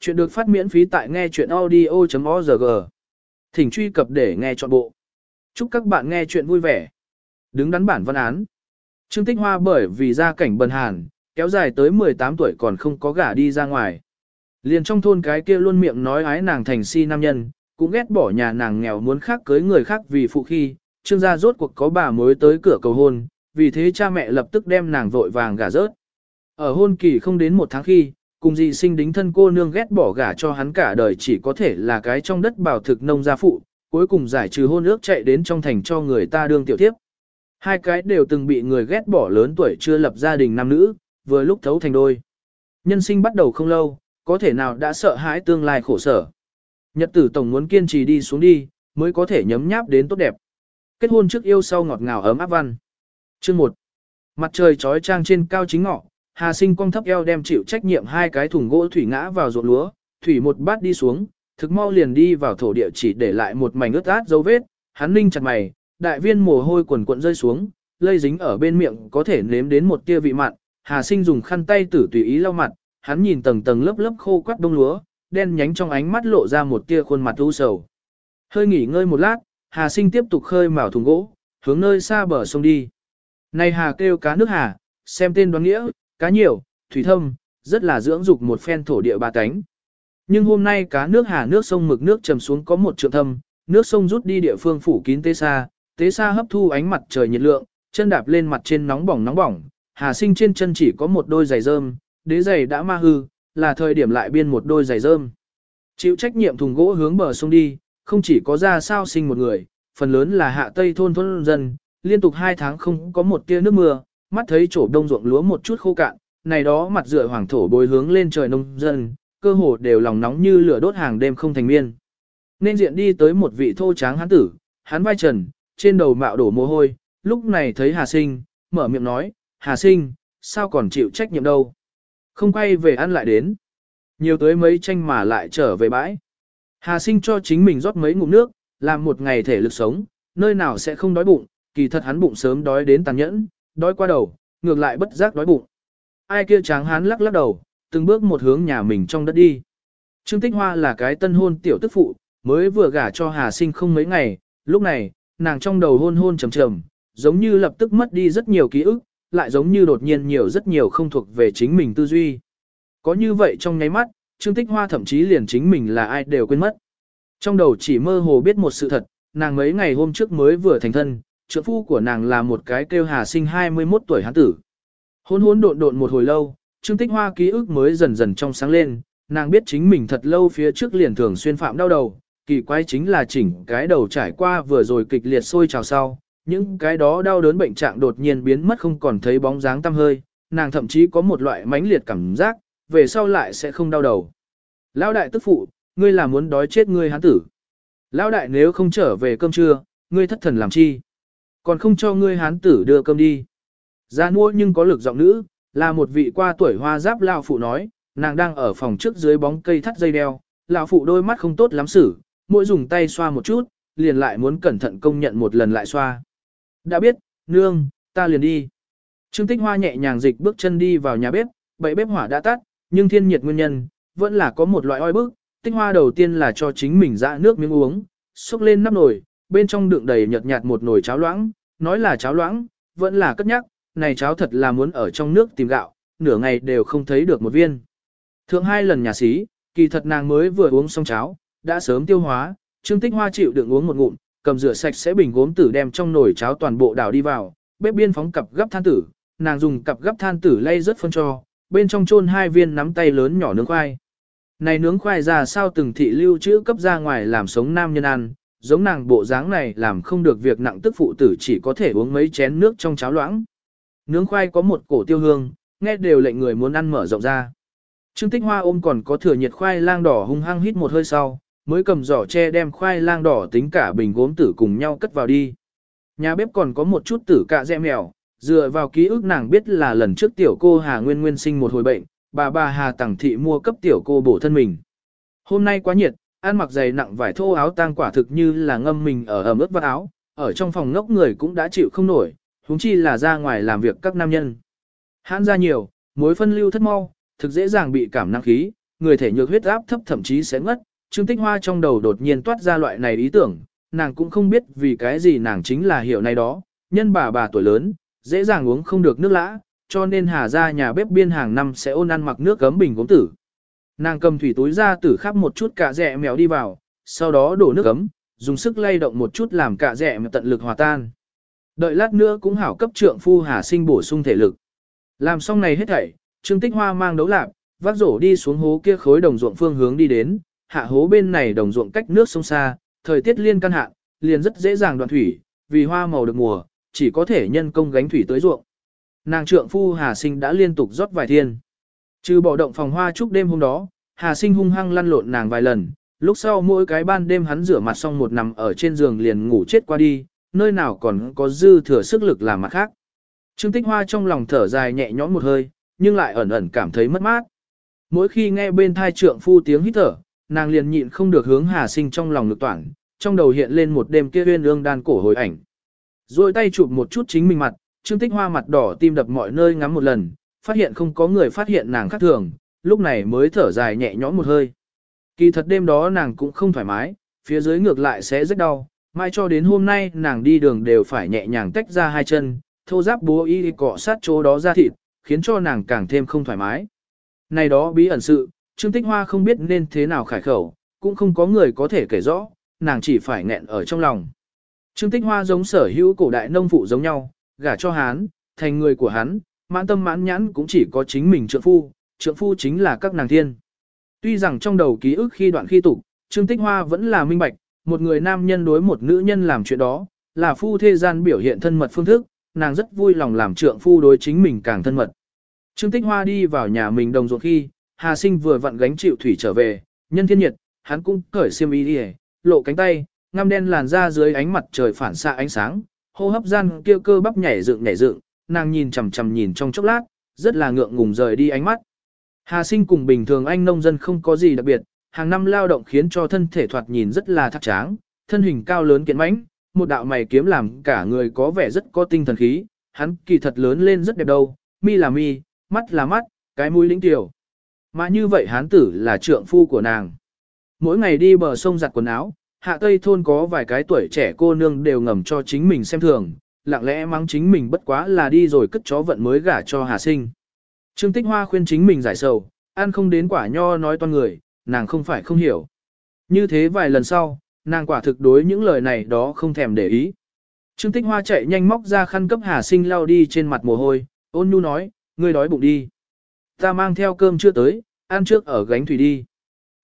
Chuyện được phát miễn phí tại nghe chuyện audio.org. Thỉnh truy cập để nghe trọn bộ. Chúc các bạn nghe chuyện vui vẻ. Đứng đắn bản văn án. Trương Tích Hoa bởi vì gia cảnh bần hàn, kéo dài tới 18 tuổi còn không có gả đi ra ngoài. Liền trong thôn cái kia luôn miệng nói ái nàng thành si nam nhân, cũng ghét bỏ nhà nàng nghèo muốn khác cưới người khác vì phụ khi, trương gia rốt cuộc có bà mới tới cửa cầu hôn, vì thế cha mẹ lập tức đem nàng vội vàng gả rớt. Ở hôn kỳ không đến một tháng khi, cùng dị sinh đính thân cô nương ghét bỏ gả cho hắn cả đời chỉ có thể là cái trong đất bảo thực nông gia phụ, cuối cùng giải trừ hôn ước chạy đến trong thành cho người ta đương tiểu tiếp. Hai cái đều từng bị người ghét bỏ lớn tuổi chưa lập gia đình nam nữ, vừa lúc thấu thành đôi. Nhân sinh bắt đầu không lâu, có thể nào đã sợ hãi tương lai khổ sở. Nhật tử tổng muốn kiên trì đi xuống đi, mới có thể nhấm nháp đến tốt đẹp. Kết hôn trước yêu sau ngọt ngào ấm áp văn. Chương 1. Mặt trời trói trang trên cao chính ngọ, Hà sinh cong thấp eo đem chịu trách nhiệm hai cái thùng gỗ thủy ngã vào ruộng lúa, thủy một bát đi xuống, thực mau liền đi vào thổ địa chỉ để lại một mảnh ướt át dấu vết, hắn ninh chặt mày, đại viên mồ hôi quần cuộn rơi xuống, lây dính ở bên miệng có thể nếm đến một tia vị mặn, Hà sinh dùng khăn tay tử tùy ý lau mặt, hắn nhìn tầng tầng lớp lớp khô quắt đông lúa, đen nhánh trong ánh mắt lộ ra một tia khuôn mặt u sầu. Hơi nghỉ ngơi một lát, Hà sinh tiếp tục khơi mào thùng gỗ, hướng nơi xa bờ sông đi. Này Hà kêu cá nước Hà, xem tên đoán nghĩa, cá nhiều, thủy thâm, rất là dưỡng dục một phen thổ địa ba cánh. Nhưng hôm nay cá nước hà nước sông mực nước trầm xuống có một trượng thâm, nước sông rút đi địa phương phủ kín tế xa, tế xa hấp thu ánh mặt trời nhiệt lượng, chân đạp lên mặt trên nóng bỏng nóng bỏng, hà sinh trên chân chỉ có một đôi giày rơm, đế giày đã ma hư, là thời điểm lại biên một đôi giày rơm. Chịu trách nhiệm thùng gỗ hướng bờ sông đi, không chỉ có ra sao sinh một người, phần lớn là hạ tây thôn thôn dân, liên tục hai tháng không có một tia nước mưa, mắt thấy chỗ đông ruộng lúa một chút khô cạn, này đó mặt dựa hoàng thổ bồi hướng lên trời nông dân, cơ hồ đều lòng nóng như lửa đốt hàng đêm không thành miên. Nên diện đi tới một vị thô tráng hán tử, hắn vai trần, trên đầu mạo đổ mồ hôi, lúc này thấy Hà Sinh, mở miệng nói, Hà Sinh, sao còn chịu trách nhiệm đâu. Không quay về ăn lại đến. Nhiều tới mấy tranh mà lại trở về bãi. Hà Sinh cho chính mình rót mấy ngụm nước, làm một ngày thể lực sống, nơi nào sẽ không đói bụng, kỳ thật hắn bụng sớm đói đến tàn nhẫn, đói qua đầu, ngược lại bất giác đói bụng. Ai kia tráng hán lắc lắc đầu, từng bước một hướng nhà mình trong đất đi. Trương Tích Hoa là cái tân hôn tiểu tức phụ, mới vừa gả cho Hà Sinh không mấy ngày, lúc này, nàng trong đầu hôn hôn trầm trầm, giống như lập tức mất đi rất nhiều ký ức, lại giống như đột nhiên nhiều rất nhiều không thuộc về chính mình tư duy. Có như vậy trong nháy mắt, Trương Tích Hoa thậm chí liền chính mình là ai đều quên mất. Trong đầu chỉ mơ hồ biết một sự thật, nàng mấy ngày hôm trước mới vừa thành thân, trượng phu của nàng là một cái kêu hà sinh 21 tuổi hán tử. Hôn hôn độn độn một hồi lâu, Trương Tích Hoa ký ức mới dần dần trong sáng lên, nàng biết chính mình thật lâu phía trước liền thường xuyên phạm đau đầu, kỳ quái chính là chỉnh cái đầu trải qua vừa rồi kịch liệt sôi trào sau, những cái đó đau đớn bệnh trạng đột nhiên biến mất không còn thấy bóng dáng tăm hơi, nàng thậm chí có một loại mãnh liệt cảm giác, về sau lại sẽ không đau đầu. Lão đại tức phụ, ngươi là muốn đói chết ngươi hán tử. Lão đại nếu không trở về cơm trưa, ngươi thất thần làm chi? Còn không cho ngươi hán tử đưa cơm đi. Ra mua nhưng có lực giọng nữ, là một vị qua tuổi hoa giáp lão phụ nói, nàng đang ở phòng trước dưới bóng cây thắt dây đeo, lão phụ đôi mắt không tốt lắm xử, mỗi dùng tay xoa một chút, liền lại muốn cẩn thận công nhận một lần lại xoa. Đã biết, nương, ta liền đi. Trương Tích Hoa nhẹ nhàng dịch bước chân đi vào nhà bếp, bậy bếp hỏa đã tắt, nhưng thiên nhiệt nguyên nhân, vẫn là có một loại oi bức. Tích Hoa đầu tiên là cho chính mình dã nước miếng uống, xúc lên nắp nồi, bên trong đựng đầy nhợt nhạt một nồi cháo loãng, nói là cháo loãng, vẫn là cất nhắc, này cháo thật là muốn ở trong nước tìm gạo, nửa ngày đều không thấy được một viên. Thượng hai lần nhà xí, kỳ thật nàng mới vừa uống xong cháo, đã sớm tiêu hóa, Trương Tích Hoa chịu đựng uống một ngụm, cầm rửa sạch sẽ bình gốm tử đem trong nồi cháo toàn bộ đảo đi vào, bếp biên phóng cặp gấp than tử, nàng dùng cặp gấp than tử lay rất phân cho, bên trong chôn hai viên nắm tay lớn nhỏ nướng khoai. Này nướng khoai ra sao từng thị lưu trữ cấp ra ngoài làm sống nam nhân ăn, giống nàng bộ dáng này làm không được việc nặng tức phụ tử chỉ có thể uống mấy chén nước trong cháo loãng. Nướng khoai có một cổ tiêu hương, nghe đều lệnh người muốn ăn mở rộng ra. Trương Tích Hoa ôm còn có thừa nhiệt khoai lang đỏ hung hăng hít một hơi sau, mới cầm giỏ tre đem khoai lang đỏ tính cả bình gốm tử cùng nhau cất vào đi. Nhà bếp còn có một chút tử cạ dẹ mèo, dựa vào ký ức nàng biết là lần trước tiểu cô Hà Nguyên Nguyên sinh một hồi bệnh, bà bà Hà Tằng Thị mua cấp tiểu cô bổ thân mình. Hôm nay quá nhiệt, ăn mặc dày nặng vải thô áo tang quả thực như là ngâm mình ở ẩm ướt vắt áo, ở trong phòng ngốc người cũng đã chịu không nổi, huống chi là ra ngoài làm việc các nam nhân. Hãn ra nhiều, mối phân lưu thất mau, thực dễ dàng bị cảm năng khí, người thể nhược huyết áp thấp thậm chí sẽ ngất. Trương Tích Hoa trong đầu đột nhiên toát ra loại này ý tưởng, nàng cũng không biết vì cái gì nàng chính là hiểu này đó, nhân bà bà tuổi lớn, dễ dàng uống không được nước lã, cho nên hà ra nhà bếp biên hàng năm sẽ ôn ăn mặc nước cấm bình gốm tử. Nàng cầm thủy túi ra tử khắp một chút cả rẻ mèo đi vào, sau đó đổ nước ấm, dùng sức lay động một chút làm cả rẻ mèo tận lực hòa tan. Đợi lát nữa cũng hảo cấp trượng phu hà sinh bổ sung thể lực. Làm xong này hết thảy, Trương Tích Hoa mang đấu lạp, vác rổ đi xuống hố kia khối đồng ruộng phương hướng đi đến, hạ hố bên này đồng ruộng cách nước sông xa, thời tiết liên căn hạn, liền rất dễ dàng đoạn thủy, vì hoa màu được mùa, chỉ có thể nhân công gánh thủy tới ruộng. Nàng trượng phu Hà Sinh đã liên tục rót vài thiên. Trừ bỏ động phòng hoa chúc đêm hôm đó, Hà Sinh hung hăng lăn lộn nàng vài lần, lúc sau mỗi cái ban đêm hắn rửa mặt xong một nằm ở trên giường liền ngủ chết qua đi, nơi nào còn có dư thừa sức lực làm mặt khác. Trương Tích Hoa trong lòng thở dài nhẹ nhõm một hơi, nhưng lại ẩn ẩn cảm thấy mất mát. Mỗi khi nghe bên thai trượng phu tiếng hít thở, nàng liền nhịn không được hướng Hà Sinh trong lòng lực toản, trong đầu hiện lên một đêm kia huyên ương đan cổ hồi ảnh. Rồi tay chụp một chút chính mình mặt, Trương Tích Hoa mặt đỏ tim đập mọi nơi ngắm một lần, phát hiện không có người phát hiện nàng khác thường, lúc này mới thở dài nhẹ nhõm một hơi. Kỳ thật đêm đó nàng cũng không thoải mái, phía dưới ngược lại sẽ rất đau, mai cho đến hôm nay nàng đi đường đều phải nhẹ nhàng tách ra hai chân, thô giáp bố y cọ sát chỗ đó ra thịt, khiến cho nàng càng thêm không thoải mái. Này đó bí ẩn sự, Trương Tích Hoa không biết nên thế nào khải khẩu, cũng không có người có thể kể rõ, nàng chỉ phải nghẹn ở trong lòng. Trương Tích Hoa giống sở hữu cổ đại nông phụ giống nhau, gả cho hán, thành người của hắn, mãn tâm mãn nhãn cũng chỉ có chính mình trượng phu, trượng phu chính là các nàng thiên. Tuy rằng trong đầu ký ức khi đoạn khi tục, Trương Tích Hoa vẫn là minh bạch, một người nam nhân đối một nữ nhân làm chuyện đó, là phu thế gian biểu hiện thân mật phương thức, nàng rất vui lòng làm trượng phu đối chính mình càng thân mật. Trương Tích Hoa đi vào nhà mình đồng ruộng khi, Hà Sinh vừa vặn gánh chịu thủy trở về, nhân thiên nhiệt, hắn cũng cởi xiêm y đi lộ cánh tay, ngăm đen làn ra dưới ánh mặt trời phản xạ ánh sáng, hô hấp gian kia cơ bắp nhảy dựng nhảy dựng, nàng nhìn chằm chằm nhìn trong chốc lát, rất là ngượng ngùng rời đi ánh mắt. Hà sinh cùng bình thường anh nông dân không có gì đặc biệt, hàng năm lao động khiến cho thân thể thoạt nhìn rất là thắc tráng, thân hình cao lớn kiện mãnh, một đạo mày kiếm làm cả người có vẻ rất có tinh thần khí, hắn kỳ thật lớn lên rất đẹp đâu, mi là mi, mắt là mắt, cái mũi lĩnh tiểu. Mà như vậy hán tử là trượng phu của nàng. Mỗi ngày đi bờ sông giặt quần áo, hạ tây thôn có vài cái tuổi trẻ cô nương đều ngầm cho chính mình xem thường, lặng lẽ mắng chính mình bất quá là đi rồi cất chó vận mới gả cho Hà Sinh. Trương Tích Hoa khuyên chính mình giải sầu, ăn không đến quả nho nói toan người, nàng không phải không hiểu. Như thế vài lần sau, nàng quả thực đối những lời này đó không thèm để ý. Trương Tích Hoa chạy nhanh móc ra khăn cấp Hà Sinh lau đi trên mặt mồ hôi, ôn nhu nói, ngươi đói bụng đi. Ta mang theo cơm chưa tới, ăn trước ở gánh thủy đi.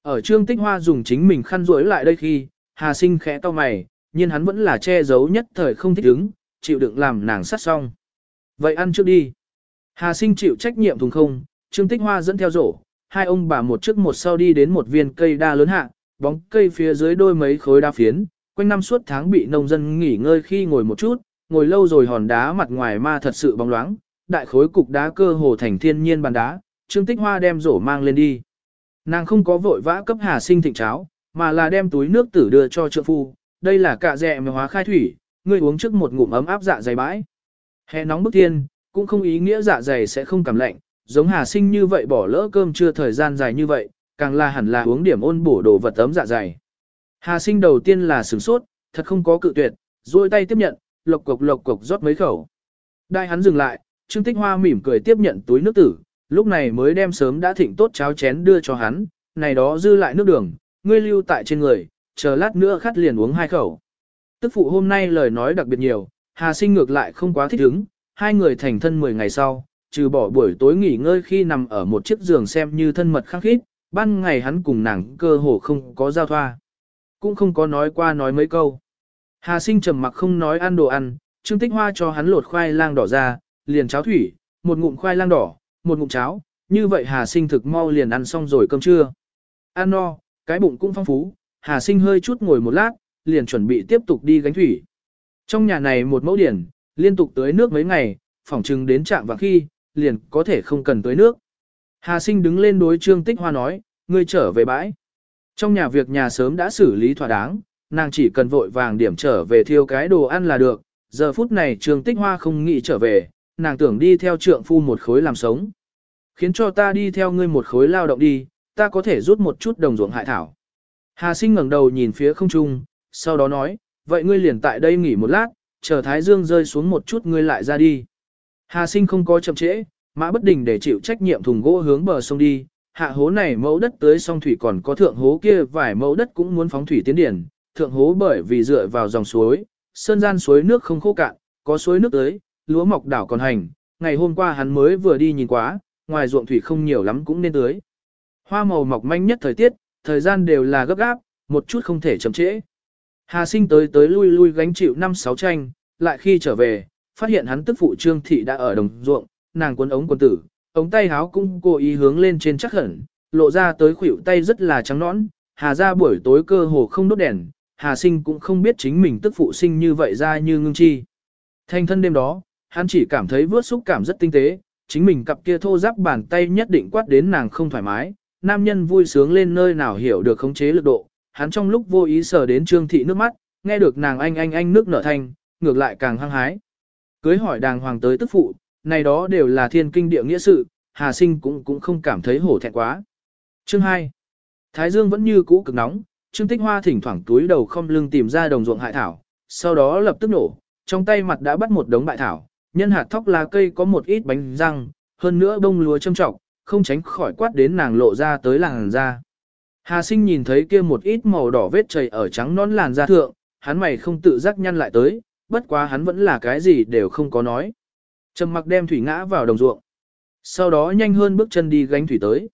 Ở Trương Tích Hoa dùng chính mình khăn rối lại đây khi, Hà sinh khẽ to mày, nhưng hắn vẫn là che giấu nhất thời không thích ứng, chịu đựng làm nàng sát xong. Vậy ăn trước đi. Hà sinh chịu trách nhiệm thùng không, Trương Tích Hoa dẫn theo rổ, hai ông bà một trước một sau đi đến một viên cây đa lớn hạ, bóng cây phía dưới đôi mấy khối đa phiến, quanh năm suốt tháng bị nông dân nghỉ ngơi khi ngồi một chút, ngồi lâu rồi hòn đá mặt ngoài ma thật sự bóng loáng, đại khối cục đá cơ hồ thành thiên nhiên bàn đá, Trương Tích Hoa đem rổ mang lên đi. Nàng không có vội vã cấp Hà Sinh thịnh cháo, mà là đem túi nước tử đưa cho trượng phu, đây là cạ dẹ mà hóa khai thủy, ngươi uống trước một ngụm ấm áp dạ dày bãi. Hè nóng bức thiên, cũng không ý nghĩa dạ dày sẽ không cảm lạnh, giống Hà Sinh như vậy bỏ lỡ cơm chưa thời gian dài như vậy, càng là hẳn là uống điểm ôn bổ đồ vật ấm dạ dày. Hà Sinh đầu tiên là sửng sốt, thật không có cự tuyệt, duỗi tay tiếp nhận, lộc cục lộc cục rót mấy khẩu. Đại hắn dừng lại, Trương Tích Hoa mỉm cười tiếp nhận túi nước tử, lúc này mới đem sớm đã thịnh tốt cháo chén đưa cho hắn, này đó dư lại nước đường, ngươi lưu tại trên người, chờ lát nữa khát liền uống hai khẩu. Tức phụ hôm nay lời nói đặc biệt nhiều, Hà sinh ngược lại không quá thích ứng, hai người thành thân 10 ngày sau, trừ bỏ buổi tối nghỉ ngơi khi nằm ở một chiếc giường xem như thân mật khăng khít, ban ngày hắn cùng nàng cơ hồ không có giao thoa. Cũng không có nói qua nói mấy câu. Hà sinh trầm mặc không nói ăn đồ ăn, Trương Tích Hoa cho hắn lột khoai lang đỏ ra, liền cháo thủy, một ngụm khoai lang đỏ, một ngụm cháo, như vậy Hà sinh thực mau liền ăn xong rồi cơm trưa. Ăn no, cái bụng cũng phong phú, Hà Sinh hơi chút ngồi một lát, liền chuẩn bị tiếp tục đi gánh thủy. Trong nhà này một mẫu điển, liên tục tưới nước mấy ngày, phỏng chừng đến trạm và khi, liền có thể không cần tưới nước. Hà Sinh đứng lên đối Trương Tích Hoa nói, ngươi trở về bãi. Trong nhà việc nhà sớm đã xử lý thỏa đáng, nàng chỉ cần vội vàng điểm trở về thiêu cái đồ ăn là được. Giờ phút này Trương Tích Hoa không nghĩ trở về, nàng tưởng đi theo trượng phu một khối làm sống. Khiến cho ta đi theo ngươi một khối lao động đi, ta có thể rút một chút đồng ruộng hại thảo. Hà sinh ngẩng đầu nhìn phía không trung, sau đó nói, vậy ngươi liền tại đây nghỉ một lát, chờ thái dương rơi xuống một chút ngươi lại ra đi. Hà sinh không có chậm trễ, mã bất đình để chịu trách nhiệm thùng gỗ hướng bờ sông đi, hạ hố này mẫu đất tới sông thủy còn có thượng hố kia vài mẫu đất cũng muốn phóng thủy tiến điển, thượng hố bởi vì dựa vào dòng suối, sơn gian suối nước không khô cạn, có suối nước tới, lúa mọc đảo còn hành, ngày hôm qua hắn mới vừa đi nhìn quá, ngoài ruộng thủy không nhiều lắm cũng nên tới. Hoa màu mọc manh nhất thời tiết, thời gian đều là gấp gáp, một chút không thể chậm trễ. Hà sinh tới tới lui lui gánh chịu năm sáu tranh, lại khi trở về, phát hiện hắn tức phụ trương thị đã ở đồng ruộng, nàng quấn ống quần tử, ống tay háo cũng cố ý hướng lên trên chắc hẳn, lộ ra tới khuỷu tay rất là trắng nõn, hà ra buổi tối cơ hồ không đốt đèn, hà sinh cũng không biết chính mình tức phụ sinh như vậy ra như ngưng chi. Thanh thân đêm đó, hắn chỉ cảm thấy vướt xúc cảm rất tinh tế, chính mình cặp kia thô giáp bàn tay nhất định quát đến nàng không thoải mái, nam nhân vui sướng lên nơi nào hiểu được khống chế lực độ, hắn trong lúc vô ý sờ đến trương thị nước mắt, nghe được nàng anh anh anh nước nở thanh, ngược lại càng hăng hái. Cưới hỏi đàng hoàng tới tức phụ, này đó đều là thiên kinh địa nghĩa sự, Hà Sinh cũng cũng không cảm thấy hổ thẹn quá. Chương 2. Thái Dương vẫn như cũ cực nóng, Trương Tích Hoa thỉnh thoảng túi đầu không lưng tìm ra đồng ruộng hại thảo, sau đó lập tức nổ, trong tay mặt đã bắt một đống bại thảo, nhân hạt thóc lá cây có một ít bánh răng, hơn nữa bông lúa châm trọng, không tránh khỏi quát đến nàng lộ ra tới làng ra Hà sinh nhìn thấy kia một ít màu đỏ vết chảy ở trắng nón làn da thượng, hắn mày không tự giác nhăn lại tới, bất quá hắn vẫn là cái gì đều không có nói. Trầm mặc đem thủy ngã vào đồng ruộng. Sau đó nhanh hơn bước chân đi gánh thủy tới.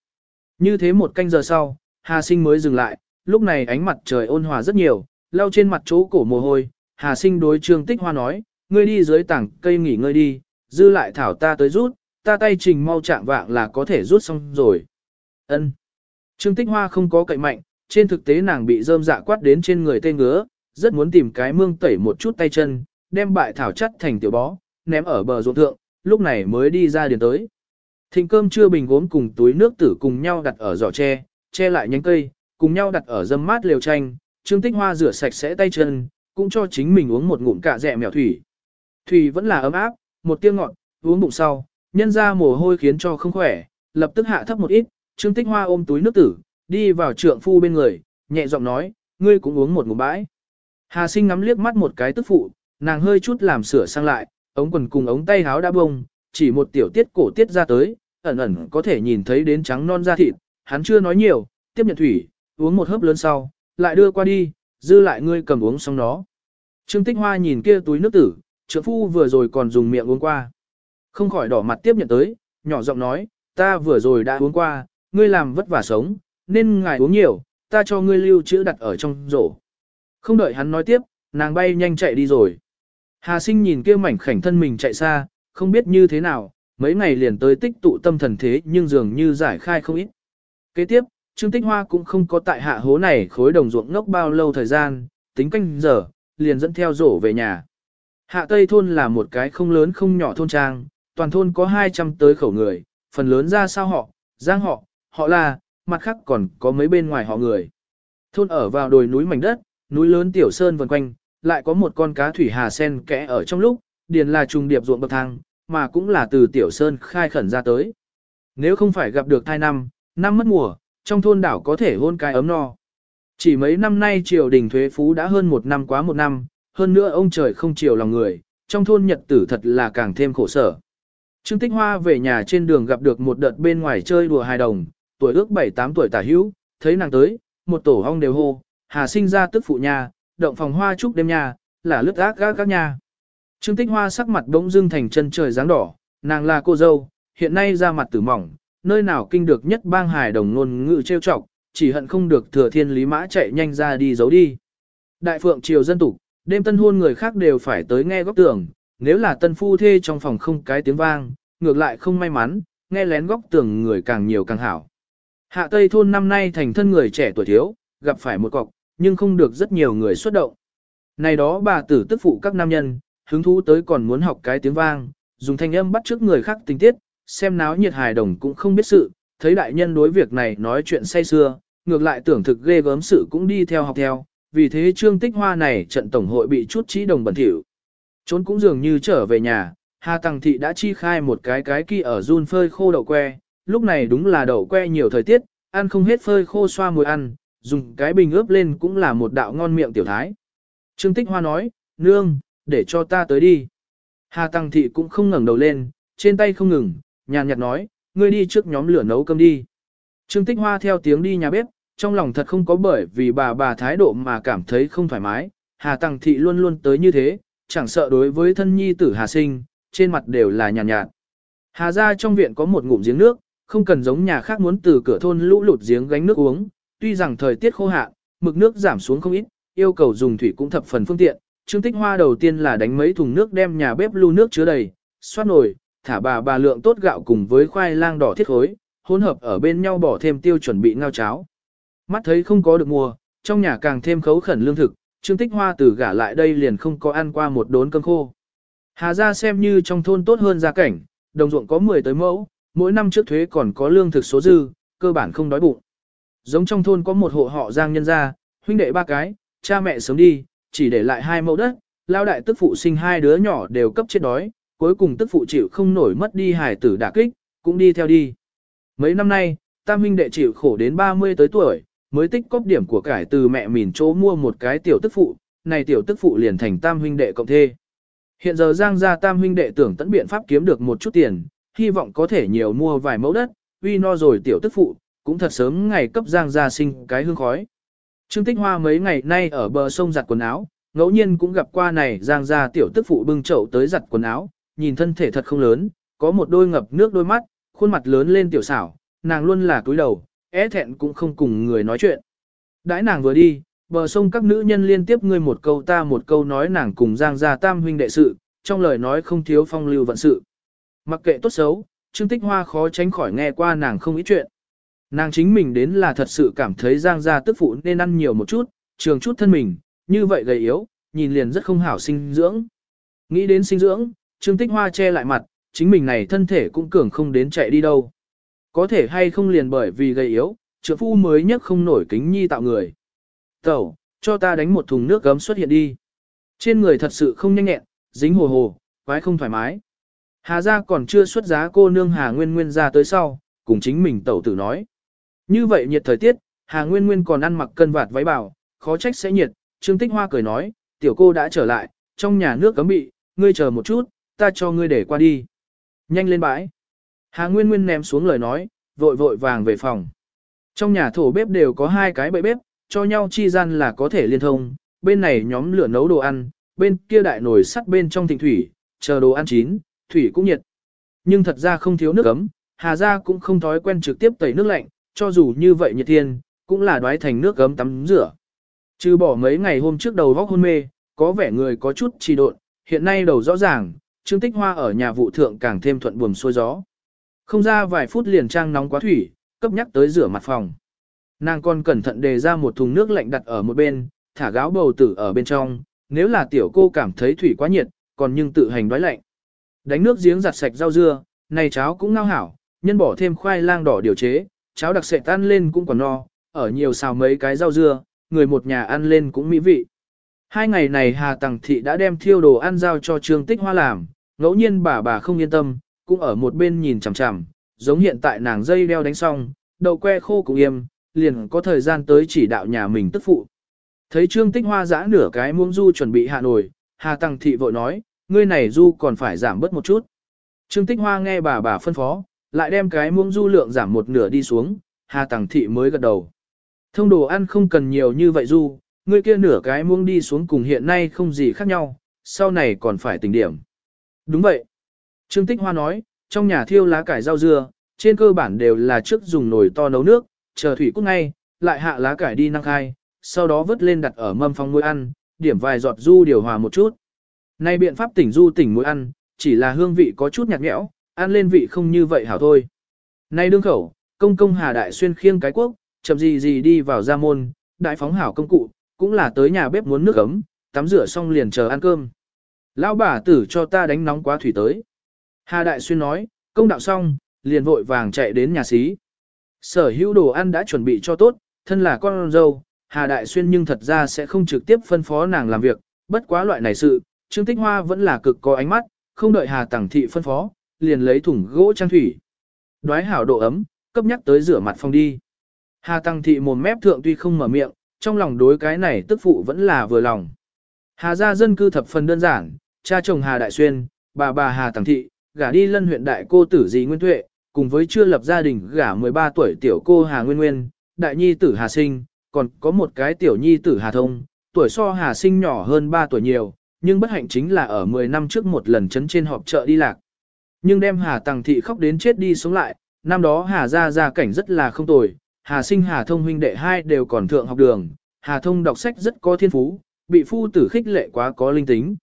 Như thế một canh giờ sau, Hà sinh mới dừng lại, lúc này ánh mặt trời ôn hòa rất nhiều, lau trên mặt chỗ cổ mồ hôi, Hà sinh đối trương tích hoa nói, ngươi đi dưới tảng cây nghỉ ngơi đi, dư lại thảo ta tới rút, ta tay trình mau chạm vạng là có thể rút xong rồi. Ân. Trương Tích Hoa không có cậy mạnh, trên thực tế nàng bị rơm dạ quát đến trên người tê ngứa, rất muốn tìm cái mương tẩy một chút tay chân, đem bại thảo chất thành tiểu bó, ném ở bờ ruộng thượng, lúc này mới đi ra điền tới. Thịnh cơm chưa bình gốm cùng túi nước tử cùng nhau đặt ở giỏ tre, che lại nhánh cây, cùng nhau đặt ở dâm mát liều tranh, Trương Tích Hoa rửa sạch sẽ tay chân, cũng cho chính mình uống một ngụm cạ dẹ mèo thủy. Thủy vẫn là ấm áp, một tiếng ngọt, uống bụng sau, nhân ra mồ hôi khiến cho không khỏe, lập tức hạ thấp một ít, Trương Tích Hoa ôm túi nước tử, đi vào trượng phu bên người, nhẹ giọng nói, ngươi cũng uống một ngụm bãi. Hà sinh ngắm liếc mắt một cái tức phụ, nàng hơi chút làm sửa sang lại, ống quần cùng ống tay háo đã bông, chỉ một tiểu tiết cổ tiết ra tới, ẩn ẩn có thể nhìn thấy đến trắng non da thịt, hắn chưa nói nhiều, tiếp nhận thủy, uống một hớp lớn sau, lại đưa qua đi, dư lại ngươi cầm uống xong nó. Trương Tích Hoa nhìn kia túi nước tử, trượng phu vừa rồi còn dùng miệng uống qua. Không khỏi đỏ mặt tiếp nhận tới, nhỏ giọng nói, ta vừa rồi đã uống qua, ngươi làm vất vả sống, nên ngài uống nhiều, ta cho ngươi lưu chữ đặt ở trong rổ. Không đợi hắn nói tiếp, nàng bay nhanh chạy đi rồi. Hà sinh nhìn kia mảnh khảnh thân mình chạy xa, không biết như thế nào, mấy ngày liền tới tích tụ tâm thần thế nhưng dường như giải khai không ít. Kế tiếp, Trương Tích Hoa cũng không có tại hạ hố này khối đồng ruộng ngốc bao lâu thời gian, tính canh giờ, liền dẫn theo rổ về nhà. Hạ Tây thôn là một cái không lớn không nhỏ thôn trang, toàn thôn có 200 tới khẩu người, phần lớn ra sao họ, giang họ, họ là, mặt khác còn có mấy bên ngoài họ người. Thôn ở vào đồi núi mảnh đất, núi lớn tiểu sơn vần quanh, lại có một con cá thủy hà sen kẽ ở trong lúc, điền là trùng điệp ruộng bậc thang, mà cũng là từ tiểu sơn khai khẩn ra tới. Nếu không phải gặp được thai năm, năm mất mùa, trong thôn đảo có thể hôn cái ấm no. Chỉ mấy năm nay triều đình thuế phú đã hơn một năm quá một năm, hơn nữa ông trời không chiều lòng người, trong thôn nhật tử thật là càng thêm khổ sở. Trương Tích Hoa về nhà trên đường gặp được một đợt bên ngoài chơi đùa hài đồng, tuổi ước 7-8 tuổi tả hữu, thấy nàng tới, một tổ hong đều hô, hà sinh ra tức phụ nhà, động phòng hoa chúc đêm nhà, là lướt ác gác các nhà. Trương Tích Hoa sắc mặt bỗng dưng thành chân trời dáng đỏ, nàng là cô dâu, hiện nay ra mặt tử mỏng, nơi nào kinh được nhất bang hài đồng ngôn ngữ trêu chọc, chỉ hận không được thừa thiên lý mã chạy nhanh ra đi giấu đi. Đại phượng triều dân tục, đêm tân hôn người khác đều phải tới nghe góc tường, nếu là tân phu thê trong phòng không cái tiếng vang, ngược lại không may mắn, nghe lén góc tường người càng nhiều càng hảo. Hạ Tây thôn năm nay thành thân người trẻ tuổi thiếu, gặp phải một cọc, nhưng không được rất nhiều người xuất động. Này đó bà tử tức phụ các nam nhân, hứng thú tới còn muốn học cái tiếng vang, dùng thanh âm bắt trước người khác tình tiết, xem náo nhiệt hài đồng cũng không biết sự, thấy đại nhân đối việc này nói chuyện say xưa, ngược lại tưởng thực ghê gớm sự cũng đi theo học theo, vì thế trương tích hoa này trận tổng hội bị chút trí đồng bẩn thỉu. Trốn cũng dường như trở về nhà, Hà Tăng Thị đã chi khai một cái cái kia ở run phơi khô đậu que, lúc này đúng là đậu que nhiều thời tiết, ăn không hết phơi khô xoa mùi ăn, dùng cái bình ướp lên cũng là một đạo ngon miệng tiểu thái. Trương Tích Hoa nói, nương, để cho ta tới đi. Hà Tăng Thị cũng không ngẩng đầu lên, trên tay không ngừng, nhàn nhạt nói, ngươi đi trước nhóm lửa nấu cơm đi. Trương Tích Hoa theo tiếng đi nhà bếp, trong lòng thật không có bởi vì bà bà thái độ mà cảm thấy không thoải mái. Hà Tăng Thị luôn luôn tới như thế, chẳng sợ đối với thân nhi tử Hà Sinh, trên mặt đều là nhàn nhạt, nhạt. Hà ra trong viện có một ngụm giếng nước, không cần giống nhà khác muốn từ cửa thôn lũ lụt giếng gánh nước uống, tuy rằng thời tiết khô hạn, mực nước giảm xuống không ít, yêu cầu dùng thủy cũng thập phần phương tiện. Trương Tích Hoa đầu tiên là đánh mấy thùng nước đem nhà bếp lưu nước chứa đầy, xoát nồi, thả bà bà lượng tốt gạo cùng với khoai lang đỏ thiết khối, hỗn hợp ở bên nhau bỏ thêm tiêu chuẩn bị ngao cháo. Mắt thấy không có được mua, trong nhà càng thêm khấu khẩn lương thực, Trương Tích Hoa từ gả lại đây liền không có ăn qua một đốn cơm khô. Hà ra xem như trong thôn tốt hơn gia cảnh, đồng ruộng có 10 tới mẫu, mỗi năm trước thuế còn có lương thực số dư, cơ bản không đói bụng. Giống trong thôn có một hộ họ giang nhân gia, huynh đệ ba cái, cha mẹ sớm đi, chỉ để lại hai mẫu đất, lao đại tức phụ sinh hai đứa nhỏ đều cấp chết đói, cuối cùng tức phụ chịu không nổi mất đi hài tử đả kích, cũng đi theo đi. Mấy năm nay, tam huynh đệ chịu khổ đến 30 tới tuổi, mới tích cóp điểm của cải từ mẹ mìn chỗ mua một cái tiểu tức phụ, này tiểu tức phụ liền thành tam huynh đệ cộng thê. Hiện giờ Giang gia tam huynh đệ tưởng tận biện pháp kiếm được một chút tiền, hy vọng có thể nhiều mua vài mẫu đất, uy no rồi tiểu tức phụ, cũng thật sớm ngày cấp Giang gia sinh cái hương khói. Trương Tích Hoa mấy ngày nay ở bờ sông giặt quần áo, ngẫu nhiên cũng gặp qua này Giang gia tiểu tức phụ bưng chậu tới giặt quần áo, nhìn thân thể thật không lớn, có một đôi ngập nước đôi mắt, khuôn mặt lớn lên tiểu xảo, nàng luôn là cúi đầu, é thẹn cũng không cùng người nói chuyện. Đãi nàng vừa đi, bờ sông các nữ nhân liên tiếp ngươi một câu ta một câu nói nàng cùng Giang gia tam huynh đệ sự, trong lời nói không thiếu phong lưu vận sự. Mặc kệ tốt xấu, Trương Tích Hoa khó tránh khỏi nghe qua nàng không ít chuyện. Nàng chính mình đến là thật sự cảm thấy Giang gia tức phụ nên ăn nhiều một chút, trường chút thân mình, như vậy gầy yếu, nhìn liền rất không hảo sinh dưỡng. Nghĩ đến sinh dưỡng, Trương Tích Hoa che lại mặt, chính mình này thân thể cũng cường không đến chạy đi đâu. Có thể hay không liền bởi vì gầy yếu, trưởng phu mới nhất không nổi kính nhi tạo người. Tẩu, cho ta đánh một thùng nước gấm xuất hiện đi. Trên người thật sự không nhanh nhẹn, dính hồ hồ, quái không thoải mái. Hà gia còn chưa xuất giá cô nương Hà Nguyên Nguyên ra tới sau, cùng chính mình tẩu tử nói. Như vậy nhiệt thời tiết, Hà Nguyên Nguyên còn ăn mặc cân vạt váy bảo, khó trách sẽ nhiệt, Trương Tích Hoa cười nói, tiểu cô đã trở lại, trong nhà nước cấm bị, ngươi chờ một chút, ta cho ngươi để qua đi. Nhanh lên bãi. Hà Nguyên Nguyên ném xuống lời nói, vội vội vàng về phòng. Trong nhà thổ bếp đều có hai cái bậy bếp, cho nhau chi gian là có thể liên thông, bên này nhóm lửa nấu đồ ăn, bên kia đại nồi sắt bên trong thịnh thủy, chờ đồ ăn chín, thủy cũng nhiệt. Nhưng thật ra không thiếu nước ấm, Hà gia cũng không thói quen trực tiếp tẩy nước lạnh, cho dù như vậy nhiệt thiên, cũng là đoái thành nước ấm tắm rửa. Trừ bỏ mấy ngày hôm trước đầu vóc hôn mê, có vẻ người có chút trì độn, hiện nay đầu rõ ràng, Trương Tích Hoa ở nhà vụ thượng càng thêm thuận buồm xuôi gió. Không ra vài phút liền trang nóng quá thủy, cấp nhắc tới rửa mặt phòng. Nàng còn cẩn thận đề ra một thùng nước lạnh đặt ở một bên, thả gáo bầu tử ở bên trong, nếu là tiểu cô cảm thấy thủy quá nhiệt, còn nhưng tự hành đói lạnh. Đánh nước giếng giặt sạch rau dưa, này cháo cũng ngao hảo, nhân bỏ thêm khoai lang đỏ điều chế, cháo đặc sệt tan lên cũng còn no, ở nhiều xào mấy cái rau dưa, người một nhà ăn lên cũng mỹ vị. Hai ngày này Hà Tằng Thị đã đem thiêu đồ ăn giao cho Trương Tích Hoa làm, ngẫu nhiên bà bà không yên tâm, cũng ở một bên nhìn chằm chằm, giống hiện tại nàng dây đeo đánh xong, đậu que khô cũng yêm, liền có thời gian tới chỉ đạo nhà mình tức phụ. Thấy Trương Tích Hoa giã nửa cái muỗng du chuẩn bị hạ nổi, Hà Tằng Thị vội nói, ngươi này du còn phải giảm bớt một chút. Trương Tích Hoa nghe bà bà phân phó, lại đem cái muỗng du lượng giảm một nửa đi xuống, Hà Tằng Thị mới gật đầu. Thông đồ ăn không cần nhiều như vậy du, ngươi kia nửa cái muỗng đi xuống cùng hiện nay không gì khác nhau, sau này còn phải tỉnh điểm. Đúng vậy. Trương Tích Hoa nói, trong nhà thiêu lá cải rau dưa, trên cơ bản đều là trước dùng nồi to nấu nước, chờ thủy cút ngay, lại hạ lá cải đi năng khai, sau đó vớt lên đặt ở mâm phong nuôi ăn, điểm vài giọt du điều hòa một chút. Nay biện pháp tỉnh du tỉnh muối ăn, chỉ là hương vị có chút nhạt nhẽo, ăn lên vị không như vậy hảo thôi. Nay đương khẩu, công công Hà Đại Xuyên khiêng cái quốc, chậm gì gì đi vào gia môn, đại phóng hảo công cụ, cũng là tới nhà bếp muốn nước ấm, tắm rửa xong liền chờ ăn cơm. Lão bà tử cho ta đánh nóng quá thủy tới. Hà Đại Xuyên nói, công đạo xong, liền vội vàng chạy đến nhà xí. Sở hữu đồ ăn đã chuẩn bị cho tốt, thân là con dâu, Hà Đại Xuyên nhưng thật ra sẽ không trực tiếp phân phó nàng làm việc, bất quá loại này sự, Trương Tích Hoa vẫn là cực có ánh mắt, không đợi Hà Tằng Thị phân phó, liền lấy thùng gỗ trang thủy. Đoái hảo độ ấm, cấp nhắc tới rửa mặt phòng đi. Hà Tăng Thị mồm mép thượng tuy không mở miệng, trong lòng đối cái này tức phụ vẫn là vừa lòng. Hà gia dân cư thập phần đơn giản, cha chồng Hà Đại Xuyên, bà bà Hà Tăng Thị, gả đi lân huyện đại cô tử dì Nguyên Tuệ, cùng với chưa lập gia đình gả 13 tuổi tiểu cô Hà Nguyên Nguyên, đại nhi tử Hà Sinh, còn có một cái tiểu nhi tử Hà Thông, tuổi so Hà Sinh nhỏ hơn 3 tuổi nhiều, nhưng bất hạnh chính là ở 10 năm trước một lần chấn trên họp chợ đi lạc. Nhưng đem Hà Tăng Thị khóc đến chết đi sống lại, năm đó Hà gia gia cảnh rất là không tồi, Hà Sinh Hà Thông huynh đệ hai đều còn thượng học đường, Hà Thông đọc sách rất có thiên phú, bị phu tử khích lệ quá có linh tính.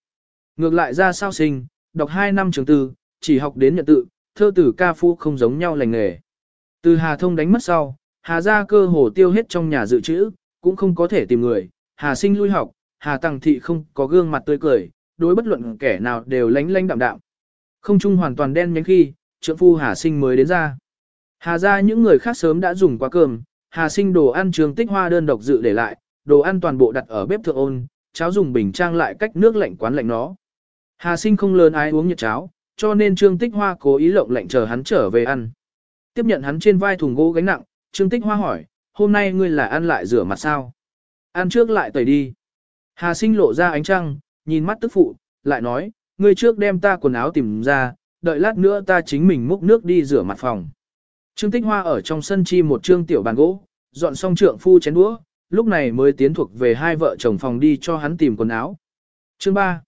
Ngược lại ra sao sinh, đọc 2 năm trường tư, chỉ học đến nhận tự, thơ tử ca phu không giống nhau lành nghề. Từ Hà Thông đánh mất sau, Hà gia cơ hồ tiêu hết trong nhà dự trữ, cũng không có thể tìm người, Hà Sinh lui học, Hà Tăng Thị không có gương mặt tươi cười, đối bất luận kẻ nào đều lánh lánh đạm đạm. Không chung hoàn toàn đen nhánh khi, trượng phu Hà Sinh mới đến ra. Hà ra những người khác sớm đã dùng qua cơm, Hà Sinh đồ ăn trường tích hoa đơn độc dự để lại, đồ ăn toàn bộ đặt ở bếp thượng ôn, cháo dùng bình trang lại cách nước lạnh quán lạnh nó. Hà Sinh không lớn ai uống nhiệt cháo, cho nên Trương Tích Hoa cố ý lộng lạnh chờ hắn trở về ăn. Tiếp nhận hắn trên vai thùng gỗ gánh nặng, Trương Tích Hoa hỏi, hôm nay ngươi là ăn lại rửa mặt sao? Ăn trước lại tẩy đi. Hà Sinh lộ ra ánh trăng, nhìn mắt tức phụ, lại nói, ngươi trước đem ta quần áo tìm ra, đợi lát nữa ta chính mình múc nước đi rửa mặt phòng. Trương Tích Hoa ở trong sân chi một trương tiểu bàn gỗ, dọn xong trượng phu chén đũa, lúc này mới tiến thuộc về hai vợ chồng phòng đi cho hắn tìm quần áo. Chương 3.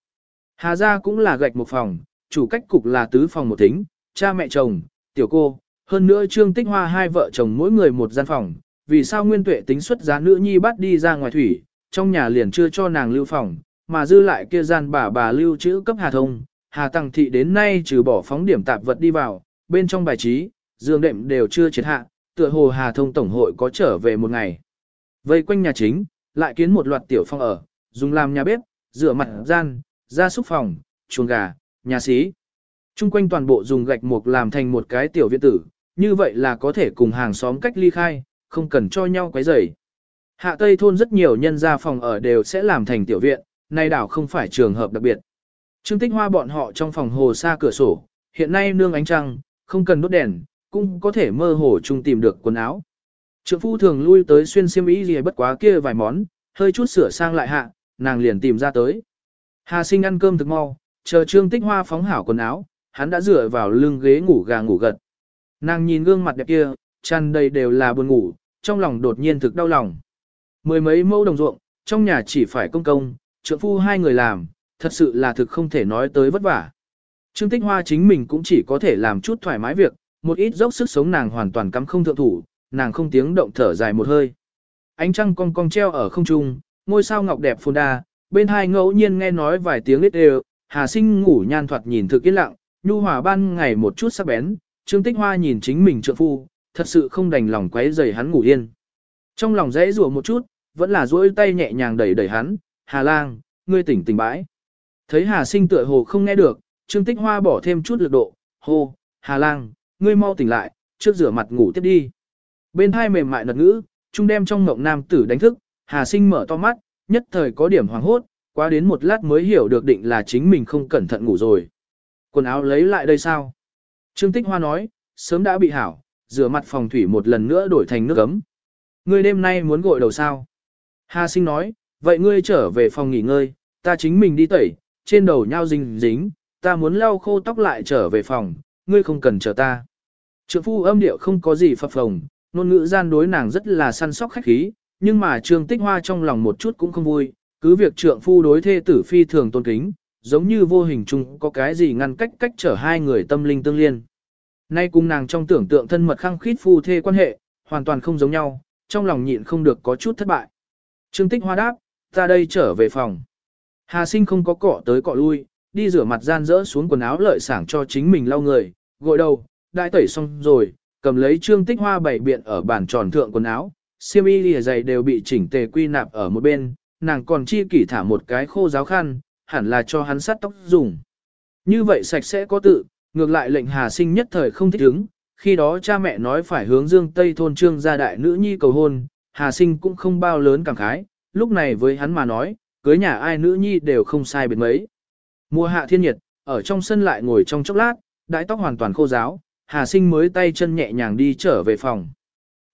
Hà gia cũng là gạch một phòng, chủ cách cục là tứ phòng một thính, cha mẹ chồng, tiểu cô, hơn nữa Trương Tích Hoa hai vợ chồng mỗi người một gian phòng, vì sao Nguyên Tuệ tính xuất giá nữ nhi bắt đi ra ngoài thủy, trong nhà liền chưa cho nàng lưu phòng, mà dư lại kia gian bà bà lưu trữ cấp Hà Thông, Hà Tăng Thị đến nay trừ bỏ phóng điểm tạp vật đi vào, bên trong bài trí, giường đệm đều chưa triệt hạ, tựa hồ Hà Thông Tổng hội có trở về một ngày. Vây quanh nhà chính, lại kiến một loạt tiểu phong ở, dùng làm nhà bếp, rửa mặt gian, gia súc phòng, chuồng gà, nhà xí. Trung quanh toàn bộ dùng gạch mục làm thành một cái tiểu viện tử, như vậy là có thể cùng hàng xóm cách ly khai, không cần cho nhau quấy rầy. Hạ Tây thôn rất nhiều nhân gia phòng ở đều sẽ làm thành tiểu viện, nay đảo không phải trường hợp đặc biệt. Trương Tích Hoa bọn họ trong phòng hồ xa cửa sổ, hiện nay nương ánh trăng, không cần đốt đèn, cũng có thể mơ hồ chung tìm được quần áo. Trượng phu thường lui tới xuyên xiêm y gì bất quá kia vài món, hơi chút sửa sang lại hạ, nàng liền tìm ra tới. Hà sinh ăn cơm thực mau, chờ trương tích hoa phóng hảo quần áo, hắn đã dựa vào lưng ghế ngủ gà ngủ gật. Nàng nhìn gương mặt đẹp kia, tràn đầy đều là buồn ngủ, trong lòng đột nhiên thực đau lòng. Mười mấy mẫu đồng ruộng, trong nhà chỉ phải công công, trượng phu hai người làm, thật sự là thực không thể nói tới vất vả. Trương Tích Hoa chính mình cũng chỉ có thể làm chút thoải mái việc, một ít dốc sức sống nàng hoàn toàn cắm không thượng thủ, nàng không tiếng động thở dài một hơi. Ánh trăng cong cong treo ở không trung, ngôi sao ngọc đẹp phồn đa, bên hai ngẫu nhiên nghe nói vài tiếng lít đều, Hà Sinh ngủ nhan thoạt nhìn thực yên lặng, nhu hòa ban ngày một chút sắc bén, Trương Tích Hoa nhìn chính mình trượng phu, thật sự không đành lòng quấy rầy hắn ngủ yên. Trong lòng dễ rủa một chút, vẫn là duỗi tay nhẹ nhàng đẩy đẩy hắn, "Hà Lang, ngươi tỉnh tỉnh bãi." Thấy Hà Sinh tựa hồ không nghe được, Trương Tích Hoa bỏ thêm chút lực độ, "Hô, Hà Lang, ngươi mau tỉnh lại, trước rửa mặt ngủ tiếp đi." Bên hai mềm mại nật ngữ, trung đem trong ngộng nam tử đánh thức, Hà Sinh mở to mắt, nhất thời có điểm hoàng hốt, qua đến một lát mới hiểu được định là chính mình không cẩn thận ngủ rồi. Quần áo lấy lại đây sao? Trương Tích Hoa nói, sớm đã bị hảo, rửa mặt phòng thủy một lần nữa đổi thành nước ấm. Ngươi đêm nay muốn gội đầu sao? Hà Sinh nói, vậy ngươi trở về phòng nghỉ ngơi, ta chính mình đi tẩy, trên đầu nhau dính dính, ta muốn lau khô tóc lại trở về phòng, ngươi không cần chờ ta. Trượng phu âm điệu không có gì phập phồng, ngôn ngữ gian đối nàng rất là săn sóc khách khí, nhưng mà Trương Tích Hoa trong lòng một chút cũng không vui, cứ việc trượng phu đối thê tử phi thường tôn kính, giống như vô hình chung có cái gì ngăn cách cách trở hai người tâm linh tương liên. Nay cùng nàng trong tưởng tượng thân mật khăng khít phu thê quan hệ, hoàn toàn không giống nhau, trong lòng nhịn không được có chút thất bại. Trương Tích Hoa đáp, ta đây trở về phòng. Hà sinh không có cọ tới cọ lui, đi rửa mặt gian rỡ xuống quần áo lợi sảng cho chính mình lau người, gội đầu, đại tẩy xong rồi, cầm lấy trương tích hoa bảy biện ở bàn tròn thượng quần áo, xiêm y lìa giày đều bị chỉnh tề quy nạp ở một bên, nàng còn chi kỷ thả một cái khô giáo khăn, hẳn là cho hắn sắt tóc dùng. Như vậy sạch sẽ có tự, ngược lại lệnh hà sinh nhất thời không thích ứng, khi đó cha mẹ nói phải hướng dương Tây thôn trương gia đại nữ nhi cầu hôn, hà sinh cũng không bao lớn cảm khái, lúc này với hắn mà nói, cưới nhà ai nữ nhi đều không sai biệt mấy. Mùa hạ thiên nhiệt, ở trong sân lại ngồi trong chốc lát, đại tóc hoàn toàn khô giáo, Hà Sinh mới tay chân nhẹ nhàng đi trở về phòng.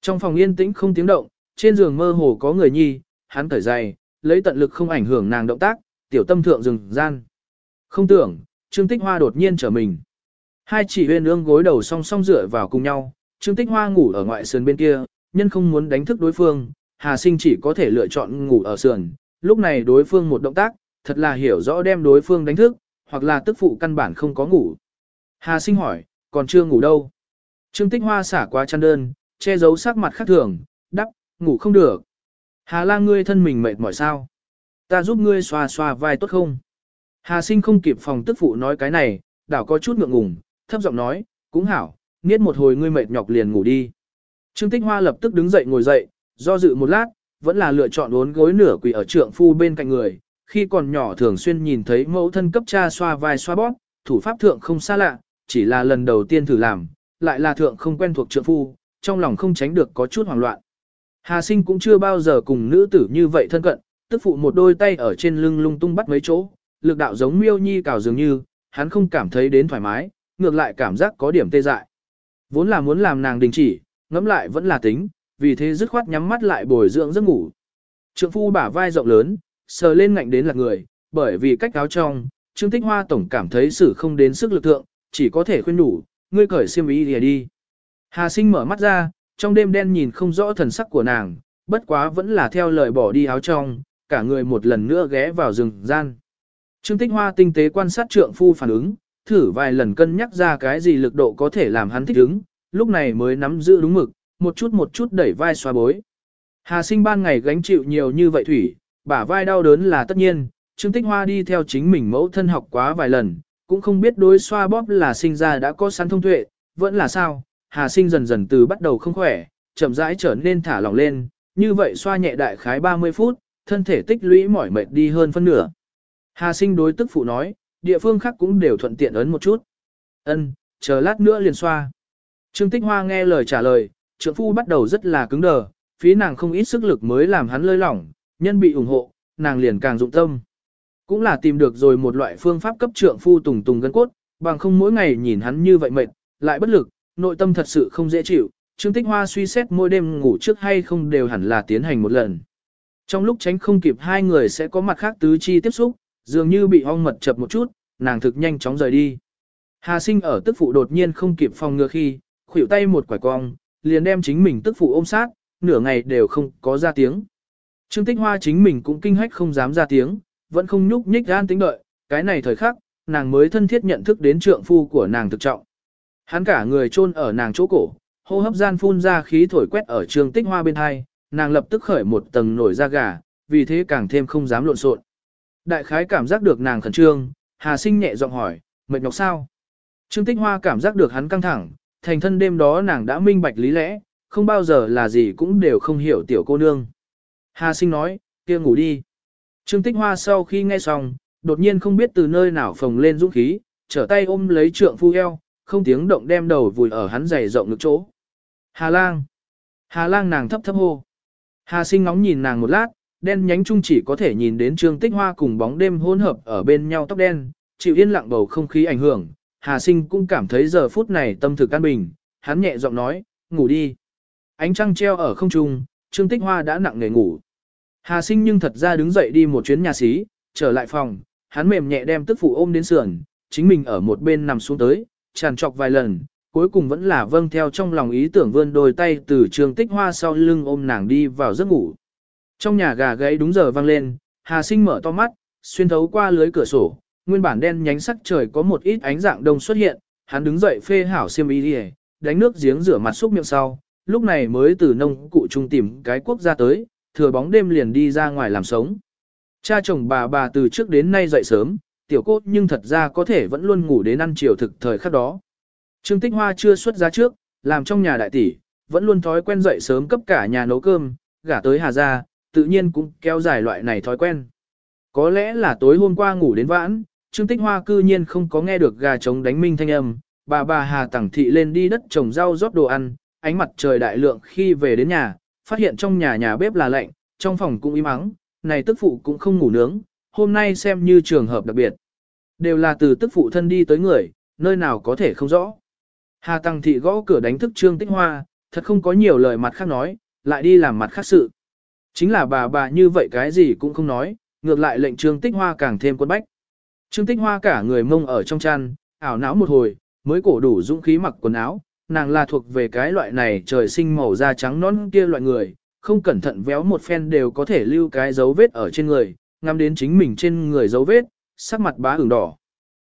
Trong phòng yên tĩnh không tiếng động, trên giường mơ hồ có người nhi, hắn thở dài, lấy tận lực không ảnh hưởng nàng động tác, tiểu tâm thượng rừng gian. Không tưởng, Trương Tích Hoa đột nhiên trở mình. Hai chỉ huyên ương gối đầu song song dựa vào cùng nhau, Trương Tích Hoa ngủ ở ngoại sườn bên kia, nhân không muốn đánh thức đối phương, Hà Sinh chỉ có thể lựa chọn ngủ ở sườn. Lúc này đối phương một động tác, thật là hiểu rõ đem đối phương đánh thức, hoặc là tức phụ căn bản không có ngủ. Hà Sinh hỏi, còn chưa ngủ đâu? Trương Tích Hoa xả qua chăn đơn, che giấu sắc mặt khác thường, đắp, ngủ không được. Hà lang ngươi thân mình mệt mỏi sao? Ta giúp ngươi xoa xoa vai tốt không? Hà sinh không kịp phòng tức phụ nói cái này, đảo có chút ngượng ngùng, thấp giọng nói, cũng hảo, niết một hồi ngươi mệt nhọc liền ngủ đi. Trương Tích Hoa lập tức đứng dậy ngồi dậy, do dự một lát, vẫn là lựa chọn uốn gối nửa quỳ ở trượng phu bên cạnh người. Khi còn nhỏ thường xuyên nhìn thấy mẫu thân cấp cha xoa vai xoa bóp, thủ pháp thượng không xa lạ, chỉ là lần đầu tiên thử làm, lại là thượng không quen thuộc trượng phu, trong lòng không tránh được có chút hoảng loạn. Hà sinh cũng chưa bao giờ cùng nữ tử như vậy thân cận, tức phụ một đôi tay ở trên lưng lung tung bắt mấy chỗ, lực đạo giống miêu nhi cào dường như, hắn không cảm thấy đến thoải mái, ngược lại cảm giác có điểm tê dại. Vốn là muốn làm nàng đình chỉ, ngẫm lại vẫn là tính, vì thế dứt khoát nhắm mắt lại bồi dưỡng giấc ngủ. Trượng phu bả vai rộng lớn, sờ lên ngạnh đến là người, bởi vì cách áo trong, Trương Tích Hoa tổng cảm thấy xử không đến sức lực thượng, chỉ có thể khuyên đủ, ngươi cởi xiêm y lìa đi. Hà sinh mở mắt ra, trong đêm đen nhìn không rõ thần sắc của nàng, bất quá vẫn là theo lời bỏ đi áo trong, cả người một lần nữa ghé vào rừng gian. Trương Tích Hoa tinh tế quan sát trượng phu phản ứng, thử vài lần cân nhắc ra cái gì lực độ có thể làm hắn thích ứng, lúc này mới nắm giữ đúng mực, một chút một chút đẩy vai xoa bối. Hà sinh ban ngày gánh chịu nhiều như vậy thủy, bả vai đau đớn là tất nhiên, Trương Tích Hoa đi theo chính mình mẫu thân học quá vài lần, cũng không biết đối xoa bóp là sinh ra đã có sẵn thông tuệ, vẫn là sao, Hà sinh dần dần từ bắt đầu không khỏe, chậm rãi trở nên thả lỏng lên, như vậy xoa nhẹ đại khái 30 phút, thân thể tích lũy mỏi mệt đi hơn phân nửa. Hà sinh đối tức phụ nói, địa phương khác cũng đều thuận tiện ấn một chút. Ân, chờ lát nữa liền xoa. Trương Tích Hoa nghe lời trả lời, trượng phu bắt đầu rất là cứng đờ, phí nàng không ít sức lực mới làm hắn lơi lỏng, nhân bị ủng hộ, nàng liền càng dụng tâm. Cũng là tìm được rồi một loại phương pháp cấp trượng phu tùng tùng gân cốt, bằng không mỗi ngày nhìn hắn như vậy mệt, lại bất lực, nội tâm thật sự không dễ chịu. Trương Tích Hoa suy xét mỗi đêm ngủ trước hay không đều hẳn là tiến hành một lần. Trong lúc tránh không kịp hai người sẽ có mặt khác tứ chi tiếp xúc, dường như bị ong mật chập một chút, nàng thực nhanh chóng rời đi. Hà sinh ở tức phụ đột nhiên không kịp phòng ngừa khi, khuỷu tay một quải cong, liền đem chính mình tức phụ ôm sát, nửa ngày đều không có ra tiếng. Trương Tích Hoa chính mình cũng kinh hách không dám ra tiếng, vẫn không nhúc nhích gan tính đợi, cái này thời khắc, nàng mới thân thiết nhận thức đến trượng phu của nàng thực trọng. Hắn cả người chôn ở nàng chỗ cổ, hô hấp gian phun ra khí thổi quét ở Trương Tích Hoa bên hai, nàng lập tức khởi một tầng nổi da gà, vì thế càng thêm không dám lộn xộn. Đại khái cảm giác được nàng khẩn trương, Hà Sinh nhẹ giọng hỏi, mệt nhọc sao? Trương Tích Hoa cảm giác được hắn căng thẳng, thành thân đêm đó nàng đã minh bạch lý lẽ, không bao giờ là gì cũng đều không hiểu tiểu cô nương. Hà Sinh nói, kia ngủ đi. Trương Tích Hoa sau khi nghe xong, đột nhiên không biết từ nơi nào phồng lên dũng khí, trở tay ôm lấy trượng phu eo, không tiếng động đem đầu vùi ở hắn giày rộng ngực chỗ. Hà lang. Hà lang nàng thấp thấp hô. Hà sinh ngóng nhìn nàng một lát, đen nhánh chung chỉ có thể nhìn đến trương tích hoa cùng bóng đêm hỗn hợp ở bên nhau tóc đen, chịu yên lặng bầu không khí ảnh hưởng. Hà sinh cũng cảm thấy giờ phút này tâm thực an bình, hắn nhẹ giọng nói, ngủ đi. Ánh trăng treo ở không trung, trương tích hoa đã nặng nề ngủ. Hà sinh nhưng thật ra đứng dậy đi một chuyến nhà xí, trở lại phòng, hắn mềm nhẹ đem tức phụ ôm đến sườn, chính mình ở một bên nằm xuống tới, tràn trọc vài lần, cuối cùng vẫn là vâng theo trong lòng ý tưởng vươn đôi tay từ trường tích hoa sau lưng ôm nàng đi vào giấc ngủ. Trong nhà gà gáy đúng giờ vang lên, Hà Sinh mở to mắt, xuyên thấu qua lưới cửa sổ, nguyên bản đen nhánh sắc trời có một ít ánh dạng đông xuất hiện, hắn đứng dậy phê hảo xiêm y đi, đánh nước giếng rửa mặt xúc miệng sau, lúc này mới từ nông cụ trung tìm cái quốc ra tới, thừa bóng đêm liền đi ra ngoài làm sống. Cha chồng bà bà từ trước đến nay dậy sớm, tiểu cốt nhưng thật ra có thể vẫn luôn ngủ đến ăn chiều thực thời khắc đó. Trương Tích Hoa chưa xuất giá trước, làm trong nhà đại tỷ, vẫn luôn thói quen dậy sớm cấp cả nhà nấu cơm, gả tới Hà Gia, tự nhiên cũng kéo dài loại này thói quen. Có lẽ là tối hôm qua ngủ đến vãn, Trương Tích Hoa cư nhiên không có nghe được gà trống đánh minh thanh âm, bà bà Hà Tẳng Thị lên đi đất trồng rau rót đồ ăn, ánh mặt trời đại lượng khi về đến nhà, phát hiện trong nhà nhà bếp là lạnh, trong phòng cũng im ắng, này tức phụ cũng không ngủ nướng, hôm nay xem như trường hợp đặc biệt. Đều là từ tức phụ thân đi tới người, nơi nào có thể không rõ. Hà Tăng Thị gõ cửa đánh thức Trương Tích Hoa, thật không có nhiều lời mặt khác nói, lại đi làm mặt khác sự. Chính là bà bà như vậy cái gì cũng không nói, ngược lại lệnh Trương Tích Hoa càng thêm quân bách. Trương Tích Hoa cả người mông ở trong chăn, ảo não một hồi, mới cổ đủ dũng khí mặc quần áo, nàng là thuộc về cái loại này trời sinh màu da trắng nón kia loại người, không cẩn thận véo một phen đều có thể lưu cái dấu vết ở trên người, ngắm đến chính mình trên người dấu vết, sắc mặt bá ửng đỏ.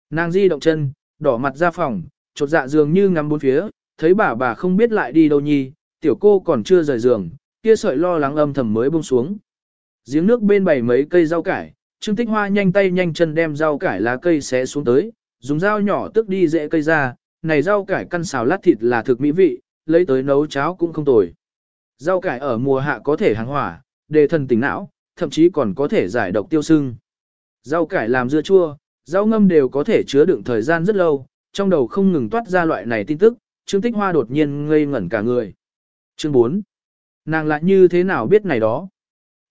Nàng di động chân, đỏ mặt ra phòng, chột dạ dường như ngắm bốn phía, thấy bà bà không biết lại đi đâu nhi, tiểu cô còn chưa rời giường, kia sợi lo lắng âm thầm mới buông xuống. Giếng nước bên bày mấy cây rau cải, Trương Tích Hoa nhanh tay nhanh chân đem rau cải lá cây xé xuống tới, dùng dao nhỏ tức đi rễ cây ra, này rau cải căn xào lát thịt là thực mỹ vị, lấy tới nấu cháo cũng không tồi. Rau cải ở mùa hạ có thể hàng hỏa, đề thần tỉnh não, thậm chí còn có thể giải độc tiêu sưng. Rau cải làm dưa chua, rau ngâm đều có thể chứa đựng thời gian rất lâu, trong đầu không ngừng toát ra loại này tin tức, Trương Tích Hoa đột nhiên ngây ngẩn cả người. Chương 4. Nàng lại như thế nào biết này đó?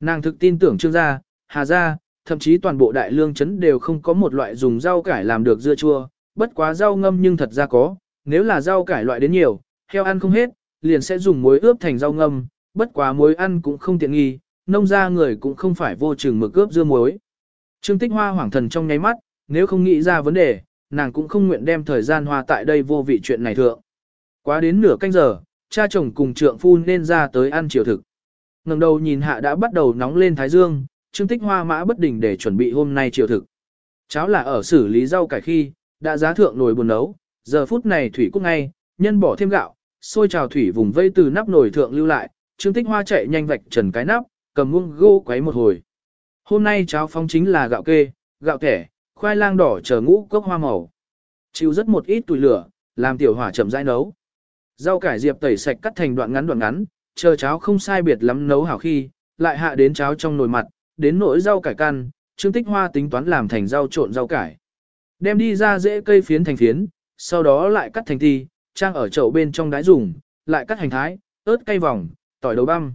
Nàng thực tin tưởng Trương gia, Hà gia, thậm chí toàn bộ đại lương chấn đều không có một loại dùng rau cải làm được dưa chua, bất quá rau ngâm nhưng thật ra có, nếu là rau cải loại đến nhiều, heo ăn không hết, liền sẽ dùng muối ướp thành rau ngâm, bất quá muối ăn cũng không tiện nghi, nông gia người cũng không phải vô chừng mực ướp dưa muối. Trương Tích Hoa hoảng thần trong nháy mắt, nếu không nghĩ ra vấn đề, nàng cũng không nguyện đem thời gian hoa tại đây vô vị chuyện này thượng. Quá đến nửa canh giờ, cha chồng cùng trượng phu nên ra tới ăn chiều thực. ngẩng đầu nhìn hạ đã bắt đầu nóng lên thái dương, Trương Tích Hoa mã bất đình để chuẩn bị hôm nay chiều thực. Cháo là ở xử lý rau cải khi, đã giá thượng nồi buồn nấu, giờ phút này thủy cúc ngay, nhân bỏ thêm gạo, xôi trào thủy vùng vây từ nắp nồi thượng lưu lại, Trương Tích Hoa chạy nhanh vạch trần cái nắp, cầm muông gô quấy một hồi. Hôm nay cháo phong chính là gạo kê, gạo kẻ, khoai lang đỏ chờ ngũ cốc hoa màu. Chịu rất một ít tuổi lửa, làm tiểu hỏa chậm rãi nấu. Rau cải diệp tẩy sạch cắt thành đoạn ngắn đoạn ngắn, chờ cháo không sai biệt lắm nấu hảo khi, lại hạ đến cháo trong nồi mặt, đến nỗi rau cải căn, Trương Tích Hoa tính toán làm thành rau trộn rau cải. Đem đi ra dễ cây phiến thành phiến, sau đó lại cắt thành ti, trang ở chậu bên trong đáy dùng, lại cắt hành thái, ớt cay vòng, tỏi đầu băm.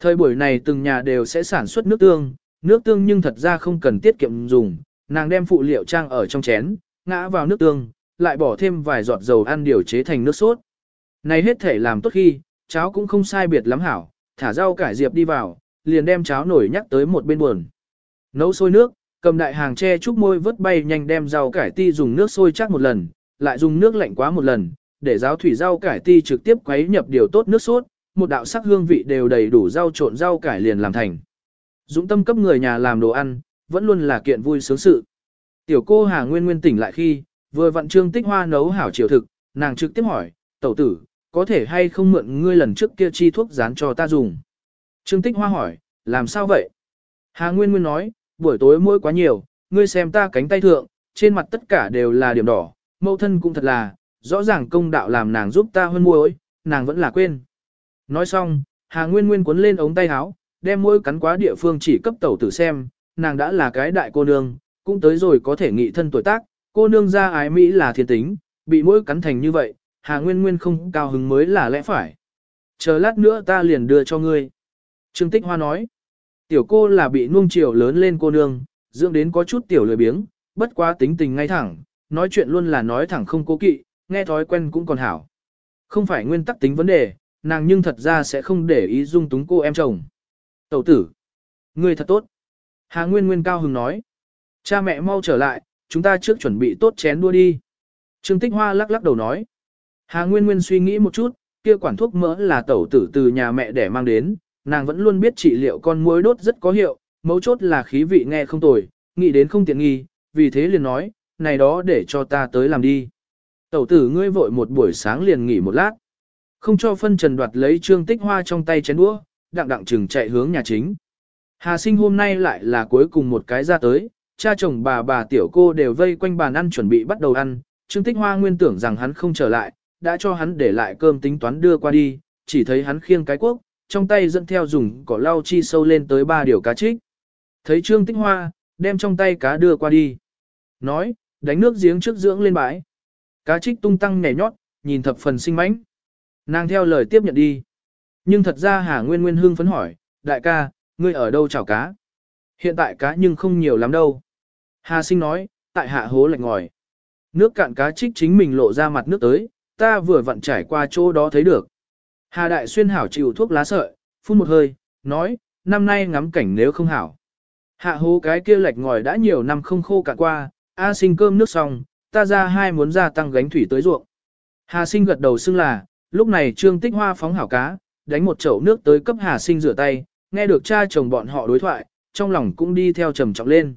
Thời buổi này từng nhà đều sẽ sản xuất nước tương, nước tương nhưng thật ra không cần tiết kiệm dùng, nàng đem phụ liệu trang ở trong chén, ngã vào nước tương, lại bỏ thêm vài giọt dầu ăn điều chế thành nước sốt. Này hết thể làm tốt khi, cháo cũng không sai biệt lắm hảo, thả rau cải diệp đi vào, liền đem cháo nổi nhắc tới một bên buồn. Nấu sôi nước, cầm đại hàng tre chúc môi vớt bay nhanh đem rau cải ti dùng nước sôi chắc một lần, lại dùng nước lạnh quá một lần, để ráo thủy rau cải ti trực tiếp quấy nhập điều tốt nước sốt, một đạo sắc hương vị đều đầy đủ rau trộn rau cải liền làm thành. Dũng tâm cấp người nhà làm đồ ăn, vẫn luôn là kiện vui sướng sự. Tiểu cô Hà Nguyên Nguyên tỉnh lại khi, vừa vặn trương tích hoa nấu hảo chiều thực, nàng trực tiếp hỏi, tẩu tử, có thể hay không mượn ngươi lần trước kia chi thuốc dán cho ta dùng. Trương tích hoa hỏi, làm sao vậy? Hà Nguyên Nguyên nói, buổi tối mỗi quá nhiều, ngươi xem ta cánh tay thượng, trên mặt tất cả đều là điểm đỏ, mâu thân cũng thật là, rõ ràng công đạo làm nàng giúp ta hơn muối, nàng vẫn là quên. Nói xong, Hà Nguyên Nguyên cuốn lên ống tay áo, đem môi cắn quá địa phương chỉ cấp tẩu tử xem, nàng đã là cái đại cô nương, cũng tới rồi có thể nghị thân tuổi tác, cô nương ra ái Mỹ là thiên tính, bị mũi cắn thành như vậy, Hà Nguyên Nguyên không cao hứng mới là lẽ phải. Chờ lát nữa ta liền đưa cho ngươi. Trương Tích Hoa nói, tiểu cô là bị nuông chiều lớn lên cô nương, dưỡng đến có chút tiểu lười biếng, bất quá tính tình ngay thẳng, nói chuyện luôn là nói thẳng không cố kỵ, nghe thói quen cũng còn hảo. Không phải nguyên tắc tính vấn đề, nàng nhưng thật ra sẽ không để ý dung túng cô em chồng. Tẩu tử, ngươi thật tốt. Hà Nguyên Nguyên cao hứng nói. Cha mẹ mau trở lại, chúng ta trước chuẩn bị tốt chén đua đi. Trương Tích Hoa lắc lắc đầu nói. Hà Nguyên Nguyên suy nghĩ một chút, kia quản thuốc mỡ là tẩu tử từ nhà mẹ để mang đến, nàng vẫn luôn biết trị liệu con muối đốt rất có hiệu, mấu chốt là khí vị nghe không tồi, nghĩ đến không tiện nghi, vì thế liền nói, này đó để cho ta tới làm đi. Tẩu tử ngươi vội một buổi sáng liền nghỉ một lát. Không cho phân trần đoạt lấy trương tích hoa trong tay chén đũa, đặng đặng chừng chạy hướng nhà chính. Hà sinh hôm nay lại là cuối cùng một cái ra tới, cha chồng bà bà tiểu cô đều vây quanh bàn ăn chuẩn bị bắt đầu ăn, trương tích hoa nguyên tưởng rằng hắn không trở lại, đã cho hắn để lại cơm tính toán đưa qua đi, chỉ thấy hắn khiêng cái cuốc trong tay dẫn theo dùng cỏ lau chi sâu lên tới ba điều cá trích. Thấy trương tích hoa, đem trong tay cá đưa qua đi. Nói, đánh nước giếng trước dưỡng lên bãi. Cá trích tung tăng nhảy nhót, nhìn thập phần sinh mãnh. Nàng theo lời tiếp nhận đi. Nhưng thật ra Hà Nguyên Nguyên hương phấn hỏi, đại ca, ngươi ở đâu chảo cá? Hiện tại cá nhưng không nhiều lắm đâu. Hà sinh nói, tại hạ hố lạnh ngòi. Nước cạn cá trích chính mình lộ ra mặt nước tới, ta vừa vặn trải qua chỗ đó thấy được. Hà Đại Xuyên hảo chịu thuốc lá sợi, phun một hơi, nói, năm nay ngắm cảnh nếu không hảo. Hạ hố cái kia lệch ngòi đã nhiều năm không khô cả qua, A sinh cơm nước xong, ta ra hai muốn gia tăng gánh thủy tới ruộng. Hà sinh gật đầu xưng là, lúc này trương tích hoa phóng hảo cá, đánh một chậu nước tới cấp Hà sinh rửa tay, nghe được cha chồng bọn họ đối thoại, trong lòng cũng đi theo trầm trọng lên.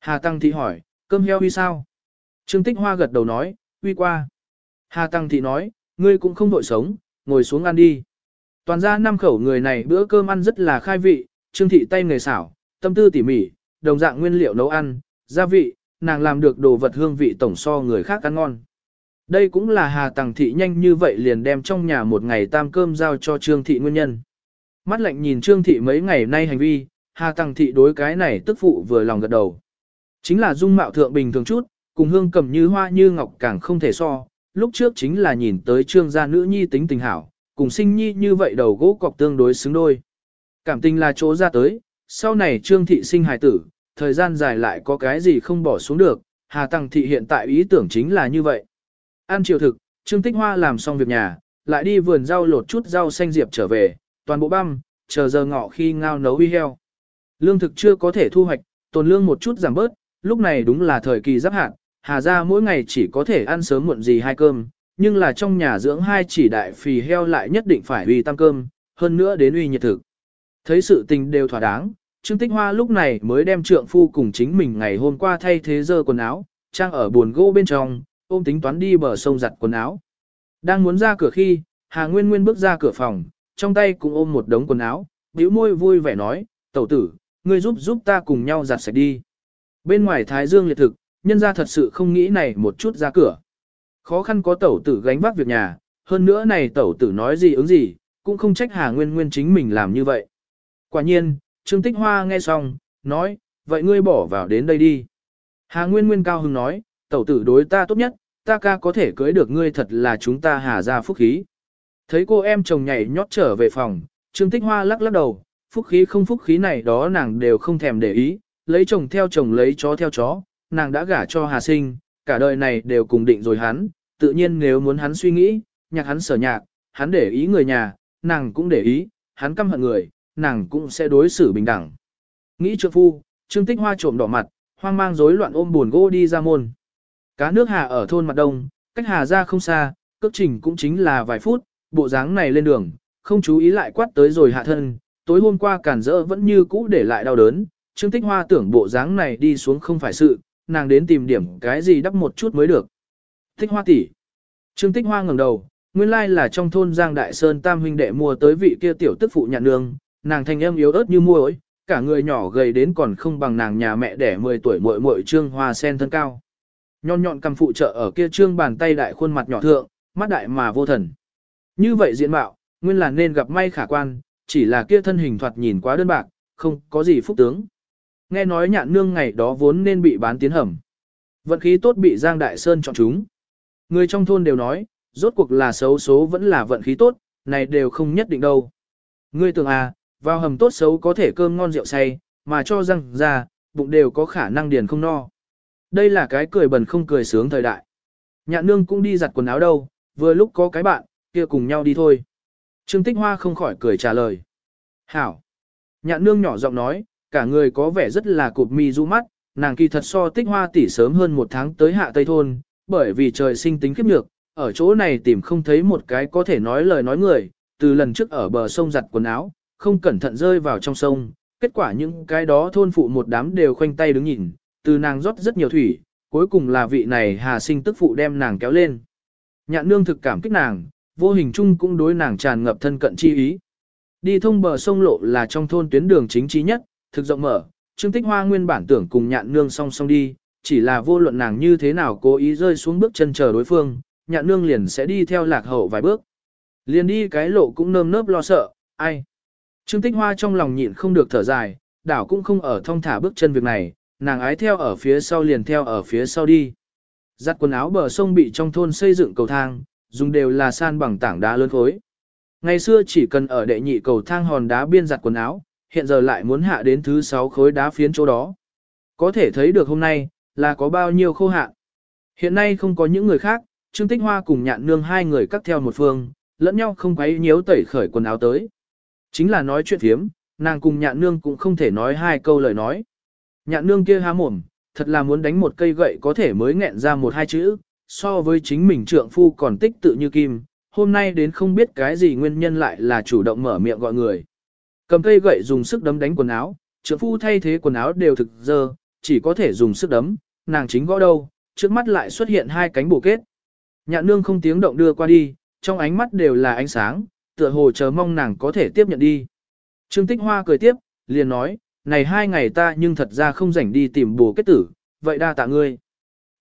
Hà Tăng Thị hỏi, cơm heo huy sao? Trương Tích Hoa gật đầu nói, huy qua. Hà Tăng Thị nói, ngươi cũng không đội sống, ngồi xuống ăn đi. Toàn ra năm khẩu người này bữa cơm ăn rất là khai vị, Trương Thị tay nghề xảo, tâm tư tỉ mỉ, đồng dạng nguyên liệu nấu ăn, gia vị, nàng làm được đồ vật hương vị tổng so người khác ăn ngon. Đây cũng là Hà Tăng Thị nhanh như vậy liền đem trong nhà một ngày tam cơm giao cho Trương Thị nguyên nhân. Mắt lạnh nhìn Trương Thị mấy ngày nay hành vi, Hà Tăng Thị đối cái này tức phụ vừa lòng gật đầu. Chính là dung mạo thượng bình thường chút, cùng hương cầm như hoa như ngọc càng không thể so, lúc trước chính là nhìn tới trương gia nữ nhi tính tình hảo, cùng sinh nhi như vậy đầu gỗ cọc tương đối xứng đôi. Cảm tình là chỗ ra tới, sau này trương thị sinh hài tử, thời gian dài lại có cái gì không bỏ xuống được, Hà Tăng Thị hiện tại ý tưởng chính là như vậy. Ăn chiều thực, Trương Tích Hoa làm xong việc nhà, lại đi vườn rau lột chút rau xanh diệp trở về, toàn bộ băm, chờ giờ ngọ khi ngao nấu uy heo. Lương thực chưa có thể thu hoạch, tồn lương một chút giảm bớt, lúc này đúng là thời kỳ giáp hạn, Hà gia mỗi ngày chỉ có thể ăn sớm muộn gì hai cơm, nhưng là trong nhà dưỡng hai chỉ đại phì heo lại nhất định phải uy tăng cơm, hơn nữa đến uy nhiệt thực. Thấy sự tình đều thỏa đáng, Trương Tích Hoa lúc này mới đem trượng phu cùng chính mình ngày hôm qua thay thế dơ quần áo, trang ở buồn gỗ bên trong, ôm tính toán đi bờ sông giặt quần áo. Đang muốn ra cửa khi, Hà Nguyên Nguyên bước ra cửa phòng, trong tay cũng ôm một đống quần áo, bĩu môi vui vẻ nói, tẩu tử, ngươi giúp giúp ta cùng nhau giặt sạch đi. Bên ngoài Thái Dương liệt thực, nhân ra thật sự không nghĩ này một chút ra cửa. Khó khăn có tẩu tử gánh vác việc nhà, hơn nữa này tẩu tử nói gì ứng gì, cũng không trách Hà Nguyên Nguyên chính mình làm như vậy. Quả nhiên, Trương Tích Hoa nghe xong, nói, vậy ngươi bỏ vào đến đây đi. Hà Nguyên Nguyên cao hứng nói, tẩu tử đối ta tốt nhất, ta ca có thể cưới được ngươi thật là chúng ta hà ra phúc khí. Thấy cô em chồng nhảy nhót trở về phòng, Trương Tích Hoa lắc lắc đầu, phúc khí không phúc khí này đó nàng đều không thèm để ý, lấy chồng theo chồng lấy chó theo chó, nàng đã gả cho Hà Sinh, cả đời này đều cùng định rồi hắn, tự nhiên nếu muốn hắn suy nghĩ, nhạc hắn sở nhạc, hắn để ý người nhà, nàng cũng để ý, hắn căm hận người, nàng cũng sẽ đối xử bình đẳng. Nghĩ trượng phu, Trương Tích Hoa trộm đỏ mặt, hoang mang rối loạn ôm buồn gỗ đi ra môn. Cá nước Hà ở thôn mặt đông, cách Hà ra không xa, cước trình cũng chính là vài phút, bộ dáng này lên đường, không chú ý lại quát tới rồi hạ thân, tối hôm qua cản rỡ vẫn như cũ để lại đau đớn, Trương Tích Hoa tưởng bộ dáng này đi xuống không phải sự, nàng đến tìm điểm cái gì đắp một chút mới được. Tích Hoa tỷ. Trương Tích Hoa ngẩng đầu, nguyên lai là trong thôn Giang Đại Sơn Tam huynh đệ mua tới vị kia tiểu tức phụ nhạn nương, nàng thanh âm yếu ớt như muỗi, cả người nhỏ gầy đến còn không bằng nàng nhà mẹ đẻ 10 tuổi muội muội Trương Hoa sen thân cao. Nhọn nhọn cầm phụ trợ ở kia trương bàn tay đại khuôn mặt nhỏ thượng, mắt đại mà vô thần. Như vậy diện mạo, nguyên là nên gặp may khả quan, chỉ là kia thân hình thoạt nhìn quá đơn bạc, không có gì phúc tướng. Nghe nói nhạn nương ngày đó vốn nên bị bán tiến hầm. Vận khí tốt bị Giang Đại Sơn chọn chúng. Người trong thôn đều nói, rốt cuộc là xấu số vẫn là vận khí tốt, này đều không nhất định đâu. Ngươi tưởng à, vào hầm tốt xấu có thể cơm ngon rượu say, mà cho răng ra, bụng đều có khả năng điền không no. Đây là cái cười bần không cười sướng thời đại. Nhạn nương cũng đi giặt quần áo đâu, vừa lúc có cái bạn, kia cùng nhau đi thôi. Trương Tích Hoa không khỏi cười trả lời. Hảo. Nhạn nương nhỏ giọng nói, cả người có vẻ rất là cụp mi du mắt, nàng kỳ thật so Tích Hoa tỷ sớm hơn một tháng tới hạ Tây Thôn, bởi vì trời sinh tính khiếp nhược, ở chỗ này tìm không thấy một cái có thể nói lời nói người, từ lần trước ở bờ sông giặt quần áo, không cẩn thận rơi vào trong sông, kết quả những cái đó thôn phụ một đám đều khoanh tay đứng nhìn, từ nàng rót rất nhiều thủy, cuối cùng là vị này hà sinh tức phụ đem nàng kéo lên. Nhạn nương thực cảm kích nàng, vô hình chung cũng đối nàng tràn ngập thân cận chi ý. Đi thông bờ sông lộ là trong thôn tuyến đường chính trí nhất, thực rộng mở, Trương Tích Hoa nguyên bản tưởng cùng nhạn nương song song đi, chỉ là vô luận nàng như thế nào cố ý rơi xuống bước chân chờ đối phương, nhạn nương liền sẽ đi theo lạc hậu vài bước. Liền đi cái lộ cũng nơm nớp lo sợ, ai. Trương Tích Hoa trong lòng nhịn không được thở dài, đảo cũng không ở thông thả bước chân việc này, nàng ái theo ở phía sau liền theo ở phía sau đi. Giặt quần áo bờ sông bị trong thôn xây dựng cầu thang, dùng đều là san bằng tảng đá lớn khối. Ngày xưa chỉ cần ở đệ nhị cầu thang hòn đá biên giặt quần áo, hiện giờ lại muốn hạ đến thứ sáu khối đá phiến chỗ đó. Có thể thấy được hôm nay, là có bao nhiêu khô hạn. Hiện nay không có những người khác, Trương Tích Hoa cùng nhạn nương hai người cắt theo một phương, lẫn nhau không quấy nhiễu tẩy khởi quần áo tới. Chính là nói chuyện phiếm, nàng cùng nhạn nương cũng không thể nói hai câu lời nói. Nhạn nương kia há mồm, thật là muốn đánh một cây gậy có thể mới nghẹn ra một hai chữ, so với chính mình trượng phu còn tích tự như kim, hôm nay đến không biết cái gì nguyên nhân lại là chủ động mở miệng gọi người. Cầm cây gậy dùng sức đấm đánh quần áo, trưởng phu thay thế quần áo đều thực dơ, chỉ có thể dùng sức đấm, nàng chính gõ đâu, trước mắt lại xuất hiện hai cánh bổ kết. Nhạn nương không tiếng động đưa qua đi, trong ánh mắt đều là ánh sáng, tựa hồ chờ mong nàng có thể tiếp nhận đi. Trương Tích Hoa cười tiếp, liền nói, này hai ngày ta nhưng thật ra không rảnh đi tìm bổ kết tử, vậy đa tạ ngươi.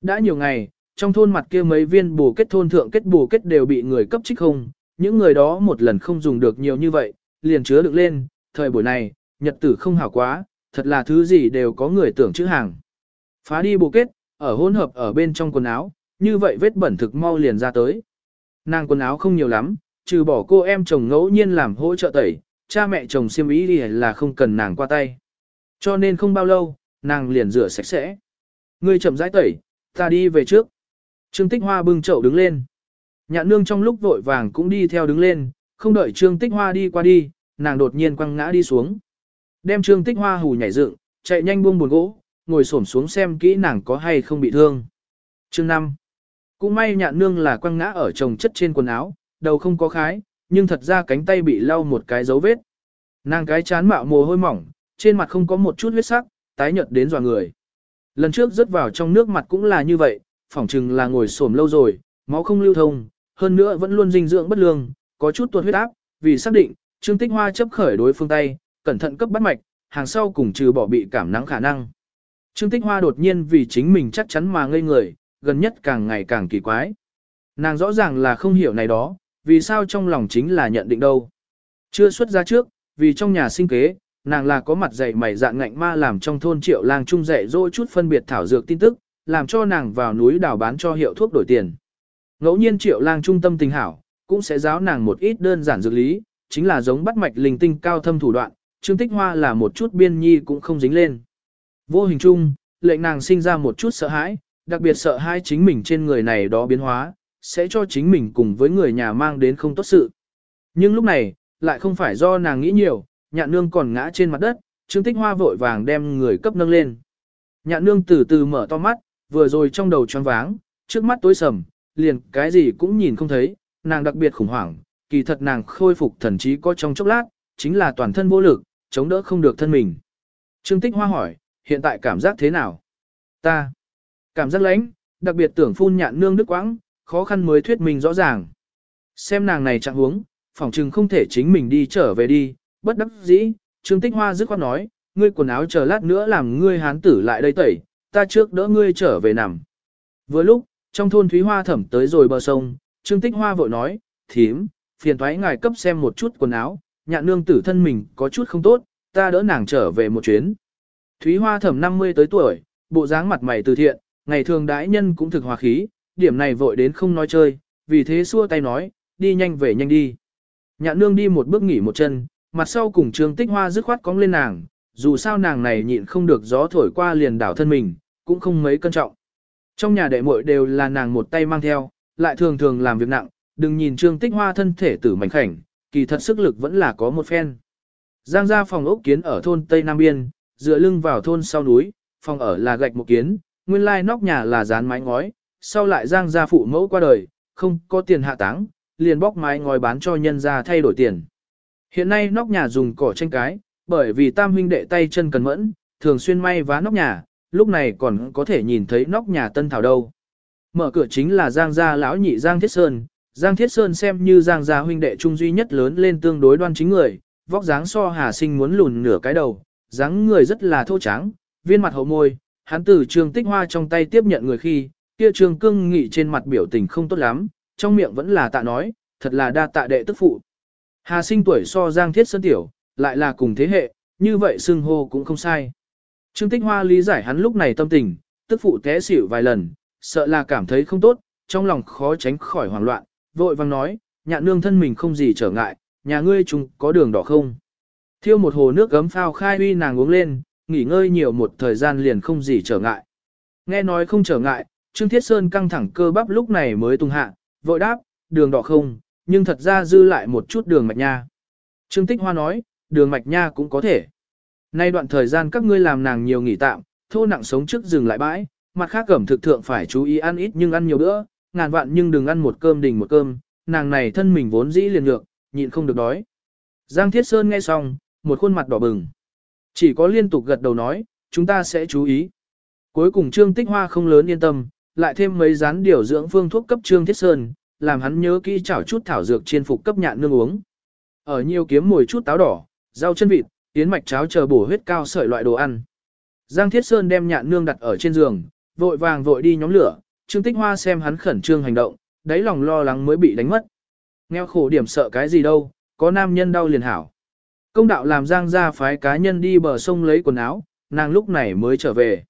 Đã nhiều ngày, trong thôn mặt kia mấy viên bổ kết thôn thượng kết bổ kết đều bị người cấp trích không, những người đó một lần không dùng được nhiều như vậy, liền chứa được lên, thời buổi này, nhật tử không hảo quá, thật là thứ gì đều có người tưởng chữ hàng. Phá đi bộ kết, ở hỗn hợp ở bên trong quần áo, như vậy vết bẩn thực mau liền ra tới. Nàng quần áo không nhiều lắm, trừ bỏ cô em chồng ngẫu nhiên làm hỗ trợ tẩy, cha mẹ chồng xiêm ý đi là không cần nàng qua tay. Cho nên không bao lâu, nàng liền rửa sạch sẽ. Ngươi chậm rãi tẩy, ta đi về trước. Trương Tích Hoa bưng chậu đứng lên. Nhạn nương trong lúc vội vàng cũng đi theo đứng lên, không đợi Trương Tích Hoa đi qua đi, nàng đột nhiên quăng ngã đi xuống. Đem Trương Tích Hoa hù nhảy dựng, chạy nhanh buông buồn gỗ, ngồi xổm xuống xem kỹ nàng có hay không bị thương. Chương 5. Cũng may nhạn nương là quăng ngã ở chồng chất trên quần áo, đầu không có khái, nhưng thật ra cánh tay bị lau một cái dấu vết. Nàng cái chán mạo mồ hôi mỏng, trên mặt không có một chút huyết sắc, tái nhợt đến dò người. Lần trước rớt vào trong nước mặt cũng là như vậy, phỏng chừng là ngồi xổm lâu rồi, máu không lưu thông, hơn nữa vẫn luôn dinh dưỡng bất lương, có chút tuột huyết áp, vì xác định, Trương Tích Hoa chấp khởi đối phương tay, cẩn thận cấp bắt mạch, hàng sau cùng trừ bỏ bị cảm nắng khả năng. Trương Tích Hoa đột nhiên vì chính mình chắc chắn mà ngây người, gần nhất càng ngày càng kỳ quái. Nàng rõ ràng là không hiểu này đó, vì sao trong lòng chính là nhận định đâu. Chưa xuất ra trước, vì trong nhà sinh kế, nàng là có mặt dày mày dạng ngạnh ma làm trong thôn triệu lang trung dạy dỗ chút phân biệt thảo dược tin tức, làm cho nàng vào núi đảo bán cho hiệu thuốc đổi tiền. Ngẫu nhiên triệu lang trung tâm tình hảo, cũng sẽ giáo nàng một ít đơn giản dược lý, chính là giống bắt mạch linh tinh cao thâm thủ đoạn, Trương Tích Hoa là một chút biên nhi cũng không dính lên. Vô hình chung, lệnh nàng sinh ra một chút sợ hãi, đặc biệt sợ hãi chính mình trên người này đó biến hóa, sẽ cho chính mình cùng với người nhà mang đến không tốt sự. Nhưng lúc này, lại không phải do nàng nghĩ nhiều, nhạn nương còn ngã trên mặt đất, Trương Tích Hoa vội vàng đem người cấp nâng lên. Nhạn nương từ từ mở to mắt, vừa rồi trong đầu choáng váng, trước mắt tối sầm, liền cái gì cũng nhìn không thấy, nàng đặc biệt khủng hoảng, kỳ thật nàng khôi phục thần trí có trong chốc lát, chính là toàn thân vô lực, chống đỡ không được thân mình. Trương Tích Hoa hỏi, hiện tại cảm giác thế nào? Ta, cảm giác lãnh, đặc biệt tưởng phun nhạn nương nước quãng, khó khăn mới thuyết mình rõ ràng. Xem nàng này trạng huống, phỏng chừng không thể chính mình đi trở về đi, bất đắc dĩ, Trương Tích Hoa dứt khoát nói, ngươi quần áo chờ lát nữa làm ngươi hán tử lại đây tẩy, ta trước đỡ ngươi trở về nằm. Vừa lúc, trong thôn Thúy Hoa thẩm tới rồi bờ sông, Trương Tích Hoa vội nói, thím, phiền thoái ngài cấp xem một chút quần áo, nhạn nương tử thân mình có chút không tốt, ta đỡ nàng trở về một chuyến. Thúy Hoa thẩm 50 tới tuổi, bộ dáng mặt mày từ thiện, ngày thường đãi nhân cũng thực hòa khí, điểm này vội đến không nói chơi, vì thế xua tay nói, đi nhanh về nhanh đi. Nhạn nương đi một bước nghỉ một chân, mặt sau cùng Trương Tích Hoa dứt khoát cong lên nàng, dù sao nàng này nhịn không được gió thổi qua liền đảo thân mình, cũng không mấy cân trọng. Trong nhà đệ muội đều là nàng một tay mang theo, lại thường thường làm việc nặng, đừng nhìn Trương Tích Hoa thân thể tử mảnh khảnh, kỳ thật sức lực vẫn là có một phen. Giang ra phòng ốc kiến ở thôn Tây Nam Biên, dựa lưng vào thôn sau núi, phòng ở là gạch một kiến, nguyên lai nóc nhà là dán mái ngói, sau lại Giang gia phụ mẫu qua đời, không có tiền hạ táng, liền bóc mái ngói bán cho nhân gia thay đổi tiền. Hiện nay nóc nhà dùng cỏ tranh cái, bởi vì tam huynh đệ tay chân cần mẫn, thường xuyên may vá nóc nhà, lúc này còn có thể nhìn thấy nóc nhà tân thảo đâu. Mở cửa chính là Giang gia lão nhị Giang Thiết Sơn, Giang Thiết Sơn xem như Giang gia huynh đệ trung duy nhất lớn lên tương đối đoan chính người, vóc dáng so Hà Sinh muốn lùn nửa cái đầu, dáng người rất là thô trắng, viên mặt hậu môi, hắn từ Trương Tích Hoa trong tay tiếp nhận người khi, kia Trương Cương nghị trên mặt biểu tình không tốt lắm, trong miệng vẫn là tạ nói, thật là đa tạ đệ tức phụ. Hà Sinh tuổi so Giang Thiết Sơn tiểu, lại là cùng thế hệ, như vậy xưng hô cũng không sai. Trương Tích Hoa lý giải hắn lúc này tâm tình, tức phụ té xỉu vài lần, sợ là cảm thấy không tốt, trong lòng khó tránh khỏi hoảng loạn, vội vang nói, nhạn nương thân mình không gì trở ngại, nhà ngươi chúng có đường đỏ không? Thiêu một hồ nước gấm phao khai uy nàng uống lên, nghỉ ngơi nhiều một thời gian liền không gì trở ngại. Nghe nói không trở ngại, Trương Thiết Sơn căng thẳng cơ bắp lúc này mới tung hạ, vội đáp, đường đỏ không, nhưng thật ra dư lại một chút đường mạch nha. Trương Tích Hoa nói, đường mạch nha cũng có thể. Nay đoạn thời gian các ngươi làm nàng nhiều nghỉ tạm, thô nặng sống trước dừng lại bãi, mặt khác cẩm thực thượng phải chú ý ăn ít nhưng ăn nhiều bữa, ngàn vạn nhưng đừng ăn một cơm đỉnh một cơm, nàng này thân mình vốn dĩ liền ngược, nhịn không được đói. Giang Thiết Sơn nghe xong, một khuôn mặt đỏ bừng. Chỉ có liên tục gật đầu nói, chúng ta sẽ chú ý. Cuối cùng Trương Tích Hoa không lớn yên tâm, lại thêm mấy rán điều dưỡng phương thuốc cấp Trương Thiết Sơn, làm hắn nhớ kỹ chảo chút thảo dược chiên phục cấp nhạn nương uống. Ở nhiều kiếm mùi chút táo đỏ, rau chân vịt, tiến mạch cháo chờ bổ huyết cao sợi loại đồ ăn. Giang Thiết Sơn đem nhạn nương đặt ở trên giường, vội vàng vội đi nhóm lửa, Trương Tích Hoa xem hắn khẩn trương hành động, đáy lòng lo lắng mới bị đánh mất. Nghèo khổ điểm sợ cái gì đâu, có nam nhân đau liền hảo. Công đạo làm Giang ra phái cá nhân đi bờ sông lấy quần áo, nàng lúc này mới trở về.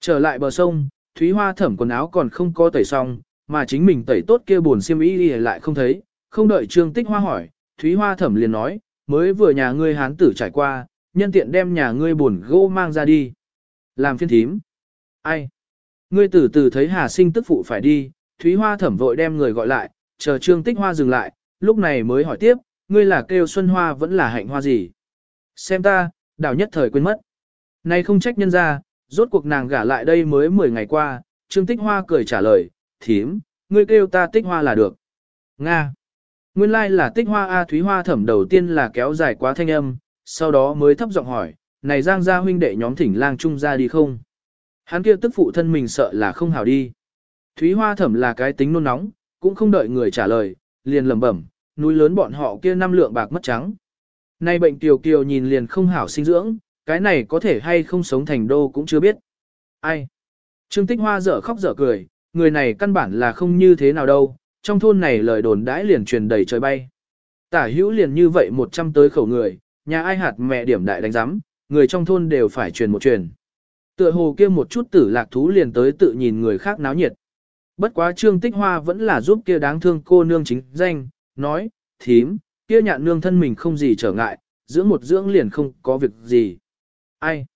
Trở lại bờ sông, Thúy Hoa thẩm quần áo còn không có tẩy xong, mà chính mình tẩy tốt kia buồn xiêm y lại không thấy, không đợi Trương Tích Hoa hỏi, Thúy Hoa thẩm liền nói, mới vừa nhà ngươi hán tử trải qua, nhân tiện đem nhà ngươi buồn gỗ mang ra đi. Làm phiên thím. Ai? Ngươi từ từ thấy Hà Sinh tức phụ phải đi, Thúy Hoa thẩm vội đem người gọi lại, chờ Trương Tích Hoa dừng lại, lúc này mới hỏi tiếp, ngươi là kêu Xuân Hoa vẫn là hạnh hoa gì? Xem ta, đảo nhất thời quên mất. Này không trách nhân ra, rốt cuộc nàng gả lại đây mới 10 ngày qua, Trương Tích Hoa cười trả lời, thím, ngươi kêu ta Tích Hoa là được. Nga. Nguyên lai like là Tích Hoa A Thúy Hoa thẩm đầu tiên là kéo dài quá thanh âm, sau đó mới thấp giọng hỏi, này Giang gia huynh đệ nhóm thỉnh lang trung ra đi không? Hắn kia tức phụ thân mình sợ là không hảo đi. Thúy Hoa thẩm là cái tính nôn nóng, cũng không đợi người trả lời, liền lẩm bẩm, núi lớn bọn họ kia năm lượng bạc mất trắng. Nay bệnh tiểu kiều nhìn liền không hảo sinh dưỡng, cái này có thể hay không sống thành đô cũng chưa biết. Ai? Trương Tích Hoa dở khóc dở cười, người này căn bản là không như thế nào đâu, trong thôn này lời đồn đãi liền truyền đầy trời bay. Tả hữu liền như vậy một trăm tới khẩu người, nhà ai hạt mẹ điểm đại đánh giám, người trong thôn đều phải truyền một truyền. Tựa hồ kia một chút tử lạc thú liền tới tự nhìn người khác náo nhiệt. Bất quá Trương Tích Hoa vẫn là giúp kia đáng thương cô nương chính danh, nói, thím, kia nhạn nương thân mình không gì trở ngại, dưỡng một dưỡng liền không có việc gì. Ai?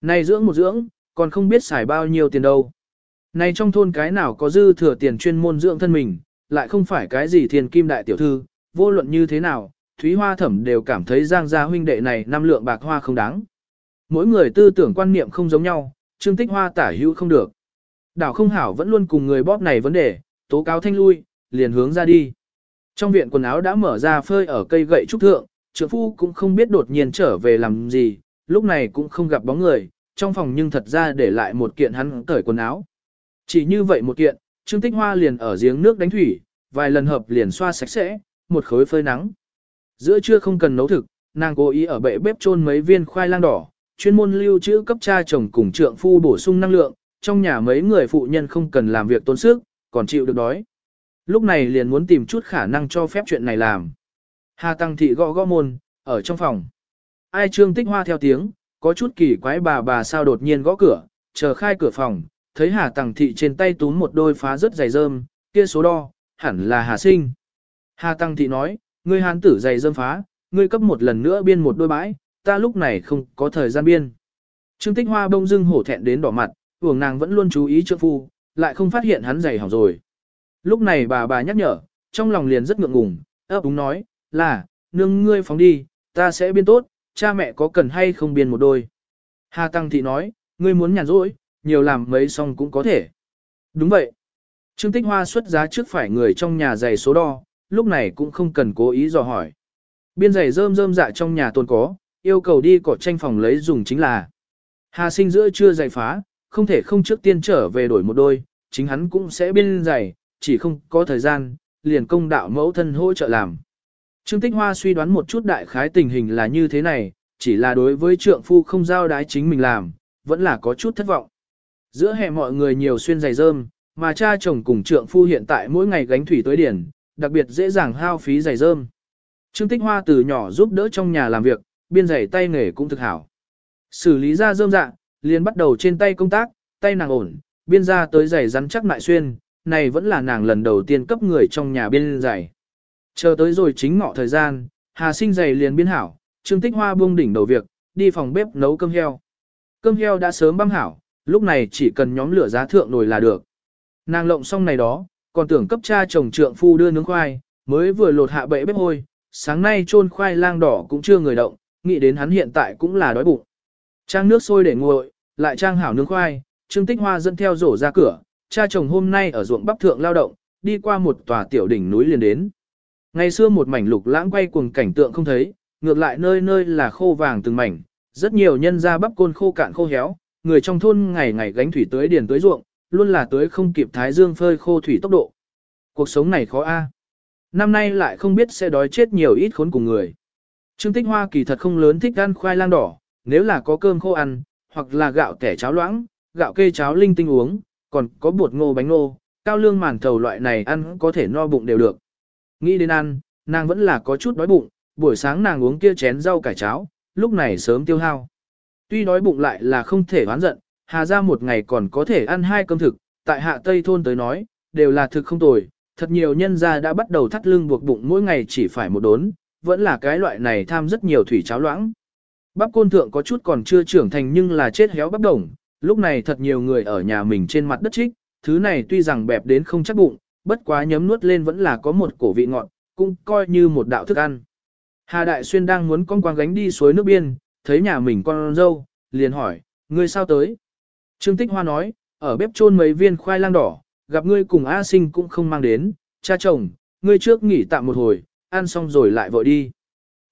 Này dưỡng một dưỡng, còn không biết xài bao nhiêu tiền đâu. Này trong thôn cái nào có dư thừa tiền chuyên môn dưỡng thân mình, lại không phải cái gì thiền kim đại tiểu thư, vô luận như thế nào, Thúy Hoa Thẩm đều cảm thấy Giang gia huynh đệ này năm lượng bạc hoa không đáng. Mỗi người tư tưởng quan niệm không giống nhau, Trương Tích Hoa tả hữu không được. Đảo không hảo vẫn luôn cùng người bóp này vấn đề, tố cáo thanh lui, liền hướng ra đi. Trong viện quần áo đã mở ra phơi ở cây gậy trúc thượng, trưởng phu cũng không biết đột nhiên trở về làm gì, lúc này cũng không gặp bóng người, trong phòng nhưng thật ra để lại một kiện hắn cởi quần áo. Chỉ như vậy một kiện, Trương Tích Hoa liền ở giếng nước đánh thủy, vài lần hợp liền xoa sạch sẽ, một khối phơi nắng. Giữa trưa không cần nấu thực, nàng cố ý ở bệ bếp chôn mấy viên khoai lang đỏ, chuyên môn lưu trữ cấp cha chồng cùng trượng phu bổ sung năng lượng, trong nhà mấy người phụ nhân không cần làm việc tốn sức, còn chịu được đói. Lúc này liền muốn tìm chút khả năng cho phép chuyện này làm. Hà Tăng Thị gõ gõ môn, ở trong phòng. Ai trương tích hoa theo tiếng, có chút kỳ quái bà bà sao đột nhiên gõ cửa, chờ khai cửa phòng, thấy Hà Tăng Thị trên tay túm một đôi phá rất dày rơm, kia số đo, hẳn là Hà Sinh. Hà Tăng Thị nói, ngươi hán tử dày rơm phá, ngươi cấp một lần nữa biên một đôi bãi, ta lúc này không có thời gian biên. Trương Tích Hoa bông dưng hổ thẹn đến đỏ mặt, uổng nàng vẫn luôn chú ý trượng phu, lại không phát hiện hắn dày hỏng rồi. Lúc này bà bà nhắc nhở, trong lòng liền rất ngượng ngùng, ấp úng nói, là, nương ngươi phóng đi, ta sẽ biên tốt, cha mẹ có cần hay không biên một đôi. Hà Tăng Thị nói, ngươi muốn nhàn rỗi, nhiều làm mấy xong cũng có thể. Đúng vậy. Trương Tích Hoa xuất giá trước phải người trong nhà giày số đo, lúc này cũng không cần cố ý dò hỏi. Biên giày rơm rơm dạ trong nhà tồn có, yêu cầu đi cỏ tranh phòng lấy dùng chính là. Hà sinh giữa chưa giày phá, không thể không trước tiên trở về đổi một đôi, chính hắn cũng sẽ biên giày, chỉ không có thời gian, liền công đạo mẫu thân hỗ trợ làm. Trương Tích Hoa suy đoán một chút đại khái tình hình là như thế này, chỉ là đối với trượng phu không giao đái chính mình làm, vẫn là có chút thất vọng. Giữa hè mọi người nhiều xuyên giày rơm, mà cha chồng cùng trượng phu hiện tại mỗi ngày gánh thủy tới điển, đặc biệt dễ dàng hao phí giày rơm. Trương Tích Hoa từ nhỏ giúp đỡ trong nhà làm việc, biên giày tay nghề cũng thực hảo. Xử lý ra rơm dạ, liền bắt đầu trên tay công tác, tay nàng ổn, biên ra tới giày rắn chắc lại xuyên, này vẫn là nàng lần đầu tiên cấp người trong nhà biên giày. Chờ tới rồi chính ngọ thời gian, Hà sinh giày liền biên hảo, Trương Tích Hoa buông đỉnh đầu việc, đi phòng bếp nấu cơm heo. Cơm heo đã sớm băm hảo, lúc này chỉ cần nhóm lửa giá thượng nồi là được. Nàng lộng xong này đó, còn tưởng cấp cha chồng trượng phu đưa nướng khoai, Mới vừa lột hạ bệ bếp hôi, sáng nay chôn khoai lang đỏ cũng chưa người động, nghĩ đến hắn hiện tại cũng là đói bụng. Trang nước sôi để nguội, lại trang hảo nướng khoai, Trương Tích Hoa dẫn theo rổ ra cửa, cha chồng hôm nay ở ruộng bắp thượng lao động, đi qua một tòa tiểu đỉnh núi liền đến. Ngày xưa một mảnh lục lãng quay cuồng cảnh tượng không thấy, ngược lại nơi nơi là khô vàng từng mảnh, rất nhiều nhân ra bắp côn khô cạn khô héo, người trong thôn ngày ngày gánh thủy tới điền tới ruộng, luôn là tới không kịp thái dương phơi khô thủy tốc độ. Cuộc sống này khó a. Năm nay lại không biết sẽ đói chết nhiều ít khốn cùng người. Trương Tích Hoa kỳ thật không lớn thích ăn khoai lang đỏ, nếu là có cơm khô ăn, hoặc là gạo kẻ cháo loãng, gạo kê cháo linh tinh uống, còn có bột ngô bánh ngô, cao lương màn thầu loại này ăn có thể no bụng đều được. Nghĩ đến ăn, nàng vẫn là có chút đói bụng, buổi sáng nàng uống kia chén rau cải cháo, lúc này sớm tiêu hao. Tuy đói bụng lại là không thể oán giận, hà ra một ngày còn có thể ăn hai cơm thực, tại hạ Tây Thôn tới nói, đều là thực không tồi, thật nhiều nhân gia đã bắt đầu thắt lưng buộc bụng mỗi ngày chỉ phải một đốn, vẫn là cái loại này tham rất nhiều thủy cháo loãng. Bắp côn thượng có chút còn chưa trưởng thành nhưng là chết héo bắp đồng, lúc này thật nhiều người ở nhà mình trên mặt đất trích, thứ này tuy rằng bẹp đến không chắc bụng, bất quá nhấm nuốt lên vẫn là có một cổ vị ngọt, cũng coi như một đạo thức ăn. Hà Đại Xuyên đang muốn con quang gánh đi suối nước biên, thấy nhà mình con dâu, liền hỏi, ngươi sao tới? Trương Tích Hoa nói, ở bếp chôn mấy viên khoai lang đỏ, gặp ngươi cùng A Sinh cũng không mang đến, cha chồng, ngươi trước nghỉ tạm một hồi, ăn xong rồi lại vội đi.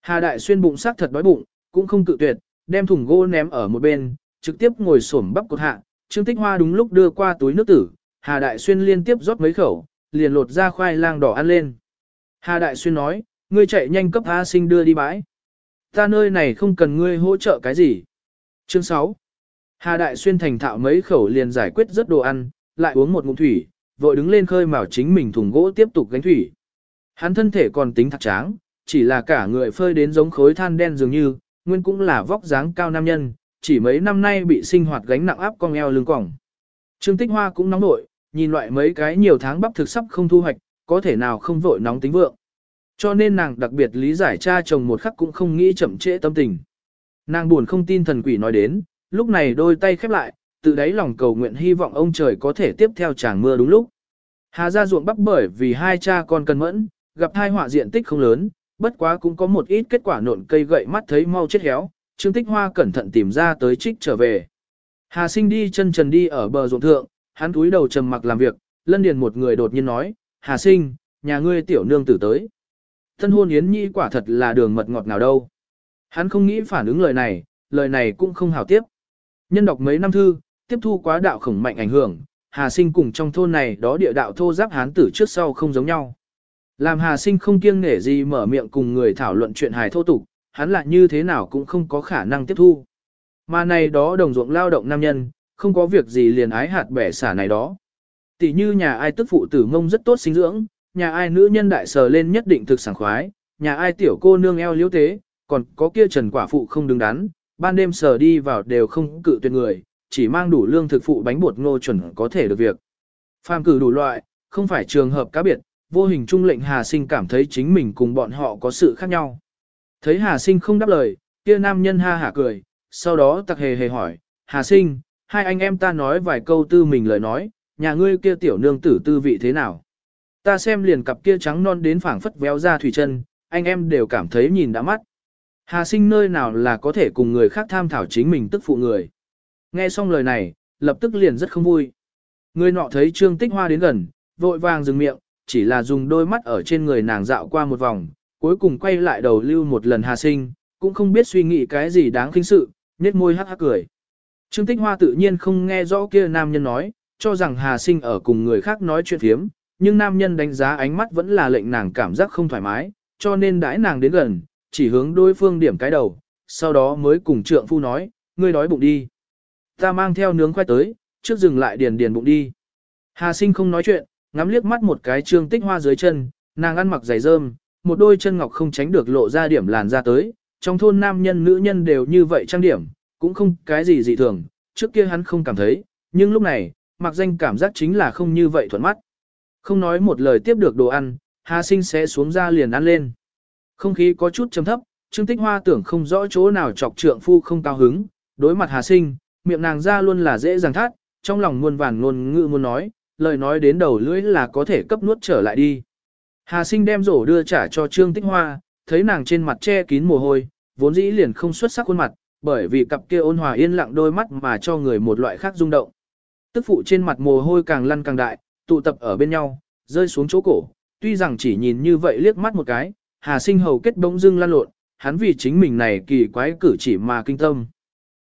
Hà Đại Xuyên bụng sắc thật đói bụng, cũng không cự tuyệt, đem thùng gỗ ném ở một bên, trực tiếp ngồi xổm bắp cột hạ, Trương Tích Hoa đúng lúc đưa qua túi nước tử, Hà Đại Xuyên liên tiếp rót mấy khẩu, liền lột ra khoai lang đỏ ăn lên. Hà Đại Xuyên nói, ngươi chạy nhanh cấp A sinh đưa đi bãi. Ta nơi này không cần ngươi hỗ trợ cái gì. Chương 6 Hà Đại Xuyên thành thạo mấy khẩu liền giải quyết rất đồ ăn, lại uống một ngụm thủy, vội đứng lên khơi mào chính mình thùng gỗ tiếp tục gánh thủy. Hắn thân thể còn tính thật tráng, chỉ là cả người phơi đến giống khối than đen dường như, nguyên cũng là vóc dáng cao nam nhân, chỉ mấy năm nay bị sinh hoạt gánh nặng áp cong eo lưng còng. Trương Tích Hoa cũng nóng nội, nhìn loại mấy cái nhiều tháng bắp thực sắp không thu hoạch, có thể nào không vội nóng tính vượng. Cho nên nàng đặc biệt lý giải cha chồng một khắc cũng không nghĩ chậm trễ tâm tình. Nàng buồn không tin thần quỷ nói đến, lúc này đôi tay khép lại, tự đáy lòng cầu nguyện hy vọng ông trời có thể tiếp theo chàng mưa đúng lúc. Hà ra ruộng bắp bởi vì hai cha con cần mẫn, gặp hai họa diện tích không lớn, bất quá cũng có một ít kết quả nộn cây gậy mắt thấy mau chết héo, Trương Tích Hoa cẩn thận tìm ra tới trích trở về. Hà sinh đi chân trần đi ở bờ ruộng thượng, hắn túi đầu trầm mặc làm việc, lân điền một người đột nhiên nói, Hà sinh, nhà ngươi tiểu nương tử tới. Thân hôn yến nhi quả thật là đường mật ngọt nào đâu. Hắn không nghĩ phản ứng lời này, lời này cũng không hào tiếp. Nhân đọc mấy năm thư, tiếp thu quá đạo khổng mạnh ảnh hưởng, Hà sinh cùng trong thôn này đó địa đạo thô giáp hán tử trước sau không giống nhau. Làm Hà sinh không kiêng nể gì mở miệng cùng người thảo luận chuyện hài thô tục, hắn lại như thế nào cũng không có khả năng tiếp thu. Mà này đó đồng ruộng lao động nam nhân, không có việc gì liền ái hạt bẻ xả này đó. Tỷ như nhà ai tức phụ tử mông rất tốt sinh dưỡng, nhà ai nữ nhân đại sờ lên nhất định thực sảng khoái, nhà ai tiểu cô nương eo liếu tế, còn có kia trần quả phụ không đứng đắn, ban đêm sờ đi vào đều không cự tuyệt người, chỉ mang đủ lương thực phụ bánh bột ngô chuẩn có thể được việc. Phàm cử đủ loại, không phải trường hợp cá biệt, vô hình trung lệnh Hà Sinh cảm thấy chính mình cùng bọn họ có sự khác nhau. Thấy Hà Sinh không đáp lời, kia nam nhân ha hả cười, sau đó tặc hề hề hỏi, Hà Sinh, hai anh em ta nói vài câu tư mình lời nói, nhà ngươi kia tiểu nương tử tư vị thế nào? Ta xem liền cặp kia trắng non đến phảng phất véo ra thủy chân, anh em đều cảm thấy nhìn đã mắt. Hà sinh nơi nào là có thể cùng người khác tham thảo chính mình tức phụ người. Nghe xong lời này, lập tức liền rất không vui. Người nọ thấy Trương Tích Hoa đến gần, vội vàng dừng miệng, chỉ là dùng đôi mắt ở trên người nàng dạo qua một vòng, cuối cùng quay lại đầu lưu một lần Hà sinh, cũng không biết suy nghĩ cái gì đáng kinh sự, nhếch môi hắc hắc cười. Trương Tích Hoa tự nhiên không nghe rõ kia nam nhân nói, cho rằng Hà sinh ở cùng người khác nói chuyện phiếm, nhưng nam nhân đánh giá ánh mắt vẫn là lệnh nàng cảm giác không thoải mái, cho nên đãi nàng đến gần, chỉ hướng đối phương điểm cái đầu, sau đó mới cùng trượng phu nói, ngươi đói bụng đi. Ta mang theo nướng khoai tới, trước dừng lại điền điền bụng đi. Hà sinh không nói chuyện, ngắm liếc mắt một cái trương tích hoa dưới chân, nàng ăn mặc giày rơm, một đôi chân ngọc không tránh được lộ ra điểm làn ra tới, trong thôn nam nhân nữ nhân đều như vậy trang điểm, cũng không cái gì dị thường, trước kia hắn không cảm thấy, nhưng lúc này, mặc danh cảm giác chính là không như vậy thuận mắt. Không nói một lời tiếp được đồ ăn, Hà Sinh sẽ xuống ra liền ăn lên. Không khí có chút trầm thấp, Trương Tích Hoa tưởng không rõ chỗ nào chọc trượng phu không cao hứng, đối mặt Hà Sinh, miệng nàng ra luôn là dễ dàng thắt, trong lòng muôn vàn ngôn ngữ muốn nói, lời nói đến đầu lưỡi là có thể cấp nuốt trở lại đi. Hà sinh đem rổ đưa trả cho Trương Tích Hoa, thấy nàng trên mặt che kín mồ hôi, vốn dĩ liền không xuất sắc khuôn mặt, bởi vì cặp kia ôn hòa yên lặng đôi mắt mà cho người một loại khác rung động. Tức phụ trên mặt mồ hôi càng lăn càng đại, tụ tập ở bên nhau, rơi xuống chỗ cổ, tuy rằng chỉ nhìn như vậy liếc mắt một cái, Hà Sinh hầu kết bỗng dưng lan lộn, hắn vì chính mình này kỳ quái cử chỉ mà kinh tâm.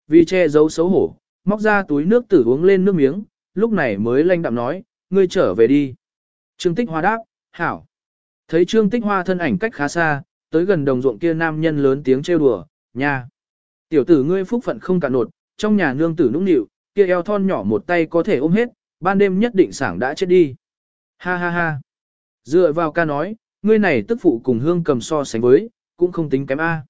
Vì che giấu xấu hổ, móc ra túi nước tử uống lên nước miếng, lúc này mới lanh đạm nói, ngươi trở về đi. Trương Tích Hoa đáp, hảo. Thấy Trương Tích Hoa thân ảnh cách khá xa, tới gần đồng ruộng kia nam nhân lớn tiếng trêu đùa, nha. Tiểu tử ngươi phúc phận không cả nột, trong nhà nương tử nũng nịu, kia eo thon nhỏ một tay có thể ôm hết, ban đêm nhất định sảng đã chết đi. Ha ha ha. Dựa vào ca nói, ngươi này tức phụ cùng hương cầm so sánh với, cũng không tính kém A.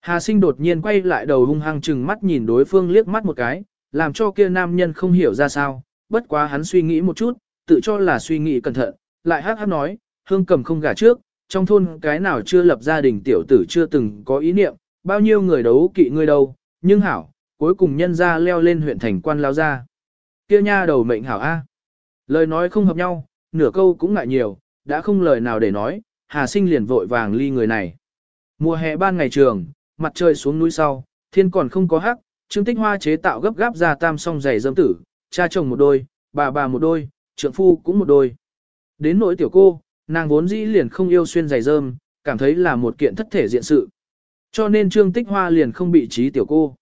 Hà sinh đột nhiên quay lại đầu hung hăng chừng mắt nhìn đối phương liếc mắt một cái, làm cho kia nam nhân không hiểu ra sao, bất quá hắn suy nghĩ một chút, tự cho là suy nghĩ cẩn thận, lại hát hát nói, hương cầm không gả trước, trong thôn cái nào chưa lập gia đình tiểu tử chưa từng có ý niệm, bao nhiêu người đấu kỵ ngươi đâu, nhưng hảo, cuối cùng nhân ra leo lên huyện thành quan lao ra. Kia nha đầu mệnh hảo A. Lời nói không hợp nhau, nửa câu cũng ngại nhiều, đã không lời nào để nói, Hà Sinh liền vội vàng ly người này. Mùa hè ban ngày trường, mặt trời xuống núi sau, thiên còn không có hắc, Trương Tích Hoa chế tạo gấp gáp ra tam song giày dâm tử, cha chồng một đôi, bà bà một đôi, trượng phu cũng một đôi. Đến nỗi tiểu cô, nàng vốn dĩ liền không yêu xuyên giày dơm, cảm thấy là một kiện thất thể diện sự. Cho nên Trương Tích Hoa liền không bị trí tiểu cô.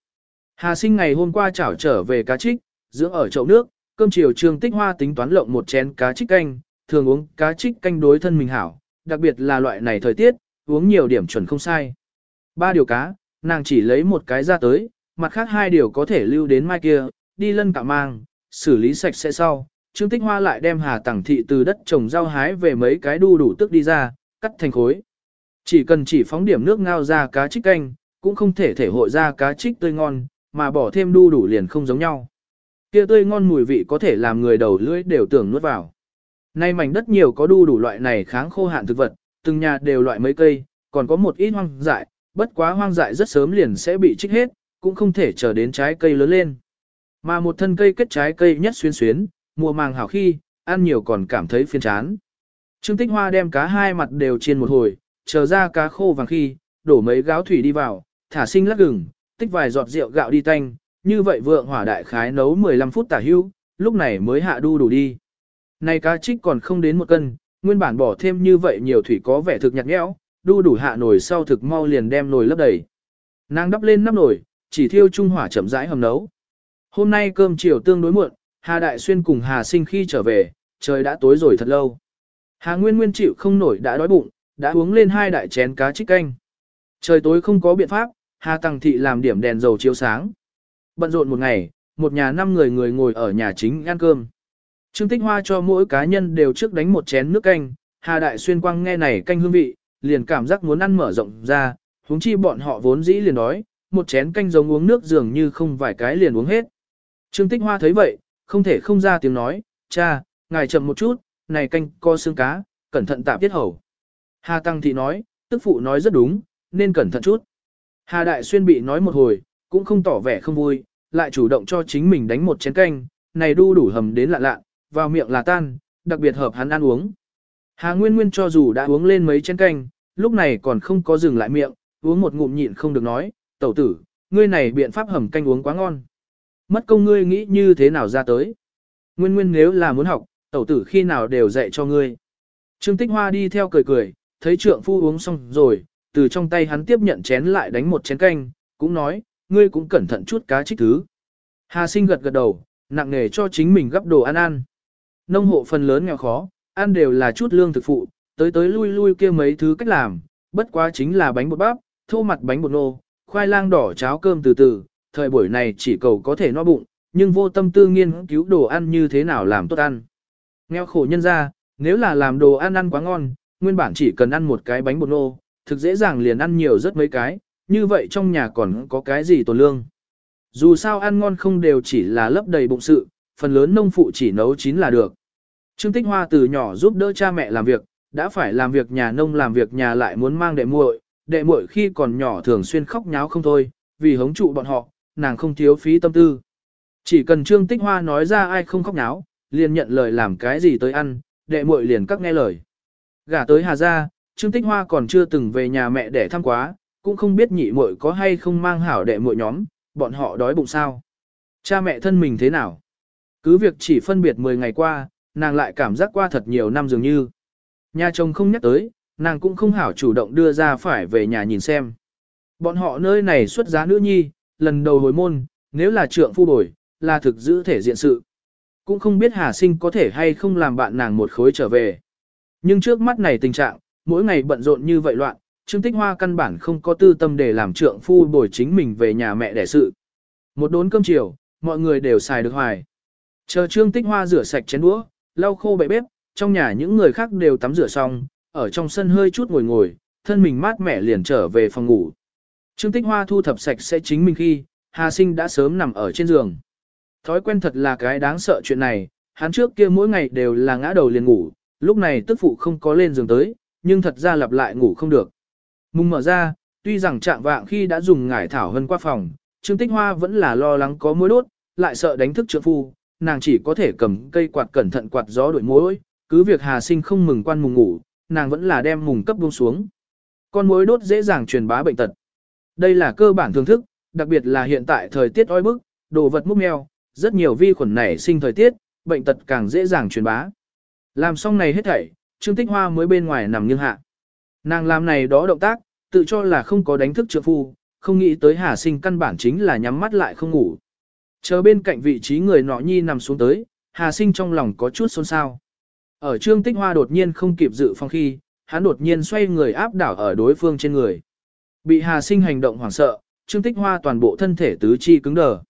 Hà sinh ngày hôm qua chảo trở về cá trích, dưỡng ở chậu nước, cơm chiều Trương Tích Hoa tính toán lộng một chén cá trích canh, thường uống cá trích canh đối thân mình hảo, đặc biệt là loại này thời tiết, uống nhiều điểm chuẩn không sai. Ba điều cá, nàng chỉ lấy một cái ra tới, mặt khác hai điều có thể lưu đến mai kia, đi lân cả mang, xử lý sạch sẽ sau. Trương Tích Hoa lại đem Hà Tằng Thị từ đất trồng rau hái về mấy cái đu đủ tức đi ra, cắt thành khối. Chỉ cần chỉ phóng điểm nước ngao ra cá trích canh, cũng không thể thể hội ra cá trích tươi ngon, mà bỏ thêm đu đủ liền không giống nhau. Kia tươi ngon mùi vị có thể làm người đầu lưỡi đều tưởng nuốt vào. Nay mảnh đất nhiều có đu đủ loại này kháng khô hạn thực vật, từng nhà đều loại mấy cây, còn có một ít hoang dại, bất quá hoang dại rất sớm liền sẽ bị trích hết, cũng không thể chờ đến trái cây lớn lên. Mà một thân cây kết trái cây nhất xuyên xuyến, mùa màng hảo khi, ăn nhiều còn cảm thấy phiền chán. Trương Tích Hoa đem cá hai mặt đều chiên một hồi, chờ ra cá khô vàng khi, đổ mấy gáo thủy đi vào, thả sinh lắc gừng, tích vài giọt rượu gạo đi tanh, như vậy vượng hỏa đại khái nấu 15 phút tả hữu, lúc này mới hạ đu đủ đi. Này cá trích còn không đến một cân, nguyên bản bỏ thêm như vậy nhiều thủy có vẻ thực nhạt nhẽo, đu đủ hạ nồi sau thực mau liền đem nồi lấp đầy. Nàng đắp lên nắp nồi, chỉ thiêu trung hỏa chậm rãi hầm nấu. Hôm nay cơm chiều tương đối muộn, Hà Đại Xuyên cùng Hà Sinh khi trở về, trời đã tối rồi thật lâu. Hà Nguyên Nguyên chịu không nổi đã đói bụng, đã uống lên hai đại chén cá trích canh. Trời tối không có biện pháp, Hà Tăng Thị làm điểm đèn dầu chiếu sáng. Bận rộn một ngày, một nhà năm người người ngồi ở nhà chính ăn cơm. Trương Tích Hoa cho mỗi cá nhân đều trước đánh một chén nước canh, Hà Đại Xuyên quang nghe này canh hương vị, liền cảm giác muốn ăn mở rộng ra, huống chi bọn họ vốn dĩ liền đói, một chén canh giống uống nước dường như không vài cái liền uống hết. Trương Tích Hoa thấy vậy, không thể không ra tiếng nói, cha, ngài chậm một chút, này canh co xương cá, cẩn thận tạm tiết hầu. Hà Tăng Thị nói, tức phụ nói rất đúng, nên cẩn thận chút. Hà Đại Xuyên bị nói một hồi, cũng không tỏ vẻ không vui, lại chủ động cho chính mình đánh một chén canh, này đu đủ hầm đến lạ lạ, vào miệng là tan, đặc biệt hợp hắn ăn uống. Hà Nguyên Nguyên cho dù đã uống lên mấy chén canh, lúc này còn không có dừng lại miệng, uống một ngụm nhịn không được nói, tẩu tử, ngươi này biện pháp hầm canh uống quá ngon. Mất công ngươi nghĩ như thế nào ra tới. Nguyên Nguyên nếu là muốn học, tẩu tử khi nào đều dạy cho ngươi. Trương Tích Hoa đi theo cười cười, thấy trượng phu uống xong rồi, từ trong tay hắn tiếp nhận chén lại đánh một chén canh, cũng nói, ngươi cũng cẩn thận chút cá trích thứ. Hà sinh gật gật đầu, nặng nề cho chính mình gấp đồ ăn ăn. Nông hộ phần lớn nghèo khó, ăn đều là chút lương thực phụ, tới tới lui lui kia mấy thứ cách làm, bất quá chính là bánh bột bắp, thô mặt bánh bột nô, khoai lang đỏ cháo cơm từ từ, thời buổi này chỉ cầu có thể no bụng, nhưng vô tâm tư nghiên cứu đồ ăn như thế nào làm tốt ăn. Nghèo khổ nhân ra, nếu là làm đồ ăn ăn quá ngon, nguyên bản chỉ cần ăn một cái bánh bột nô, thực dễ dàng liền ăn nhiều rất mấy cái, như vậy trong nhà còn có cái gì tồn lương. Dù sao ăn ngon không đều chỉ là lấp đầy bụng sự, phần lớn nông phụ chỉ nấu chín là được. Trương Tích Hoa từ nhỏ giúp đỡ cha mẹ làm việc, đã phải làm việc nhà nông làm việc nhà lại muốn mang đệ muội, đệ muội khi còn nhỏ thường xuyên khóc nháo không thôi, vì hống trụ bọn họ, nàng không thiếu phí tâm tư. Chỉ cần Trương Tích Hoa nói ra ai không khóc náo, liền nhận lời làm cái gì tới ăn, đệ muội liền các nghe lời. Gả tới Hà Gia, Trương Tích Hoa còn chưa từng về nhà mẹ để thăm quá, cũng không biết nhị muội có hay không mang hảo đệ muội nhóm, bọn họ đói bụng sao. Cha mẹ thân mình thế nào? Cứ việc chỉ phân biệt 10 ngày qua, nàng lại cảm giác qua thật nhiều năm dường như. Nhà chồng không nhắc tới, nàng cũng không hảo chủ động đưa ra phải về nhà nhìn xem. Bọn họ nơi này xuất giá nữ nhi, lần đầu hồi môn, nếu là trượng phu bồi, là thực giữ thể diện sự. Cũng không biết Hà Sinh có thể hay không làm bạn nàng một khối trở về. Nhưng trước mắt này tình trạng, mỗi ngày bận rộn như vậy loạn, Trương Tích Hoa căn bản không có tư tâm để làm trượng phu bồi chính mình về nhà mẹ đẻ sự. Một đốn cơm chiều, mọi người đều xài được hoài. Chờ Trương Tích Hoa rửa sạch chén đũa, lau khô bệ bếp, trong nhà những người khác đều tắm rửa xong, ở trong sân hơi chút ngồi ngồi, thân mình mát mẻ liền trở về phòng ngủ. Trương Tích Hoa thu thập sạch sẽ chính mình khi, Hà Sinh đã sớm nằm ở trên giường. Thói quen thật là cái đáng sợ chuyện này, hắn trước kia mỗi ngày đều là ngã đầu liền ngủ, lúc này tức phụ không có lên giường tới, nhưng thật ra lặp lại ngủ không được. Mùng mở ra, tuy rằng trạng vạng khi đã dùng ngải thảo hơn qua phòng, Trương Tích Hoa vẫn là lo lắng có mối đốt, lại sợ đánh thức trượng phu, nàng chỉ có thể cầm cây quạt cẩn thận quạt gió đổi mối, cứ việc Hà Sinh không mừng quan mùng ngủ, nàng vẫn là đem mùng cấp buông xuống. Con mối đốt dễ dàng truyền bá bệnh tật. Đây là cơ bản thưởng thức, đặc biệt là hiện tại thời tiết oi bức, đồ vật múc meo, rất nhiều vi khuẩn nảy sinh thời tiết, bệnh tật càng dễ dàng truyền bá. Làm xong này hết thảy, Trương Tích Hoa mới bên ngoài nằm nghiêng hạ. Nàng làm này đó động tác, tự cho là không có đánh thức trượng phu, không nghĩ tới Hà Sinh căn bản chính là nhắm mắt lại không ngủ. Chờ bên cạnh vị trí người nọ nhi nằm xuống tới, Hà Sinh trong lòng có chút xôn xao. Ở Trương Tích Hoa đột nhiên không kịp dự phòng khi, hắn đột nhiên xoay người áp đảo ở đối phương trên người. Bị Hà Sinh hành động hoảng sợ, Trương Tích Hoa toàn bộ thân thể tứ chi cứng đờ.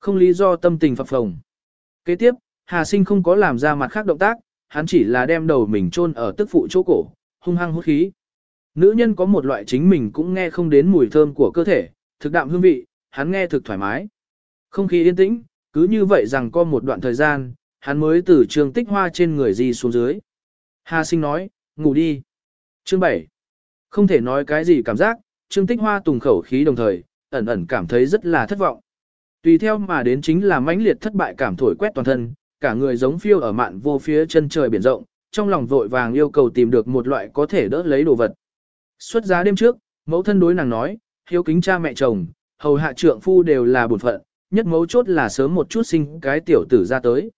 Không lý do tâm tình phập phồng. Kế tiếp, Hà Sinh không có làm ra mặt khác động tác, hắn chỉ là đem đầu mình chôn ở tức phụ chỗ cổ, hung hăng hút khí. Nữ nhân có một loại chính mình cũng nghe không đến mùi thơm của cơ thể, thực đạm hương vị, hắn nghe thực thoải mái. Không khí yên tĩnh, cứ như vậy rằng có một đoạn thời gian, hắn mới từ trường tích hoa trên người di xuống dưới. Hà sinh nói, ngủ đi. Chương 7. Không thể nói cái gì cảm giác, Trương Tích Hoa tùng khẩu khí đồng thời, ẩn ẩn cảm thấy rất là thất vọng. Tùy theo mà đến chính là mãnh liệt thất bại cảm thổi quét toàn thân, cả người giống phiêu ở mạn vô phía chân trời biển rộng, trong lòng vội vàng yêu cầu tìm được một loại có thể đỡ lấy đồ vật. Xuất giá đêm trước, mẫu thân đối nàng nói, hiếu kính cha mẹ chồng, hầu hạ trượng phu đều là bổn phận, nhất mấu chốt là sớm một chút sinh cái tiểu tử ra tới.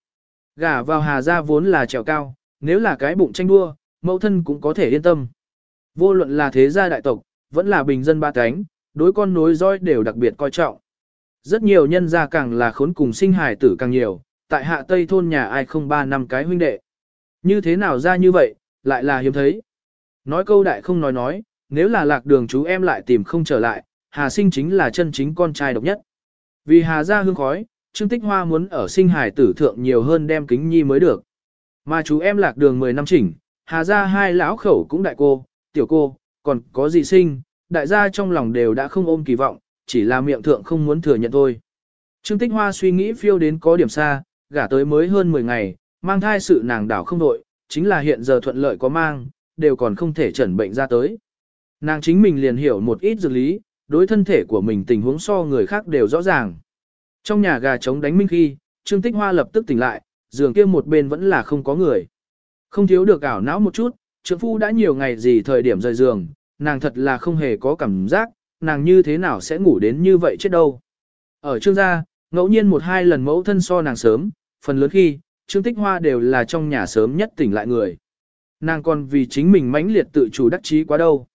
Gả vào hà gia vốn là trèo cao, nếu là cái bụng tranh đua, mẫu thân cũng có thể yên tâm. Vô luận là thế gia đại tộc, vẫn là bình dân ba cánh, đối con nối dõi đều đặc biệt coi trọng. Rất nhiều nhân gia càng là khốn cùng sinh hài tử càng nhiều, tại hạ tây thôn nhà ai không ba năm cái huynh đệ. Như thế nào ra như vậy, lại là hiếm thấy. Nói câu đại không nói nói, nếu là lạc đường chú em lại tìm không trở lại, Hà sinh chính là chân chính con trai độc nhất. Vì Hà ra hương khói, Trương Tích Hoa muốn ở sinh hài tử thượng nhiều hơn đem kính nhi mới được. Mà chú em lạc đường 10 năm chỉnh, Hà ra hai lão khẩu cũng đại cô, tiểu cô, còn có gì sinh, đại gia trong lòng đều đã không ôm kỳ vọng, chỉ là miệng thượng không muốn thừa nhận thôi. Trương Tích Hoa suy nghĩ phiêu đến có điểm xa, gả tới mới hơn 10 ngày, mang thai sự nàng đảo không đội, chính là hiện giờ thuận lợi có mang, đều còn không thể chẩn bệnh ra tới. Nàng chính mình liền hiểu một ít dược lý, đối thân thể của mình tình huống so người khác đều rõ ràng. Trong nhà gà trống đánh minh khi, Trương Tích Hoa lập tức tỉnh lại, giường kia một bên vẫn là không có người. Không thiếu được ảo não một chút, trượng phu đã nhiều ngày gì thời điểm rời giường, nàng thật là không hề có cảm giác, nàng như thế nào sẽ ngủ đến như vậy chết đâu. Ở trương gia, ngẫu nhiên một hai lần mẫu thân so nàng sớm, phần lớn khi, trương tích hoa đều là trong nhà sớm nhất tỉnh lại người. Nàng còn vì chính mình mãnh liệt tự chủ đắc chí quá đâu.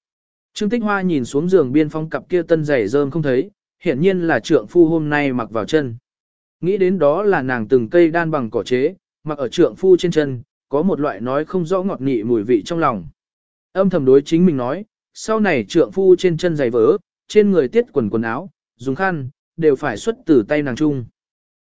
Trương tích hoa nhìn xuống giường biên phong cặp kia tân giày rơm không thấy, hiển nhiên là trượng phu hôm nay mặc vào chân. Nghĩ đến đó là nàng từng cây đan bằng cỏ chế, mặc ở trượng phu trên chân, có một loại nói không rõ ngọt nị mùi vị trong lòng. Âm thầm đối chính mình nói, sau này trượng phu trên chân giày vỡ, trên người tiết quần quần áo, dùng khăn, đều phải xuất từ tay nàng chung.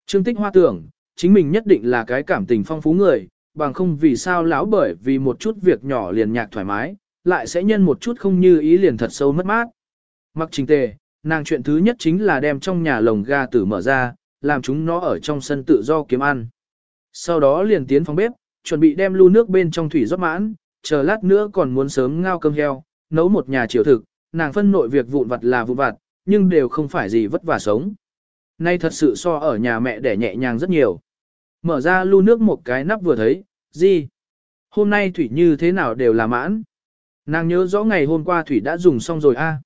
Trương tích hoa tưởng, chính mình nhất định là cái cảm tình phong phú người, bằng không vì sao lão bởi vì một chút việc nhỏ liền nhạc thoải mái, lại sẽ nhân một chút không như ý liền thật sâu mất mát. Mặc trình tề, nàng chuyện thứ nhất chính là đem trong nhà lồng ga tử mở ra, làm chúng nó ở trong sân tự do kiếm ăn. Sau đó liền tiến phòng bếp, chuẩn bị đem lu nước bên trong thủy rót mãn, chờ lát nữa còn muốn sớm ngao cơm heo, nấu một nhà chiều thực, nàng phân nội việc vụn vặt là vụn vặt, nhưng đều không phải gì vất vả sống. Nay thật sự so ở nhà mẹ để nhẹ nhàng rất nhiều. Mở ra lu nước một cái nắp vừa thấy, gì? Hôm nay thủy như thế nào đều là mãn. Nàng nhớ rõ ngày hôm qua thủy đã dùng xong rồi a.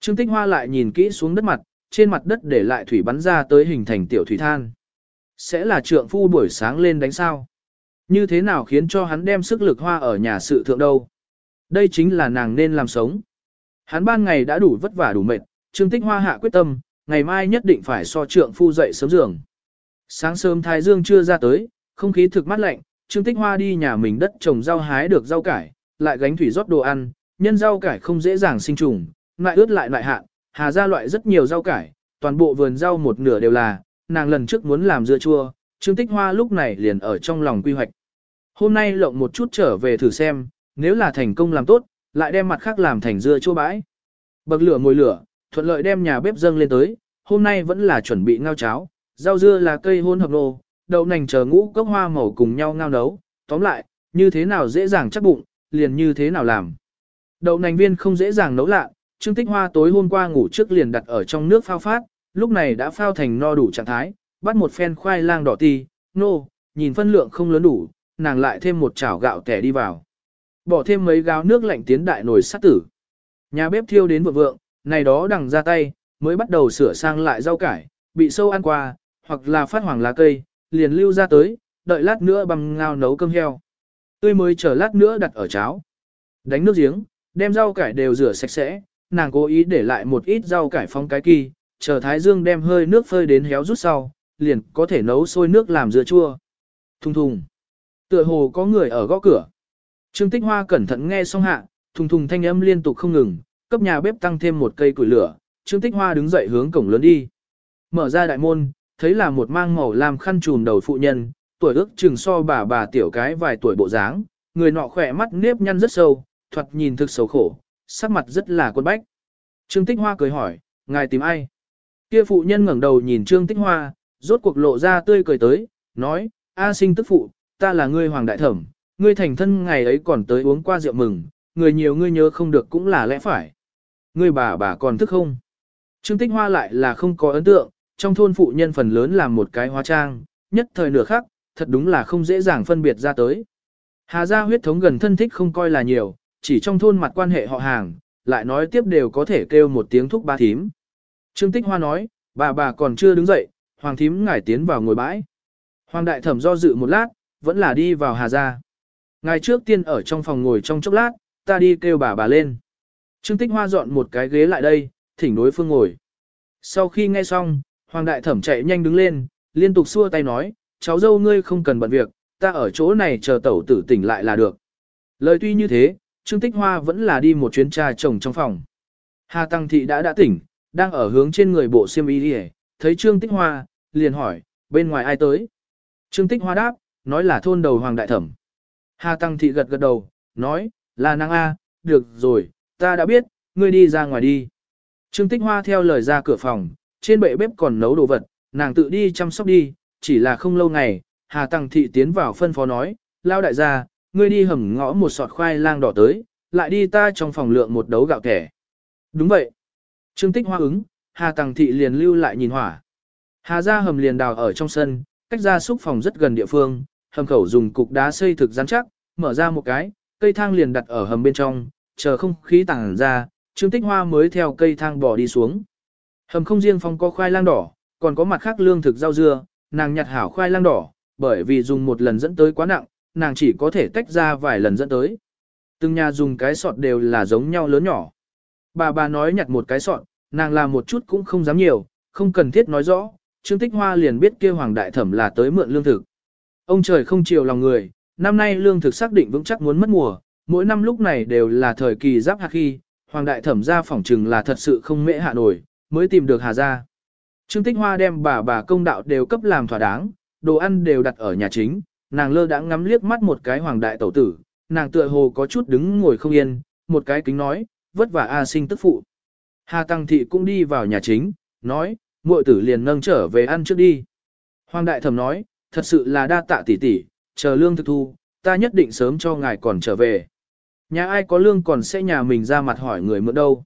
Trương Tích Hoa lại nhìn kỹ xuống đất mặt, trên mặt đất để lại thủy bắn ra tới hình thành tiểu thủy than. Sẽ là trượng phu buổi sáng lên đánh sao? Như thế nào khiến cho hắn đem sức lực hoa ở nhà sự thượng đâu? Đây chính là nàng nên làm sống. Hắn ban ngày đã đủ vất vả đủ mệt, Trương Tích Hoa hạ quyết tâm, ngày mai nhất định phải so trượng phu dậy sớm giường. Sáng sớm thái dương chưa ra tới, không khí thực mát lạnh, Trương Tích Hoa đi nhà mình đất trồng rau hái được rau cải, lại gánh thủy rót đồ ăn, nhân rau cải không dễ dàng sinh trùng, lại ướt lại lại hạn, hà ra loại rất nhiều rau cải, toàn bộ vườn rau một nửa đều là, nàng lần trước muốn làm dưa chua, Trương Tích Hoa lúc này liền ở trong lòng quy hoạch. Hôm nay lộng một chút trở về thử xem, nếu là thành công làm tốt, lại đem mặt khác làm thành dưa chua bãi. Bậc lửa ngồi lửa, thuận lợi đem nhà bếp dâng lên tới, hôm nay vẫn là chuẩn bị ngao cháo, rau dưa là cây hôn hợp nô, đậu nành chờ ngũ cốc hoa màu cùng nhau ngao nấu, tóm lại, như thế nào dễ dàng chắc bụng, liền như thế nào làm. Đậu nành viên không dễ dàng nấu lạ, Trương Tích Hoa tối hôm qua ngủ trước liền đặt ở trong nước phao phát, lúc này đã phao thành no đủ trạng thái, bắt một phen khoai lang đỏ ti, nô, nhìn phân lượng không lớn đủ, nàng lại thêm một chảo gạo tẻ đi vào. Bỏ thêm mấy gáo nước lạnh tiến đại nồi sát tử. Nhà bếp thiêu đến vượng vượng, này đó đằng ra tay, mới bắt đầu sửa sang lại rau cải, bị sâu ăn qua, hoặc là phát hoàng lá cây, liền lưu ra tới, đợi lát nữa bằng ngao nấu cơm heo. Tươi mới chờ lát nữa đặt ở cháo. Đánh nước giếng, đem rau cải đều rửa sạch sẽ, nàng cố ý để lại một ít rau cải phong cái kỳ, chờ thái dương đem hơi nước phơi đến héo rút sau, liền có thể nấu sôi nước làm dưa chua. Thùng thùng. Tựa hồ có người ở gõ cửa. Trương Tích Hoa cẩn thận nghe xong hạ, thùng thùng thanh âm liên tục không ngừng, cấp nhà bếp tăng thêm một cây củi lửa, Trương Tích Hoa đứng dậy hướng cổng lớn đi. Mở ra đại môn, thấy là một mang màu làm khăn trùm đầu phụ nhân, tuổi ước chừng so bà bà tiểu cái vài tuổi bộ dáng, người nọ khỏe mắt nếp nhăn rất sâu, thoạt nhìn thực xấu khổ, sắc mặt rất là quân bách. Trương Tích Hoa cười hỏi, ngài tìm ai? Kia phụ nhân ngẩng đầu nhìn Trương Tích Hoa, rốt cuộc lộ ra tươi cười tới, nói, A sinh tức phụ, ta là ngươi hoàng đại thẩm, ngươi thành thân ngày ấy còn tới uống qua rượu mừng, người nhiều ngươi nhớ không được cũng là lẽ phải. Ngươi bà bà còn thức không? Trương Tích Hoa lại là không có ấn tượng, trong thôn phụ nhân phần lớn là một cái hóa trang, nhất thời nửa khắc, thật đúng là không dễ dàng phân biệt ra tới. Hà gia huyết thống gần thân thích không coi là nhiều, chỉ trong thôn mặt quan hệ họ hàng, lại nói tiếp đều có thể kêu một tiếng thúc ba thím. Trương Tích Hoa nói, bà bà còn chưa đứng dậy, hoàng thím ngải tiến vào ngồi bãi. Hoàng đại thẩm do dự một lát, vẫn là đi vào hà gia. Ngài trước tiên ở trong phòng ngồi trong chốc lát, ta đi kêu bà bà lên. Trương Tích Hoa dọn một cái ghế lại đây, thỉnh đối phương ngồi. Sau khi nghe xong, Hoàng đại thẩm chạy nhanh đứng lên, liên tục xua tay nói, cháu dâu ngươi không cần bận việc, ta ở chỗ này chờ tẩu tử tỉnh lại là được. Lời tuy như thế, Trương Tích Hoa vẫn là đi một chuyến trà chồng trong phòng. Hà Tăng Thị đã đã tỉnh, đang ở hướng trên người bộ xiêm y đi thấy Trương Tích Hoa, liền hỏi, bên ngoài ai tới? Trương Tích Hoa đáp, nói là thôn đầu Hoàng Đại Thẩm. Hà Tăng Thị gật gật đầu, nói, là nàng A, được rồi, ta đã biết, ngươi đi ra ngoài đi. Trương Tích Hoa theo lời ra cửa phòng, trên bệ bếp còn nấu đồ vật, nàng tự đi chăm sóc đi, chỉ là không lâu ngày, Hà Tăng Thị tiến vào phân phó nói, lao đại gia, ngươi đi hầm ngõ một sọt khoai lang đỏ tới, lại đi ta trong phòng lượng một đấu gạo kẻ. Đúng vậy. Trương Tích Hoa ứng, Hà Tăng Thị liền lưu lại nhìn hỏa. Hà ra hầm liền đào ở trong sân, cách ra xúc phòng rất gần địa phương, hầm khẩu dùng cục đá xây thực rắn chắc, mở ra một cái, cây thang liền đặt ở hầm bên trong, chờ không khí tàng ra, Trương Tích Hoa mới theo cây thang bỏ đi xuống. Hầm không riêng phong có khoai lang đỏ, còn có mặt khác lương thực rau dưa, nàng nhặt hảo khoai lang đỏ, bởi vì dùng một lần dẫn tới quá nặng, nàng chỉ có thể tách ra vài lần dẫn tới. Từng nhà dùng cái sọt đều là giống nhau lớn nhỏ. Bà bà nói nhặt một cái sọt, nàng làm một chút cũng không dám nhiều, không cần thiết nói rõ, Trương Tích Hoa liền biết kia Hoàng Đại Thẩm là tới mượn lương thực. Ông trời không chiều lòng người, năm nay lương thực xác định vững chắc muốn mất mùa, mỗi năm lúc này đều là thời kỳ giáp hạt khi, Hoàng Đại Thẩm ra phỏng trừng là thật sự không mễ hạ nổi, mới tìm được Hà Gia. Trương Tích Hoa đem bà bà công đạo đều cấp làm thỏa đáng, đồ ăn đều đặt ở nhà chính, nàng lơ đã ngắm liếc mắt một cái hoàng đại tẩu tử, nàng tựa hồ có chút đứng ngồi không yên, một cái kính nói, vất vả A sinh tức phụ. Hà Tăng Thị cũng đi vào nhà chính, nói, muội tử liền nâng trở về ăn trước đi. Hoàng đại thẩm nói, thật sự là đa tạ tỷ tỷ, chờ lương thực thu, ta nhất định sớm cho ngài còn trở về. Nhà ai có lương còn sẽ nhà mình ra mặt hỏi người mượn đâu.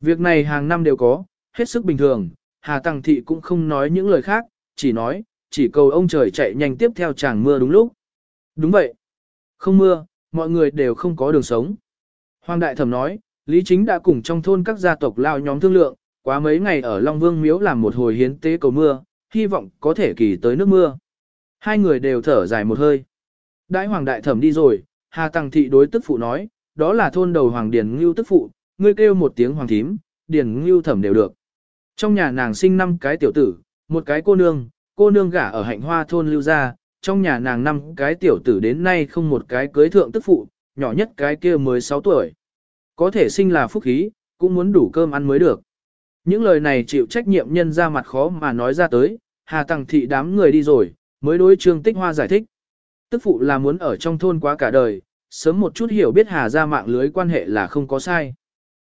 Việc này hàng năm đều có, hết sức bình thường, Hà Tăng Thị cũng không nói những lời khác, chỉ nói, chỉ cầu ông trời chạy nhanh tiếp theo chàng mưa đúng lúc. Đúng vậy. Không mưa, mọi người đều không có đường sống. Hoàng đại thẩm nói, Lý Chính đã cùng trong thôn các gia tộc lao nhóm thương lượng, quá mấy ngày ở Long Vương Miếu làm một hồi hiến tế cầu mưa, hy vọng có thể kỳ tới nước mưa. Hai người đều thở dài một hơi. Đại hoàng đại thẩm đi rồi, Hà Tăng Thị đối tức phụ nói, đó là thôn đầu hoàng điền ngưu tức phụ, ngươi kêu một tiếng hoàng thím, điền ngưu thẩm đều được. Trong nhà nàng sinh năm cái tiểu tử, một cái cô nương, cô nương gả ở hạnh hoa thôn lưu gia, trong nhà nàng năm cái tiểu tử đến nay không một cái cưới thượng tức phụ, nhỏ nhất cái kia mới 6 tuổi. Có thể sinh là phúc khí, cũng muốn đủ cơm ăn mới được. Những lời này chịu trách nhiệm nhân ra mặt khó mà nói ra tới, Hà Tăng Thị đám người đi rồi, mới đối Trương Tích Hoa giải thích. Tức phụ là muốn ở trong thôn quá cả đời, sớm một chút hiểu biết Hà ra mạng lưới quan hệ là không có sai.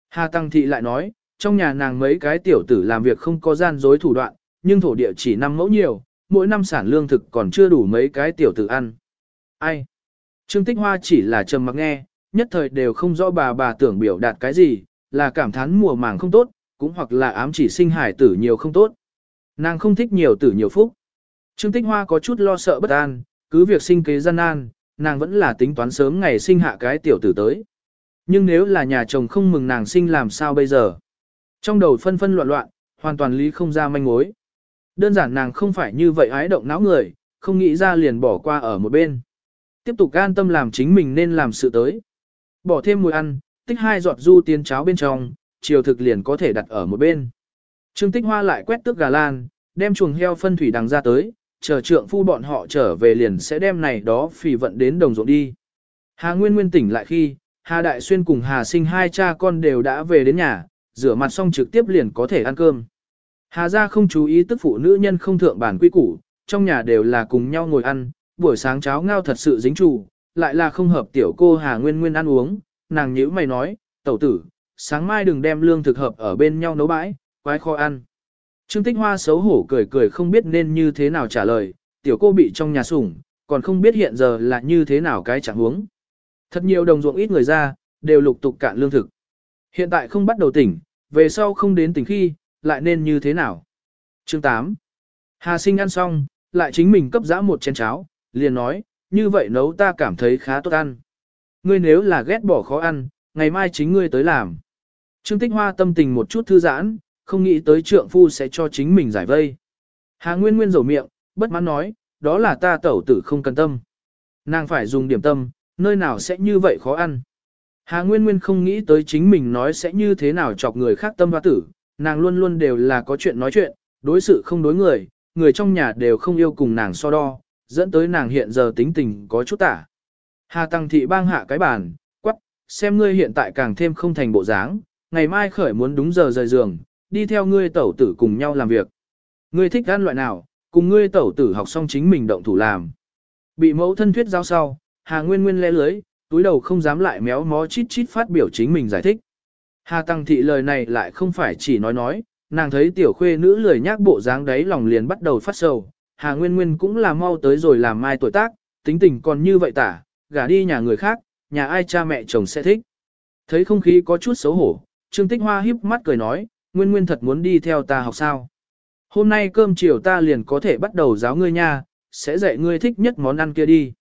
Hà Tăng Thị lại nói, trong nhà nàng mấy cái tiểu tử làm việc không có gian dối thủ đoạn, nhưng thổ địa chỉ năm mẫu nhiều, mỗi năm sản lương thực còn chưa đủ mấy cái tiểu tử ăn. Ai? Trương Tích Hoa chỉ là trầm mặc nghe, nhất thời đều không rõ bà bà tưởng biểu đạt cái gì, là cảm thán mùa màng không tốt, cũng hoặc là ám chỉ sinh hải tử nhiều không tốt. Nàng không thích nhiều tử nhiều phúc. Trương Tích Hoa có chút lo sợ bất an, cứ việc sinh kế gian nan, nàng vẫn là tính toán sớm ngày sinh hạ cái tiểu tử tới. Nhưng nếu là nhà chồng không mừng nàng sinh làm sao bây giờ? Trong đầu phân phân loạn loạn, hoàn toàn lý không ra manh mối. Đơn giản nàng không phải như vậy ái động não người, không nghĩ ra liền bỏ qua ở một bên. Tiếp tục an tâm làm chính mình nên làm sự tới. Bỏ thêm mùi ăn, tích hai giọt du tiến cháo bên trong, chiều thực liền có thể đặt ở một bên. Trương Tích Hoa lại quét tước gà lan, đem chuồng heo phân thủy đằng ra tới, chờ trượng phu bọn họ trở về liền sẽ đem này đó phì vận đến đồng ruộng đi. Hà Nguyên Nguyên tỉnh lại khi, Hà Đại Xuyên cùng Hà Sinh hai cha con đều đã về đến nhà, rửa mặt xong trực tiếp liền có thể ăn cơm. Hà gia không chú ý tức phụ nữ nhân không thượng bản quy củ, trong nhà đều là cùng nhau ngồi ăn, buổi sáng cháo ngao thật sự dính chủ, lại là không hợp tiểu cô Hà Nguyên Nguyên ăn uống, nàng nhíu mày nói, tẩu tử, sáng mai đừng đem lương thực hợp ở bên nhau nấu bãi, quái kho ăn. Trương Tích Hoa xấu hổ cười cười không biết nên như thế nào trả lời, tiểu cô bị trong nhà sủng, còn không biết hiện giờ là như thế nào cái trạng huống. Thật nhiều đồng ruộng ít người ra, đều lục tục cạn lương thực. Hiện tại không bắt đầu tỉnh, về sau không đến tỉnh khi, lại nên như thế nào? Chương 8. Hà sinh ăn xong, lại chính mình cấp giã một chén cháo, liền nói, như vậy nấu ta cảm thấy khá tốt ăn. Ngươi nếu là ghét bỏ khó ăn, ngày mai chính ngươi tới làm. Trương Tích Hoa tâm tình một chút thư giãn, không nghĩ tới trượng phu sẽ cho chính mình giải vây. Hà Nguyên Nguyên rầu miệng, bất mãn nói, đó là ta tẩu tử không cần tâm. Nàng phải dùng điểm tâm, nơi nào sẽ như vậy khó ăn. Hà Nguyên Nguyên không nghĩ tới chính mình nói sẽ như thế nào chọc người khác tâm hoa tử, nàng luôn luôn đều là có chuyện nói chuyện, đối sự không đối người, người trong nhà đều không yêu cùng nàng so đo, dẫn tới nàng hiện giờ tính tình có chút tả. Hà Tăng Thị bang hạ cái bàn, quắc, xem ngươi hiện tại càng thêm không thành bộ dáng, ngày mai khởi muốn đúng giờ rời giường, đi theo ngươi tẩu tử cùng nhau làm việc. Ngươi thích ăn loại nào, cùng ngươi tẩu tử học xong chính mình động thủ làm. Bị mẫu thân thuyết giao sau, Hà Nguyên Nguyên lẽ lưới, túi đầu không dám lại méo mó chít chít phát biểu chính mình giải thích. Hà Tăng Thị lời này lại không phải chỉ nói nói, nàng thấy tiểu khuê nữ lười nhác bộ dáng đấy lòng liền bắt đầu phát sầu. Hà Nguyên Nguyên cũng là mau tới rồi làm mai tuổi tác, tính tình còn như vậy tả, gả đi nhà người khác, nhà ai cha mẹ chồng sẽ thích. Thấy không khí có chút xấu hổ, Trương Tích Hoa híp mắt cười nói, Nguyên Nguyên thật muốn đi theo ta học sao. Hôm nay cơm chiều ta liền có thể bắt đầu giáo ngươi nha, sẽ dạy ngươi thích nhất món ăn kia đi.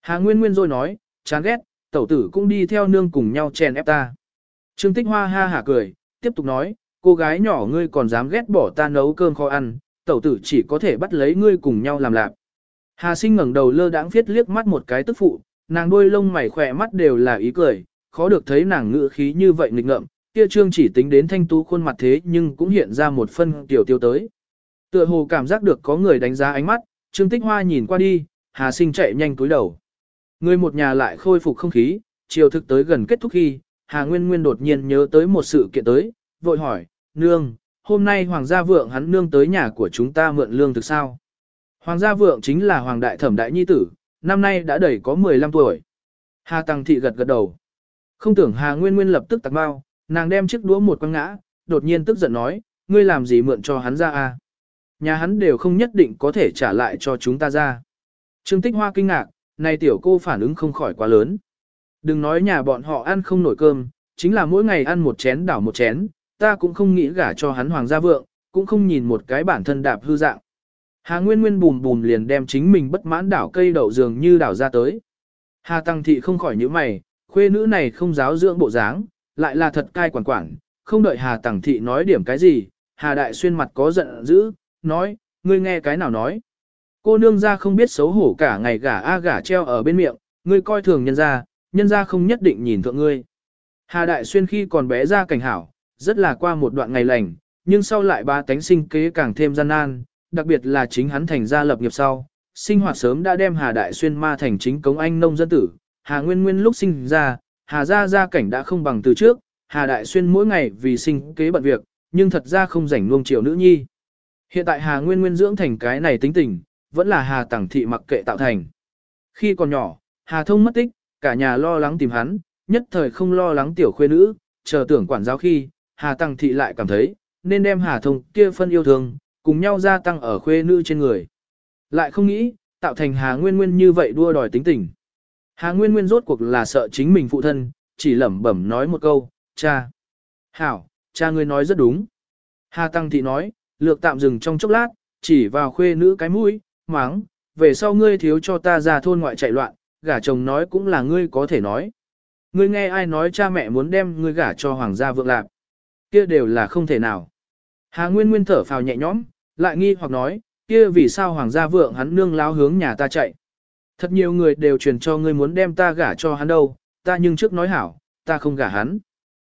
Hà Nguyên Nguyên rồi nói, chán ghét, tẩu tử cũng đi theo nương cùng nhau chèn ép ta. Trương Tích Hoa ha hả cười, tiếp tục nói, cô gái nhỏ ngươi còn dám ghét bỏ ta nấu cơm khó ăn, tẩu tử chỉ có thể bắt lấy ngươi cùng nhau làm lạc. Hà sinh ngẩng đầu lơ đãng viết liếc mắt một cái tức phụ, nàng đôi lông mày khỏe mắt đều là ý cười, khó được thấy nàng ngữ khí như vậy nghịch ngợm, kia trương chỉ tính đến thanh tú khuôn mặt thế nhưng cũng hiện ra một phân tiểu tiêu tới. Tựa hồ cảm giác được có người đánh giá ánh mắt, trương tích hoa nhìn qua đi, hà sinh chạy nhanh túi đầu. Người một nhà lại khôi phục không khí, chiều thực tới gần kết thúc khi, hà nguyên nguyên đột nhiên nhớ tới một sự kiện tới, vội hỏi, nương, hôm nay hoàng gia vượng hắn nương tới nhà của chúng ta mượn lương thực sao? Hoàng gia vượng chính là hoàng đại thẩm đại nhi tử, năm nay đã đầy có 15 tuổi. Hà Tăng Thị gật gật đầu. Không tưởng Hà Nguyên Nguyên lập tức tạc bao, nàng đem chiếc đũa một quăng ngã, đột nhiên tức giận nói, ngươi làm gì mượn cho hắn ra à? Nhà hắn đều không nhất định có thể trả lại cho chúng ta ra. Trương Tích Hoa kinh ngạc, này tiểu cô phản ứng không khỏi quá lớn. Đừng nói nhà bọn họ ăn không nổi cơm, chính là mỗi ngày ăn một chén đảo một chén, ta cũng không nghĩ gả cho hắn hoàng gia vượng, cũng không nhìn một cái bản thân đạp hư dạng. Hà Nguyên Nguyên bùm bùm liền đem chính mình bất mãn đảo cây đậu dường như đảo ra tới. Hà Tăng Thị không khỏi nhíu mày, khuê nữ này không giáo dưỡng bộ dáng, lại là thật cai quản quản, không đợi Hà Tăng Thị nói điểm cái gì, Hà Đại Xuyên mặt có giận dữ, nói, ngươi nghe cái nào nói. Cô nương ra không biết xấu hổ cả ngày gả a gả treo ở bên miệng, ngươi coi thường nhân ra, nhân ra không nhất định nhìn thượng ngươi. Hà Đại Xuyên khi còn bé ra cảnh hảo, rất là qua một đoạn ngày lành, nhưng sau lại ba tánh sinh kế càng thêm gian nan, đặc biệt là chính hắn thành gia lập nghiệp sau, sinh hoạt sớm đã đem Hà Đại Xuyên ma thành chính cống anh nông dân tử, Hà Nguyên Nguyên lúc sinh ra, Hà gia gia cảnh đã không bằng từ trước, Hà Đại Xuyên mỗi ngày vì sinh kế bận việc, nhưng thật ra không rảnh nuông chiều nữ nhi. Hiện tại Hà Nguyên Nguyên dưỡng thành cái này tính tình, vẫn là Hà Tẳng Thị mặc kệ tạo thành. Khi còn nhỏ, Hà Thông mất tích, cả nhà lo lắng tìm hắn, nhất thời không lo lắng tiểu khuê nữ, chờ tưởng quản giáo khi, Hà Tăng Thị lại cảm thấy, nên đem Hà Thông kia phân yêu thương, cùng nhau gia tăng ở khuê nữ trên người. Lại không nghĩ, tạo thành Hà Nguyên Nguyên như vậy đua đòi tính tình. Hà Nguyên Nguyên rốt cuộc là sợ chính mình phụ thân, chỉ lẩm bẩm nói một câu, cha. Hảo, cha ngươi nói rất đúng. Hà Tăng Thị nói, lược tạm dừng trong chốc lát, chỉ vào khuê nữ cái mũi, máng, về sau ngươi thiếu cho ta ra thôn ngoại chạy loạn, gả chồng nói cũng là ngươi có thể nói. Ngươi nghe ai nói cha mẹ muốn đem ngươi gả cho hoàng gia vượng lạc. Kia đều là không thể nào. Hà Nguyên Nguyên thở phào nhẹ nhõm, lại nghi hoặc nói, kia vì sao hoàng gia vượng hắn nương láo hướng nhà ta chạy. Thật nhiều người đều truyền cho ngươi muốn đem ta gả cho hắn đâu, ta nhưng trước nói hảo, ta không gả hắn.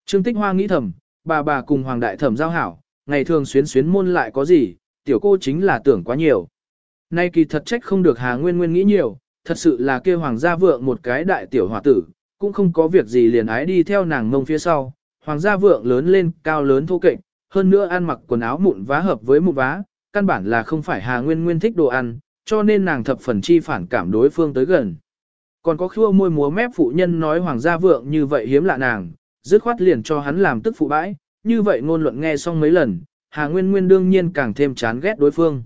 Trương Tích Hoa nghĩ thầm, bà bà cùng hoàng đại thẩm giao hảo, ngày thường xuyến xuyến môn lại có gì, tiểu cô chính là tưởng quá nhiều. Nay kỳ thật trách không được Hà Nguyên Nguyên nghĩ nhiều, thật sự là kia hoàng gia vượng một cái đại tiểu hòa tử, cũng không có việc gì liền ái đi theo nàng mông phía sau. Hoàng gia vượng lớn lên, cao lớn thô kệch, hơn nữa ăn mặc quần áo mụn vá hợp với mụn vá, căn bản là không phải Hà Nguyên Nguyên thích đồ ăn, cho nên nàng thập phần chi phản cảm đối phương tới gần. Còn có khua môi múa mép phụ nhân nói hoàng gia vượng như vậy hiếm lạ nàng, dứt khoát liền cho hắn làm tức phụ bãi, như vậy ngôn luận nghe xong mấy lần, Hà Nguyên Nguyên đương nhiên càng thêm chán ghét đối phương.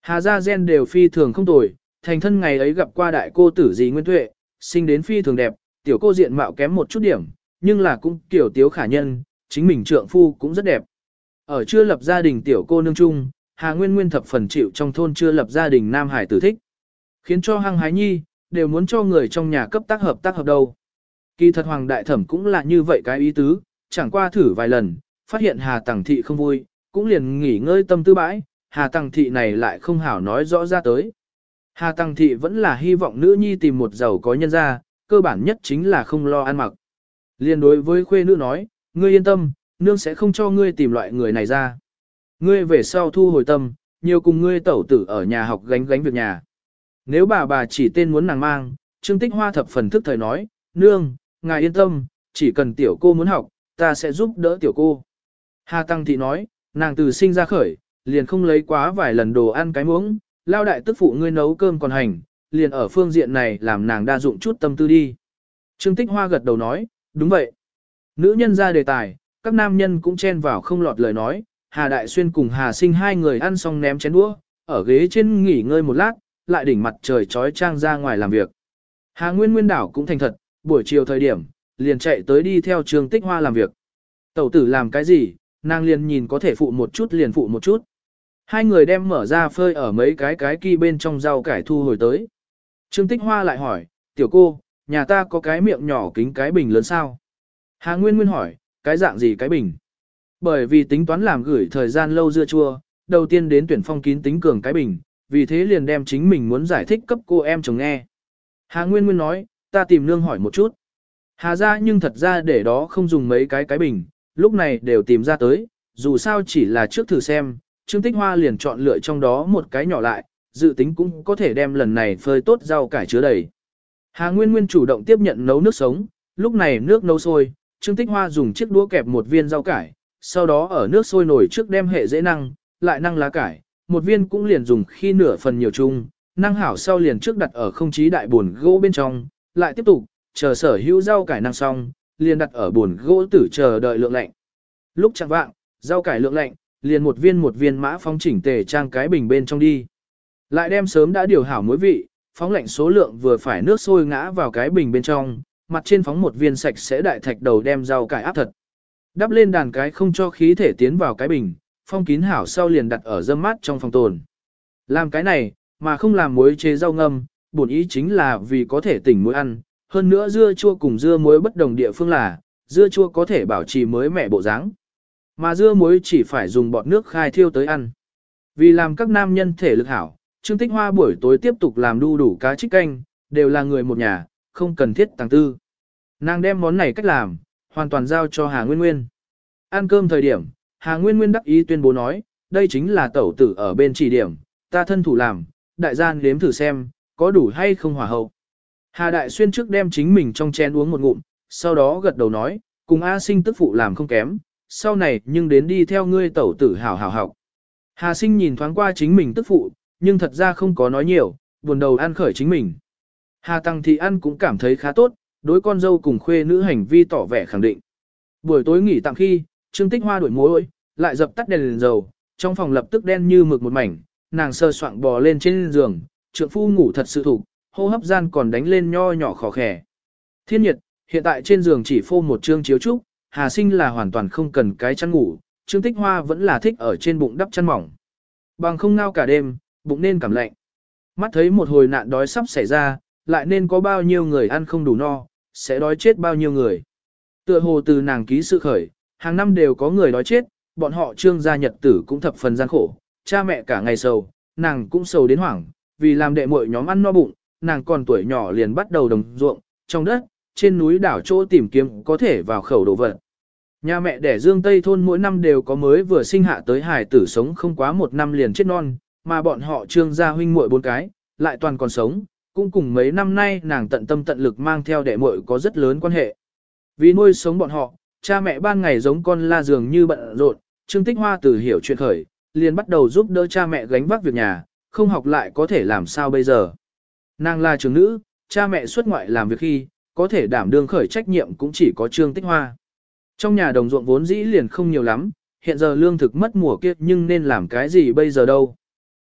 Hà gia gen đều phi thường không tồi, thành thân ngày ấy gặp qua đại cô tử gì Nguyên Tuệ, sinh đến phi thường đẹp, tiểu cô diện mạo kém một chút điểm, nhưng là cũng tiểu tiếu khả nhân, chính mình trượng phu cũng rất đẹp. Ở chưa lập gia đình tiểu cô nương trung Hà Nguyên Nguyên thập phần chịu trong thôn chưa lập gia đình Nam Hải tử thích. Khiến cho hăng hái nhi, đều muốn cho người trong nhà cấp tác hợp tác hợp đâu. Kỳ thật Hoàng Đại Thẩm cũng là như vậy cái ý tứ, chẳng qua thử vài lần, phát hiện Hà Tằng Thị không vui, cũng liền nghỉ ngơi tâm tư bãi, Hà Tằng Thị này lại không hảo nói rõ ra tới. Hà Tăng Thị vẫn là hy vọng nữ nhi tìm một giàu có nhân ra, cơ bản nhất chính là không lo ăn mặc. Liên đối với khuê nữ nói, ngươi yên tâm, nương sẽ không cho ngươi tìm loại người này ra. Ngươi về sau thu hồi tâm, nhiều cùng ngươi tẩu tử ở nhà học gánh gánh việc nhà. Nếu bà bà chỉ tên muốn nàng mang, Trương Tích Hoa thập phần thức thời nói, nương, ngài yên tâm, chỉ cần tiểu cô muốn học, ta sẽ giúp đỡ tiểu cô. Hà Tăng Thị nói, nàng từ sinh ra khởi, liền không lấy quá vài lần đồ ăn cái muỗng, lao đại tức phụ ngươi nấu cơm còn hành, liền ở phương diện này làm nàng đa dụng chút tâm tư đi. Trương Tích Hoa gật đầu nói, đúng vậy. Nữ nhân ra đề tài, các nam nhân cũng chen vào không lọt lời nói, Hà Đại Xuyên cùng Hà Sinh hai người ăn xong ném chén đũa, ở ghế trên nghỉ ngơi một lát, lại đỉnh mặt trời trói trang ra ngoài làm việc. Hà Nguyên Nguyên đảo cũng thành thật, buổi chiều thời điểm, liền chạy tới đi theo Trương Tích Hoa làm việc. Tẩu tử làm cái gì, nàng liền nhìn có thể phụ một chút liền phụ một chút. Hai người đem mở ra phơi ở mấy cái cái kỳ bên trong rau cải thu hồi tới. Trương Tích Hoa lại hỏi, tiểu cô, nhà ta có cái miệng nhỏ kính cái bình lớn sao? Hà Nguyên Nguyên hỏi, cái dạng gì cái bình? Bởi vì tính toán làm gửi thời gian lâu dưa chua, đầu tiên đến tuyển phong kín tính cường cái bình, vì thế liền đem chính mình muốn giải thích cấp cô em chồng nghe. Hà Nguyên Nguyên nói, ta tìm nương hỏi một chút. Hà ra nhưng thật ra để đó không dùng mấy cái cái bình, lúc này đều tìm ra tới, dù sao chỉ là trước thử xem, Trương Tích Hoa liền chọn lựa trong đó một cái nhỏ lại, dự tính cũng có thể đem lần này phơi tốt rau cải chứa đầy. Hà Nguyên Nguyên chủ động tiếp nhận nấu nước sống, lúc này nước nấu sôi, Trương Tích Hoa dùng chiếc đũa kẹp một viên rau cải, sau đó ở nước sôi nổi trước đem hệ dễ năng, lại năng lá cải, một viên cũng liền dùng khi nửa phần nhiều chung, năng hảo sau liền trước đặt ở không chí đại buồn gỗ bên trong, lại tiếp tục, chờ sở hữu rau cải năng xong, liền đặt ở buồn gỗ tử chờ đợi lượng lạnh. Lúc chẳng vạng, rau cải lượng lạnh, liền một viên một viên mã phong chỉnh tề trang cái bình bên trong đi. Lại đem sớm đã điều hảo muối vị, phóng lạnh số lượng vừa phải nước sôi ngã vào cái bình bên trong, mặt trên phóng một viên sạch sẽ đại thạch đầu đem rau cải áp thật. Đắp lên đàn cái không cho khí thể tiến vào cái bình, phong kín hảo sau liền đặt ở dâm mát trong phòng tồn. Làm cái này, mà không làm muối chế rau ngâm, bổn ý chính là vì có thể tỉnh muối ăn, hơn nữa dưa chua cùng dưa muối bất đồng địa phương là, dưa chua có thể bảo trì mới mẻ bộ dáng, mà dưa muối chỉ phải dùng bọt nước khai thiêu tới ăn. Vì làm các nam nhân thể lực hảo, Trương Tích Hoa buổi tối tiếp tục làm đu đủ cá trích canh, đều là người một nhà, không cần thiết tăng tư. Nàng đem món này cách làm, hoàn toàn giao cho Hà Nguyên Nguyên. Ăn cơm thời điểm, Hà Nguyên Nguyên đắc ý tuyên bố nói, đây chính là tẩu tử ở bên chỉ điểm, ta thân thủ làm, đại gian nếm thử xem, có đủ hay không hòa hậu. Hà Đại Xuyên trước đem chính mình trong chén uống một ngụm, sau đó gật đầu nói, cùng A sinh tức phụ làm không kém, sau này nhưng đến đi theo ngươi tẩu tử hảo hảo học. Hà sinh nhìn thoáng qua chính mình tức phụ, nhưng thật ra không có nói nhiều, buồn đầu ăn khởi chính mình. Hà Tăng thì ăn cũng cảm thấy khá tốt, đối con dâu cùng khuê nữ hành vi tỏ vẻ khẳng định. Buổi tối nghỉ tạm khi, Trương Tích Hoa đuổi mối, lại dập tắt đèn, đèn dầu, trong phòng lập tức đen như mực một mảnh, nàng sơ soạng bò lên trên giường, trượng phu ngủ thật sự thủ, hô hấp gian còn đánh lên nho nhỏ khó khẻ. Thiên nhiệt, hiện tại trên giường chỉ phô một trương chiếu trúc, Hà Sinh là hoàn toàn không cần cái chăn ngủ, Trương Tích Hoa vẫn là thích ở trên bụng đắp chăn mỏng. Bằng không ngao cả đêm, bụng nên cảm lạnh. Mắt thấy một hồi nạn đói sắp xảy ra, lại nên có bao nhiêu người ăn không đủ no, sẽ đói chết bao nhiêu người. Tựa hồ từ nàng ký sự khởi, hàng năm đều có người đói chết, bọn họ trương gia nhật tử cũng thập phần gian khổ, cha mẹ cả ngày sầu, nàng cũng sầu đến hoảng, vì làm đệ muội nhóm ăn no bụng, nàng còn tuổi nhỏ liền bắt đầu đồng ruộng, trong đất, trên núi đảo chỗ tìm kiếm có thể vào khẩu đồ vật. Nhà mẹ đẻ Dương Tây thôn mỗi năm đều có mới vừa sinh hạ tới hải tử sống không quá một năm liền chết non, mà bọn họ trương gia huynh muội bốn cái, lại toàn còn sống, cũng cùng mấy năm nay nàng tận tâm tận lực mang theo đệ muội có rất lớn quan hệ. Vì nuôi sống bọn họ, cha mẹ ban ngày giống con la dường như bận rộn, Trương Tích Hoa từ hiểu chuyện khởi, liền bắt đầu giúp đỡ cha mẹ gánh vác việc nhà, không học lại có thể làm sao bây giờ. Nàng là trưởng nữ, cha mẹ xuất ngoại làm việc khi, có thể đảm đương khởi trách nhiệm cũng chỉ có Trương Tích Hoa. Trong nhà đồng ruộng vốn dĩ liền không nhiều lắm, hiện giờ lương thực mất mùa kia nhưng nên làm cái gì bây giờ đâu.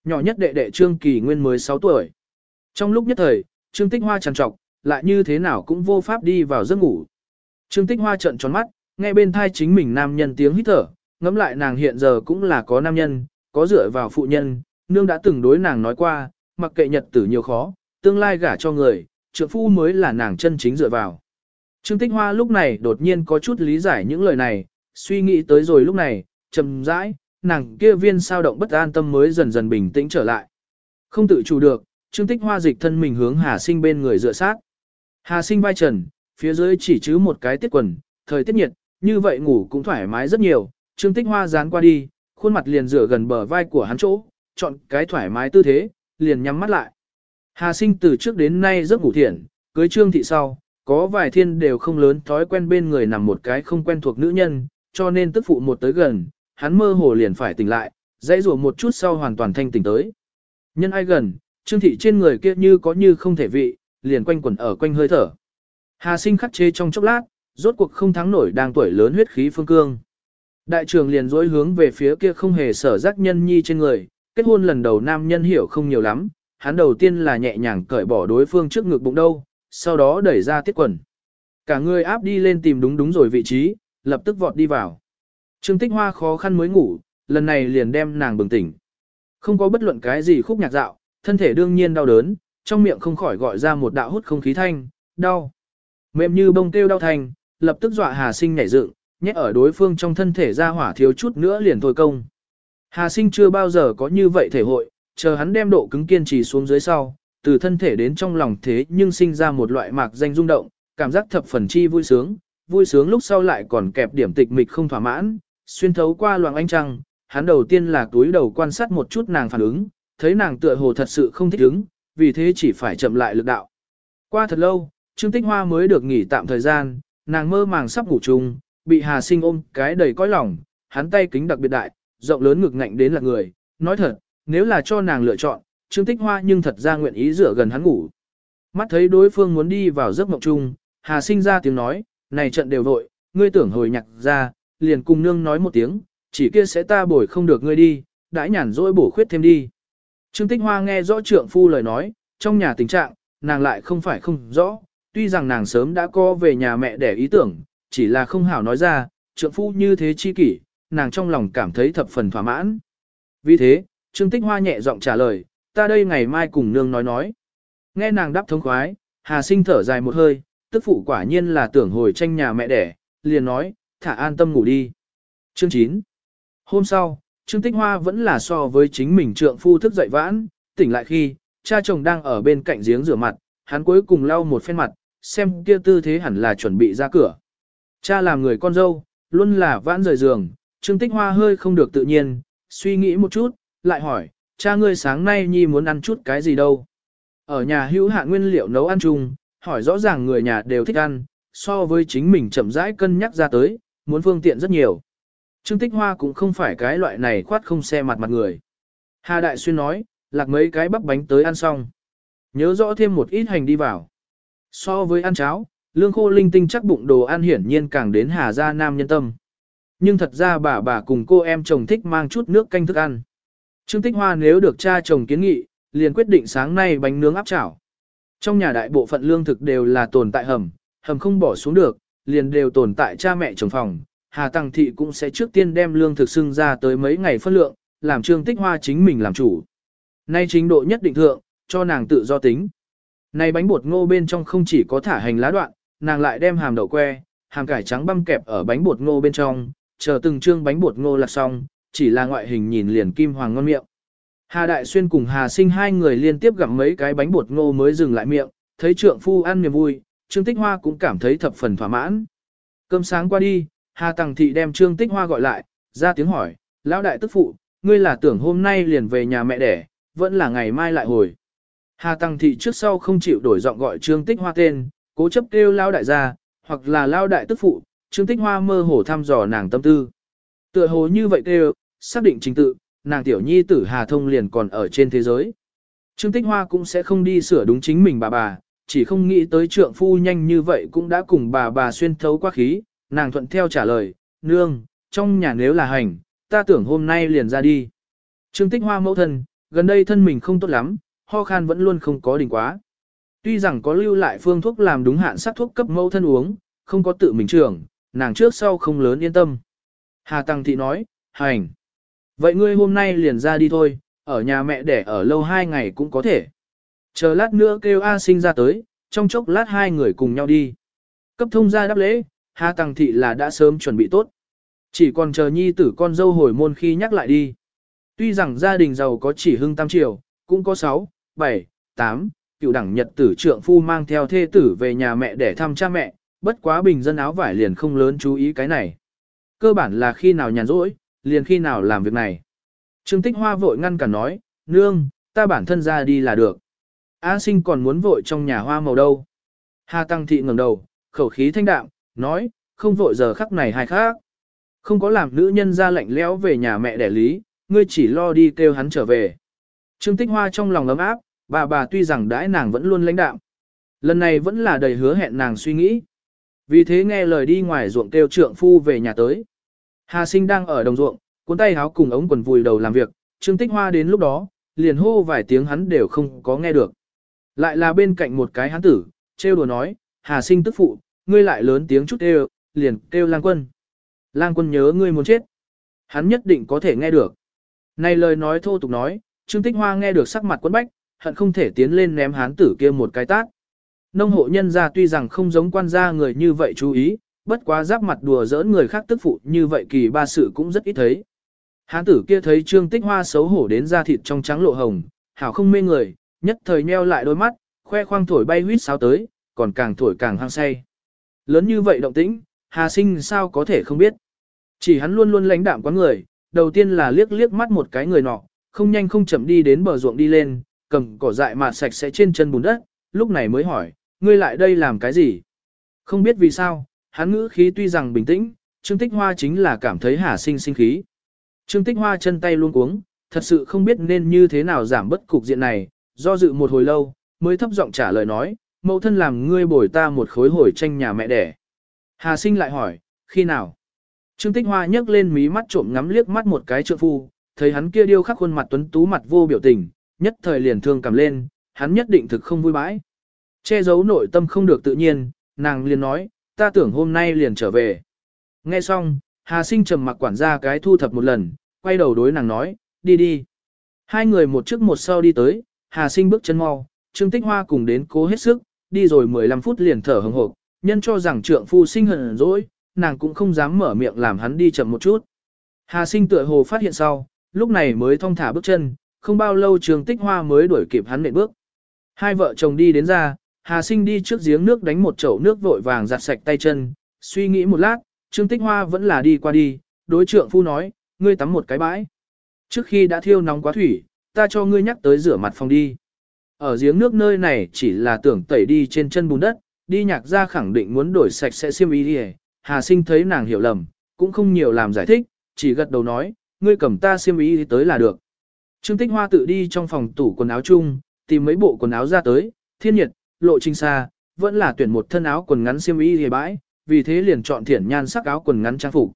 Nhỏ nhất đệ đệ Trương Kỳ Nguyên mới 6 tuổi. Trong lúc nhất thời, Trương Tích Hoa trằn trọc, lại như thế nào cũng vô pháp đi vào giấc ngủ. Trương Tích Hoa trợn tròn mắt, nghe bên thai chính mình nam nhân tiếng hít thở, ngẫm lại nàng hiện giờ cũng là có nam nhân, có dựa vào phụ nhân, nương đã từng đối nàng nói qua, mặc kệ nhật tử nhiều khó, tương lai gả cho người, trượng phu mới là nàng chân chính dựa vào. Trương Tích Hoa lúc này đột nhiên có chút lý giải những lời này, suy nghĩ tới rồi lúc này, trầm rãi, nàng kia viên sao động bất an tâm mới dần dần bình tĩnh trở lại. Không tự chủ được, Trương Tích Hoa dịch thân mình hướng Hà Sinh bên người dựa sát. Hà Sinh vai trần, phía dưới chỉ chứ một cái tiết quần, thời tiết nhiệt, như vậy ngủ cũng thoải mái rất nhiều. Trương Tích Hoa dán qua đi, khuôn mặt liền dựa gần bờ vai của hắn chỗ, chọn cái thoải mái tư thế, liền nhắm mắt lại. Hà Sinh từ trước đến nay rất ngủ thiện, cưới Trương thị sau, có vài thiên đều không lớn thói quen bên người nằm một cái không quen thuộc nữ nhân, cho nên tức phụ một tới gần, hắn mơ hồ liền phải tỉnh lại, dãy rủa một chút sau hoàn toàn thanh tỉnh tới. Nhân ai gần, Trương thị trên người kia như có như không thể vị, liền quanh quẩn ở quanh hơi thở. Hà sinh khắc chế trong chốc lát, rốt cuộc không thắng nổi đang tuổi lớn huyết khí phương cương. Đại trưởng liền dối hướng về phía kia không hề sở giác nhân nhi trên người, kết hôn lần đầu nam nhân hiểu không nhiều lắm, hắn đầu tiên là nhẹ nhàng cởi bỏ đối phương trước ngực bụng đâu, sau đó đẩy ra tiết quần. Cả người áp đi lên tìm đúng đúng rồi vị trí, lập tức vọt đi vào. Trương Tích Hoa khó khăn mới ngủ, lần này liền đem nàng bừng tỉnh. Không có bất luận cái gì khúc nhạc dạo, thân thể đương nhiên đau đớn, trong miệng không khỏi gọi ra một đạo hút không khí thanh, đau. Mềm như bông kêu đau thành, lập tức dọa Hà Sinh nhảy dựng, nhét ở đối phương trong thân thể ra hỏa thiếu chút nữa liền thôi công. Hà Sinh chưa bao giờ có như vậy thể hội, chờ hắn đem độ cứng kiên trì xuống dưới sau, từ thân thể đến trong lòng thế nhưng sinh ra một loại mạc danh rung động, cảm giác thập phần chi vui sướng, vui sướng lúc sau lại còn kẹp điểm tịch mịch không thỏa mãn, xuyên thấu qua loàng ánh trăng, hắn đầu tiên là túi đầu quan sát một chút nàng phản ứng, thấy nàng tựa hồ thật sự không thích ứng, vì thế chỉ phải chậm lại lực đạo. Qua thật lâu, Trương Tích Hoa mới được nghỉ tạm thời gian, nàng mơ màng sắp ngủ chung, bị Hà Sinh ôm cái đầy cõi lòng, hắn tay kính đặc biệt đại, rộng lớn ngực ngạnh đến là người, nói thật, nếu là cho nàng lựa chọn, Trương Tích Hoa nhưng thật ra nguyện ý rửa gần hắn ngủ. Mắt thấy đối phương muốn đi vào giấc mộng chung, Hà Sinh ra tiếng nói, này trận đều vội, ngươi tưởng hồi nhạc ra, liền cùng nương nói một tiếng, chỉ kia sẽ ta bồi không được ngươi đi, đãi nhàn rỗi bổ khuyết thêm đi. Trương Tích Hoa nghe rõ trượng phu lời nói, trong nhà tình trạng, nàng lại không phải không rõ, tuy rằng nàng sớm đã có về nhà mẹ để ý tưởng, chỉ là không hảo nói ra, trượng phu như thế chi kỷ, nàng trong lòng cảm thấy thập phần thỏa mãn. Vì thế, Trương Tích Hoa nhẹ giọng trả lời, ta đây ngày mai cùng nương nói nói. Nghe nàng đáp thống khoái, Hà sinh thở dài một hơi, tức phụ quả nhiên là tưởng hồi tranh nhà mẹ đẻ, liền nói, thả an tâm ngủ đi. Chương 9 Hôm sau, Trương Tích Hoa vẫn là so với chính mình trượng phu thức dậy vãn, tỉnh lại khi, cha chồng đang ở bên cạnh giếng rửa mặt, hắn cuối cùng lau một phen mặt, xem kia tư thế hẳn là chuẩn bị ra cửa. Cha làm người con dâu, luôn là vãn rời giường, Trương Tích Hoa hơi không được tự nhiên, suy nghĩ một chút, lại hỏi, cha ngươi sáng nay nhi muốn ăn chút cái gì đâu. Ở nhà hữu hạ nguyên liệu nấu ăn chung, hỏi rõ ràng người nhà đều thích ăn, so với chính mình chậm rãi cân nhắc ra tới, muốn phương tiện rất nhiều. Trương Tích Hoa cũng không phải cái loại này khoát không xe mặt mặt người. Hà Đại Xuyên nói, lạc mấy cái bắp bánh tới ăn xong. Nhớ rõ thêm một ít hành đi vào. So với ăn cháo, lương khô linh tinh chắc bụng đồ ăn hiển nhiên càng đến Hà Gia Nam nhân tâm. Nhưng thật ra bà bà cùng cô em chồng thích mang chút nước canh thức ăn. Trương Tích Hoa nếu được cha chồng kiến nghị, liền quyết định sáng nay bánh nướng áp chảo. Trong nhà đại bộ phận lương thực đều là tồn tại hầm, hầm không bỏ xuống được, liền đều tồn tại cha mẹ chồng phòng. Hà Tăng Thị cũng sẽ trước tiên đem lương thực xưng ra tới mấy ngày phân lượng, làm Trương Tích Hoa chính mình làm chủ. Nay chính độ nhất định thượng, cho nàng tự do tính. nay bánh bột ngô bên trong không chỉ có thả hành lá đoạn, nàng lại đem hàm đậu que, hàm cải trắng băm kẹp ở bánh bột ngô bên trong, chờ từng trương bánh bột ngô là xong, chỉ là ngoại hình nhìn liền kim hoàng ngon miệng. Hà Đại Xuyên cùng Hà Sinh hai người liên tiếp gặm mấy cái bánh bột ngô mới dừng lại miệng, thấy trượng phu ăn niềm vui, Trương Tích Hoa cũng cảm thấy thập phần thỏa mãn. Cơm sáng qua đi, Hà Tằng Thị đem Trương Tích Hoa gọi lại, ra tiếng hỏi, lão đại tức phụ, ngươi là tưởng hôm nay liền về nhà mẹ đẻ, vẫn là ngày mai lại hồi. Hà Tăng Thị trước sau không chịu đổi giọng gọi Trương Tích Hoa tên, cố chấp kêu lao đại gia, hoặc là lao đại tức phụ, Trương Tích Hoa mơ hồ thăm dò nàng tâm tư. Tựa hồ như vậy kêu, xác định trình tự, nàng tiểu nhi tử Hà Thông liền còn ở trên thế giới. Trương Tích Hoa cũng sẽ không đi sửa đúng chính mình bà bà, chỉ không nghĩ tới trượng phu nhanh như vậy cũng đã cùng bà bà xuyên thấu qua khí, nàng thuận theo trả lời, nương, trong nhà nếu là hành, ta tưởng hôm nay liền ra đi. Trương Tích Hoa mẫu thân, gần đây thân mình không tốt lắm, ho khan vẫn luôn không có đỉnh quá. Tuy rằng có lưu lại phương thuốc làm đúng hạn sát thuốc cấp mẫu thân uống, không có tự mình trưởng, nàng trước sau không lớn yên tâm. Hà Tăng Thị nói, hành. Vậy ngươi hôm nay liền ra đi thôi, ở nhà mẹ để ở lâu hai ngày cũng có thể. Chờ lát nữa kêu A sinh ra tới, trong chốc lát hai người cùng nhau đi. Cấp thông gia đáp lễ, Hà Tăng Thị là đã sớm chuẩn bị tốt. Chỉ còn chờ nhi tử con dâu hồi môn khi nhắc lại đi. Tuy rằng gia đình giàu có chỉ hưng tam triều, cũng có 6, 7, 8, cựu đẳng nhật tử trượng phu mang theo thê tử về nhà mẹ để thăm cha mẹ, bất quá bình dân áo vải liền không lớn chú ý cái này. Cơ bản là khi nào nhàn rỗi, liền khi nào làm việc này. Trương Tích Hoa vội ngăn cả nói, nương, ta bản thân ra đi là được. A sinh còn muốn vội trong nhà hoa màu đâu. Hà Tăng Thị ngẩng đầu, khẩu khí thanh đạm, nói, không vội giờ khắc này hay khác. Không có làm nữ nhân ra lạnh lẽo về nhà mẹ đẻ lý, ngươi chỉ lo đi kêu hắn trở về. Trương Tích Hoa trong lòng ấm áp, bà bà tuy rằng đãi nàng vẫn luôn lãnh đạm. Lần này vẫn là đầy hứa hẹn nàng suy nghĩ. Vì thế nghe lời đi ngoài ruộng kêu trượng phu về nhà tới. Hà sinh đang ở đồng ruộng, cuốn tay háo cùng ống quần vùi đầu làm việc, Trương Tích Hoa đến lúc đó, liền hô vài tiếng hắn đều không có nghe được. Lại là bên cạnh một cái hắn tử, trêu đùa nói, Hà sinh tức phụ, ngươi lại lớn tiếng chút kêu, liền kêu lang quân. Lang quân nhớ ngươi muốn chết. Hắn nhất định có thể nghe được. Này lời nói thô tục nói, Trương Tích Hoa nghe được sắc mặt quấn bách, hận không thể tiến lên ném hán tử kia một cái tát. Nông hộ nhân gia tuy rằng không giống quan gia người như vậy chú ý, bất quá giáp mặt đùa giỡn người khác tức phụ như vậy kỳ ba sự cũng rất ít thấy. Hán tử kia thấy Trương Tích Hoa xấu hổ đến da thịt trong trắng lộ hồng, hảo không mê người, nhất thời nheo lại đôi mắt, khoe khoang thổi bay huýt sáo tới, còn càng thổi càng hăng say. Lớn như vậy động tĩnh, Hà Sinh sao có thể không biết. Chỉ hắn luôn luôn lãnh đạm quá người, đầu tiên là liếc liếc mắt một cái người nọ, không nhanh không chậm đi đến bờ ruộng đi lên, cầm cỏ dại mà sạch sẽ trên chân bùn đất, lúc này mới hỏi, ngươi lại đây làm cái gì? Không biết vì sao, hắn ngữ khí tuy rằng bình tĩnh, Trương Tích Hoa chính là cảm thấy Hà Sinh sinh khí. Trương Tích Hoa chân tay luôn cuống, thật sự không biết nên như thế nào giảm bất cục diện này, do dự một hồi lâu, mới thấp giọng trả lời nói, mẫu thân làm ngươi bồi ta một khối hồi tranh nhà mẹ đẻ. Hà Sinh lại hỏi, khi nào? Trương Tích Hoa nhấc lên mí mắt trộm ngắm liếc mắt một cái trượng phu, thấy hắn kia điêu khắc khuôn mặt tuấn tú mặt vô biểu tình, nhất thời liền thương cảm lên, hắn nhất định thực không vui bãi. Che giấu nội tâm không được tự nhiên, nàng liền nói, ta tưởng hôm nay liền trở về. Nghe xong, Hà Sinh trầm mặc quản gia cái thu thập một lần, quay đầu đối nàng nói, đi đi. Hai người một trước một sau đi tới, Hà Sinh bước chân mau, Trương Tích Hoa cùng đến cố hết sức, đi rồi 15 phút liền thở hừng hộp, nhân cho rằng trượng phu sinh hận dỗi, nàng cũng không dám mở miệng làm hắn đi chậm một chút. Hà sinh tựa hồ phát hiện sau, lúc này mới thong thả bước chân, không bao lâu Trương Tích Hoa mới đuổi kịp hắn nện bước. Hai vợ chồng đi đến ra, Hà sinh đi trước giếng nước đánh một chậu nước vội vàng giặt sạch tay chân, suy nghĩ một lát, Trương Tích Hoa vẫn là đi qua đi, đối trượng phu nói, ngươi tắm một cái bãi. Trước khi đã thiêu nóng quá thủy, ta cho ngươi nhắc tới rửa mặt phòng đi. Ở giếng nước nơi này chỉ là tưởng tẩy đi trên chân bùn đất, đi nhạc ra khẳng định muốn đổi sạch sẽ xiêm y đi Hà sinh thấy nàng hiểu lầm, cũng không nhiều làm giải thích, chỉ gật đầu nói, ngươi cầm ta xiêm y tới là được. Trương Tích Hoa tự đi trong phòng tủ quần áo chung, tìm mấy bộ quần áo ra tới, thiên nhiệt, lộ trình xa, vẫn là tuyển một thân áo quần ngắn xiêm y hề bãi, vì thế liền chọn thiển nhan sắc áo quần ngắn trang phục.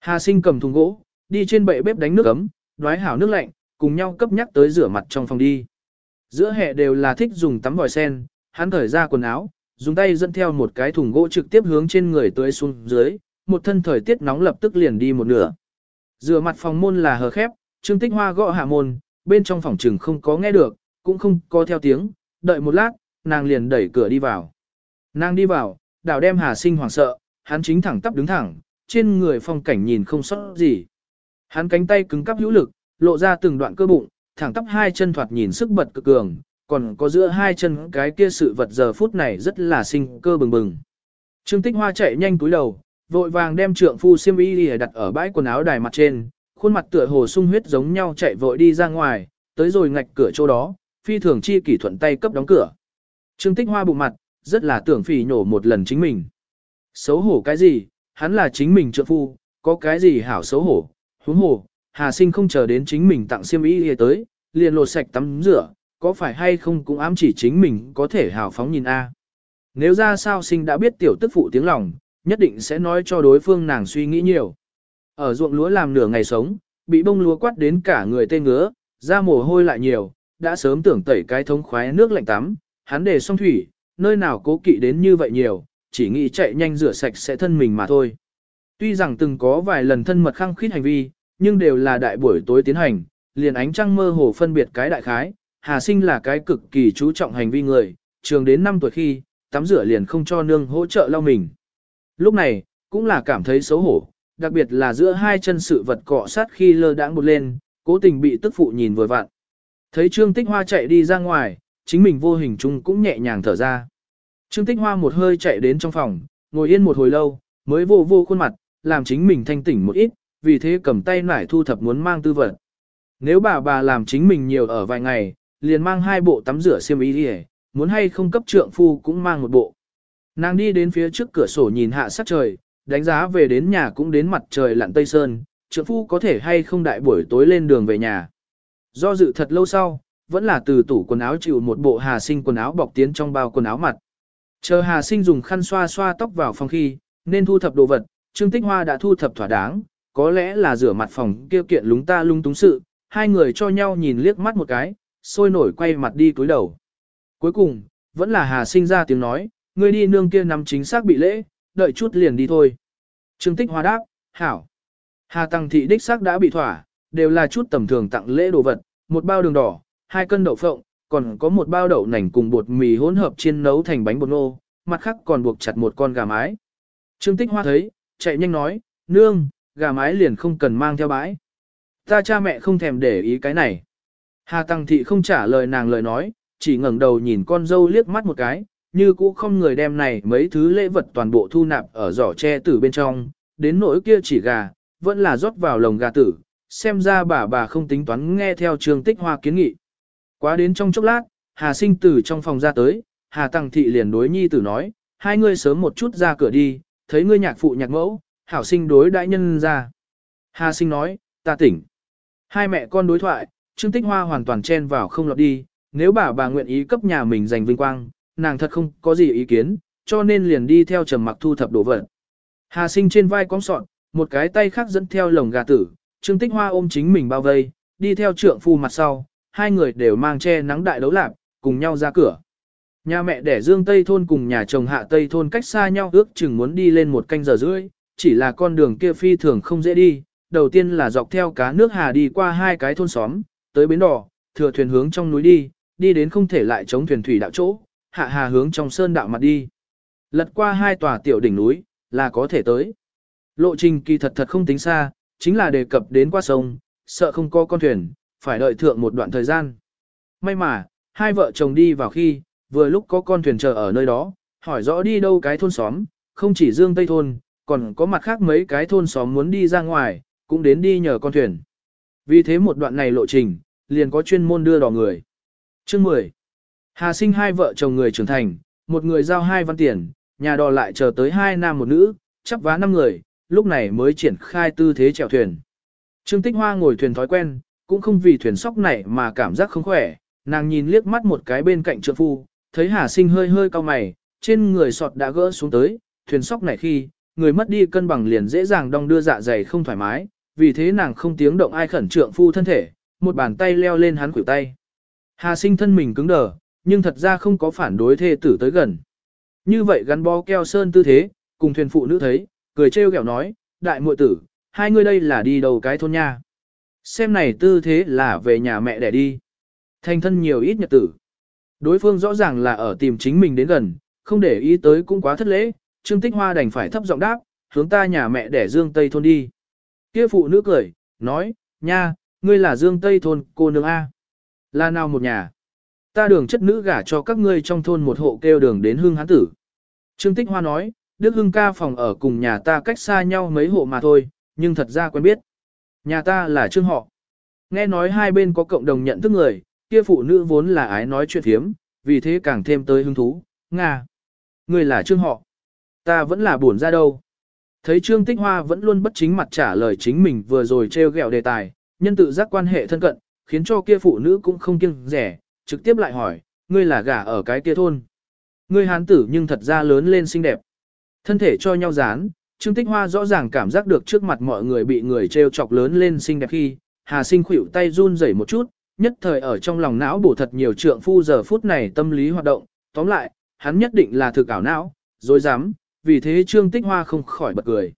Hà sinh cầm thùng gỗ, đi trên bệ bếp đánh nước ấm, đoái hảo nước lạnh, cùng nhau cấp nhắc tới rửa mặt trong phòng đi. Giữa hè đều là thích dùng tắm vòi sen, hắn thởi ra quần áo, dùng tay dẫn theo một cái thùng gỗ trực tiếp hướng trên người tưới xuống dưới, một thân thời tiết nóng lập tức liền đi một nửa. Rửa mặt phòng môn là hờ khép, Trương Tích Hoa gõ hạ môn, bên trong phòng trừng không có nghe được, cũng không có theo tiếng, đợi một lát, nàng liền đẩy cửa đi vào. Nàng đi vào, đảo đem Hà Sinh hoảng sợ, hắn chính thẳng tắp đứng thẳng, trên người phong cảnh nhìn không sót gì. Hắn cánh tay cứng cắp hữu lực, lộ ra từng đoạn cơ bụng, thẳng tắp hai chân thoạt nhìn sức bật cực cường, còn có giữa hai chân cái kia sự vật giờ phút này rất là sinh cơ bừng bừng. Trương Tích Hoa chạy nhanh túi đầu, vội vàng đem trượng phu xiêm y đặt ở bãi quần áo đài mặt trên, khuôn mặt tựa hồ sung huyết giống nhau chạy vội đi ra ngoài, tới rồi ngạch cửa chỗ đó, phi thường chi kỷ thuận tay cấp đóng cửa. Trương Tích Hoa bụng mặt, rất là tưởng phỉ nhổ một lần chính mình. Xấu hổ cái gì, hắn là chính mình trượng phu, có cái gì hảo xấu hổ, huống hồ, Hà Sinh không chờ đến chính mình tặng xiêm y tới, liền lột sạch tắm rửa, có phải hay không cũng ám chỉ chính mình có thể hào phóng nhìn a. Nếu ra sao sinh đã biết tiểu tức phụ tiếng lòng, nhất định sẽ nói cho đối phương nàng suy nghĩ nhiều. Ở ruộng lúa làm nửa ngày sống, bị bông lúa quát đến cả người tê ngứa, da mồ hôi lại nhiều, đã sớm tưởng tẩy cái thống khoái nước lạnh tắm, hắn để xong thủy, nơi nào cố kỵ đến như vậy nhiều, chỉ nghĩ chạy nhanh rửa sạch sẽ thân mình mà thôi. Tuy rằng từng có vài lần thân mật khăng khít hành vi, nhưng đều là đại buổi tối tiến hành, liền ánh trăng mơ hồ phân biệt cái đại khái, Hà Sinh là cái cực kỳ chú trọng hành vi người, trường đến 5 tuổi khi, tắm rửa liền không cho nương hỗ trợ lau mình. Lúc này, cũng là cảm thấy xấu hổ, đặc biệt là giữa hai chân sự vật cọ sát khi lơ đãng một lên, cố tình bị tức phụ nhìn vừa vặn. Thấy Trương Tích Hoa chạy đi ra ngoài, chính mình vô hình chung cũng nhẹ nhàng thở ra. Trương Tích Hoa một hơi chạy đến trong phòng, ngồi yên một hồi lâu, mới vô vô khuôn mặt, làm chính mình thanh tỉnh một ít, vì thế cầm tay nải thu thập muốn mang tư vật. Nếu bà bà làm chính mình nhiều ở vài ngày, liền mang hai bộ tắm rửa xiêm y đi muốn hay không cấp trượng phu cũng mang một bộ. Nàng đi đến phía trước cửa sổ nhìn hạ sát trời, đánh giá về đến nhà cũng đến mặt trời lặn tây sơn, trượng phu có thể hay không đại buổi tối lên đường về nhà. Do dự thật lâu sau, vẫn là từ tủ quần áo chịu một bộ hà sinh quần áo bọc tiến trong bao quần áo mặt. Chờ hà sinh dùng khăn xoa xoa tóc vào phòng khi, nên thu thập đồ vật, Trương Tích Hoa đã thu thập thỏa đáng, có lẽ là rửa mặt phòng kêu kiện lúng ta lung túng sự, hai người cho nhau nhìn liếc mắt một cái, sôi nổi quay mặt đi cúi đầu. Cuối cùng, vẫn là Hà sinh ra tiếng nói, người đi nương kia nằm chính xác bị lễ, đợi chút liền đi thôi. Trương Tích Hoa đáp, hảo. Hà Tăng Thị đích xác đã bị thỏa, đều là chút tầm thường tặng lễ đồ vật, một bao đường đỏ, hai cân đậu phộng, còn có một bao đậu nành cùng bột mì hỗn hợp chiên nấu thành bánh bột nô, mặt khác còn buộc chặt một con gà mái. Trương Tích Hoa thấy, chạy nhanh nói, nương, gà mái liền không cần mang theo bãi. Ta cha mẹ không thèm để ý cái này. Hà Tăng Thị không trả lời nàng lời nói, chỉ ngẩng đầu nhìn con dâu liếc mắt một cái, như cũ không người đem này mấy thứ lễ vật toàn bộ thu nạp ở giỏ tre tử bên trong, đến nỗi kia chỉ gà, vẫn là rót vào lồng gà tử, xem ra bà bà không tính toán nghe theo trường tích hoa kiến nghị. Quá đến trong chốc lát, Hà sinh tử trong phòng ra tới, Hà Tăng Thị liền đối nhi tử nói, hai ngươi sớm một chút ra cửa đi, thấy ngươi nhạc phụ nhạc mẫu, hảo sinh đối đại nhân ra. Hà sinh nói, ta tỉnh. Hai mẹ con đối thoại, Trương Tích Hoa hoàn toàn chen vào không lọt đi, nếu bà bà nguyện ý cấp nhà mình giành vinh quang, nàng thật không có gì ý kiến, cho nên liền đi theo trầm mặc thu thập đồ vật. Hà sinh trên vai cong sọn, một cái tay khác dẫn theo lồng gà tử, Trương Tích Hoa ôm chính mình bao vây, đi theo trượng phu mặt sau, hai người đều mang che nắng đại đấu lạc, cùng nhau ra cửa. Nhà mẹ đẻ Dương Tây Thôn cùng nhà chồng Hạ Tây Thôn cách xa nhau ước chừng muốn đi lên một canh giờ rưỡi, chỉ là con đường kia phi thường không dễ đi, đầu tiên là dọc theo cá nước hà đi qua hai cái thôn xóm, tới bến đỏ, thừa thuyền hướng trong núi đi, đi đến không thể lại chống thuyền thủy đạo chỗ, hạ hà hướng trong sơn đạo mặt đi. Lật qua hai tòa tiểu đỉnh núi, là có thể tới. Lộ trình kỳ thật thật không tính xa, chính là đề cập đến qua sông, sợ không có con thuyền, phải đợi thượng một đoạn thời gian. May mà, hai vợ chồng đi vào khi, vừa lúc có con thuyền chờ ở nơi đó, hỏi rõ đi đâu cái thôn xóm, không chỉ Dương Tây thôn, còn có mặt khác mấy cái thôn xóm muốn đi ra ngoài, cũng đến đi nhờ con thuyền. Vì thế một đoạn này lộ trình, liền có chuyên môn đưa đò người. Chương 10. Hà sinh hai vợ chồng người trưởng thành, một người giao hai văn tiền, nhà đò lại chờ tới hai nam một nữ, chắp vá năm người, lúc này mới triển khai tư thế chèo thuyền. Trương Tích Hoa ngồi thuyền thói quen, cũng không vì thuyền sóc này mà cảm giác không khỏe, nàng nhìn liếc mắt một cái bên cạnh trượng phu, thấy Hà Sinh hơi hơi cao mày, trên người sọt đã gỡ xuống tới, thuyền sóc này khi, người mất đi cân bằng liền dễ dàng đong đưa dạ dày không thoải mái, vì thế nàng không tiếng động ai khẩn trượng phu thân thể, một bàn tay leo lên hắn khuỷu tay. Hà Sinh thân mình cứng đờ, nhưng thật ra không có phản đối thê tử tới gần. Như vậy gắn bó keo sơn tư thế, cùng thuyền phụ nữ thấy, cười trêu ghẹo nói, đại muội tử, hai người đây là đi đầu cái thôn nha. Xem này tư thế là về nhà mẹ để đi. Thành thân nhiều ít nhật tử. Đối phương rõ ràng là ở tìm chính mình đến gần, không để ý tới cũng quá thất lễ, Trương Tích Hoa đành phải thấp giọng đáp, hướng ta nhà mẹ để Dương Tây thôn đi. Kia phụ nữ cười, nói, nha, ngươi là Dương Tây thôn cô nương A. Là nào một nhà? Ta đường chất nữ gả cho các ngươi trong thôn một hộ kêu đường đến hương hán tử. Trương Tích Hoa nói, Đức Hưng ca phòng ở cùng nhà ta cách xa nhau mấy hộ mà thôi, nhưng thật ra quen biết. Nhà ta là Trương họ. Nghe nói hai bên có cộng đồng nhận thức người, kia phụ nữ vốn là ái nói chuyện thiếm, vì thế càng thêm tới hứng thú. Nga. Người là Trương họ. Ta vẫn là buồn ra đâu. Thấy Trương Tích Hoa vẫn luôn bất chính mặt trả lời chính mình vừa rồi treo gẹo đề tài, nhân tự giác quan hệ thân cận, khiến cho kia phụ nữ cũng không kiêng rẻ, trực tiếp lại hỏi, ngươi là gả ở cái kia thôn. Ngươi hán tử nhưng thật ra lớn lên xinh đẹp. Thân thể cho nhau dán, Trương Tích Hoa rõ ràng cảm giác được trước mặt mọi người bị người treo chọc lớn lên xinh đẹp khi, Hà Sinh khuỷu tay run rẩy một chút, nhất thời ở trong lòng não bổ thật nhiều trượng phu giờ phút này tâm lý hoạt động, tóm lại, hắn nhất định là thực ảo não, dối dám, vì thế Trương Tích Hoa không khỏi bật cười.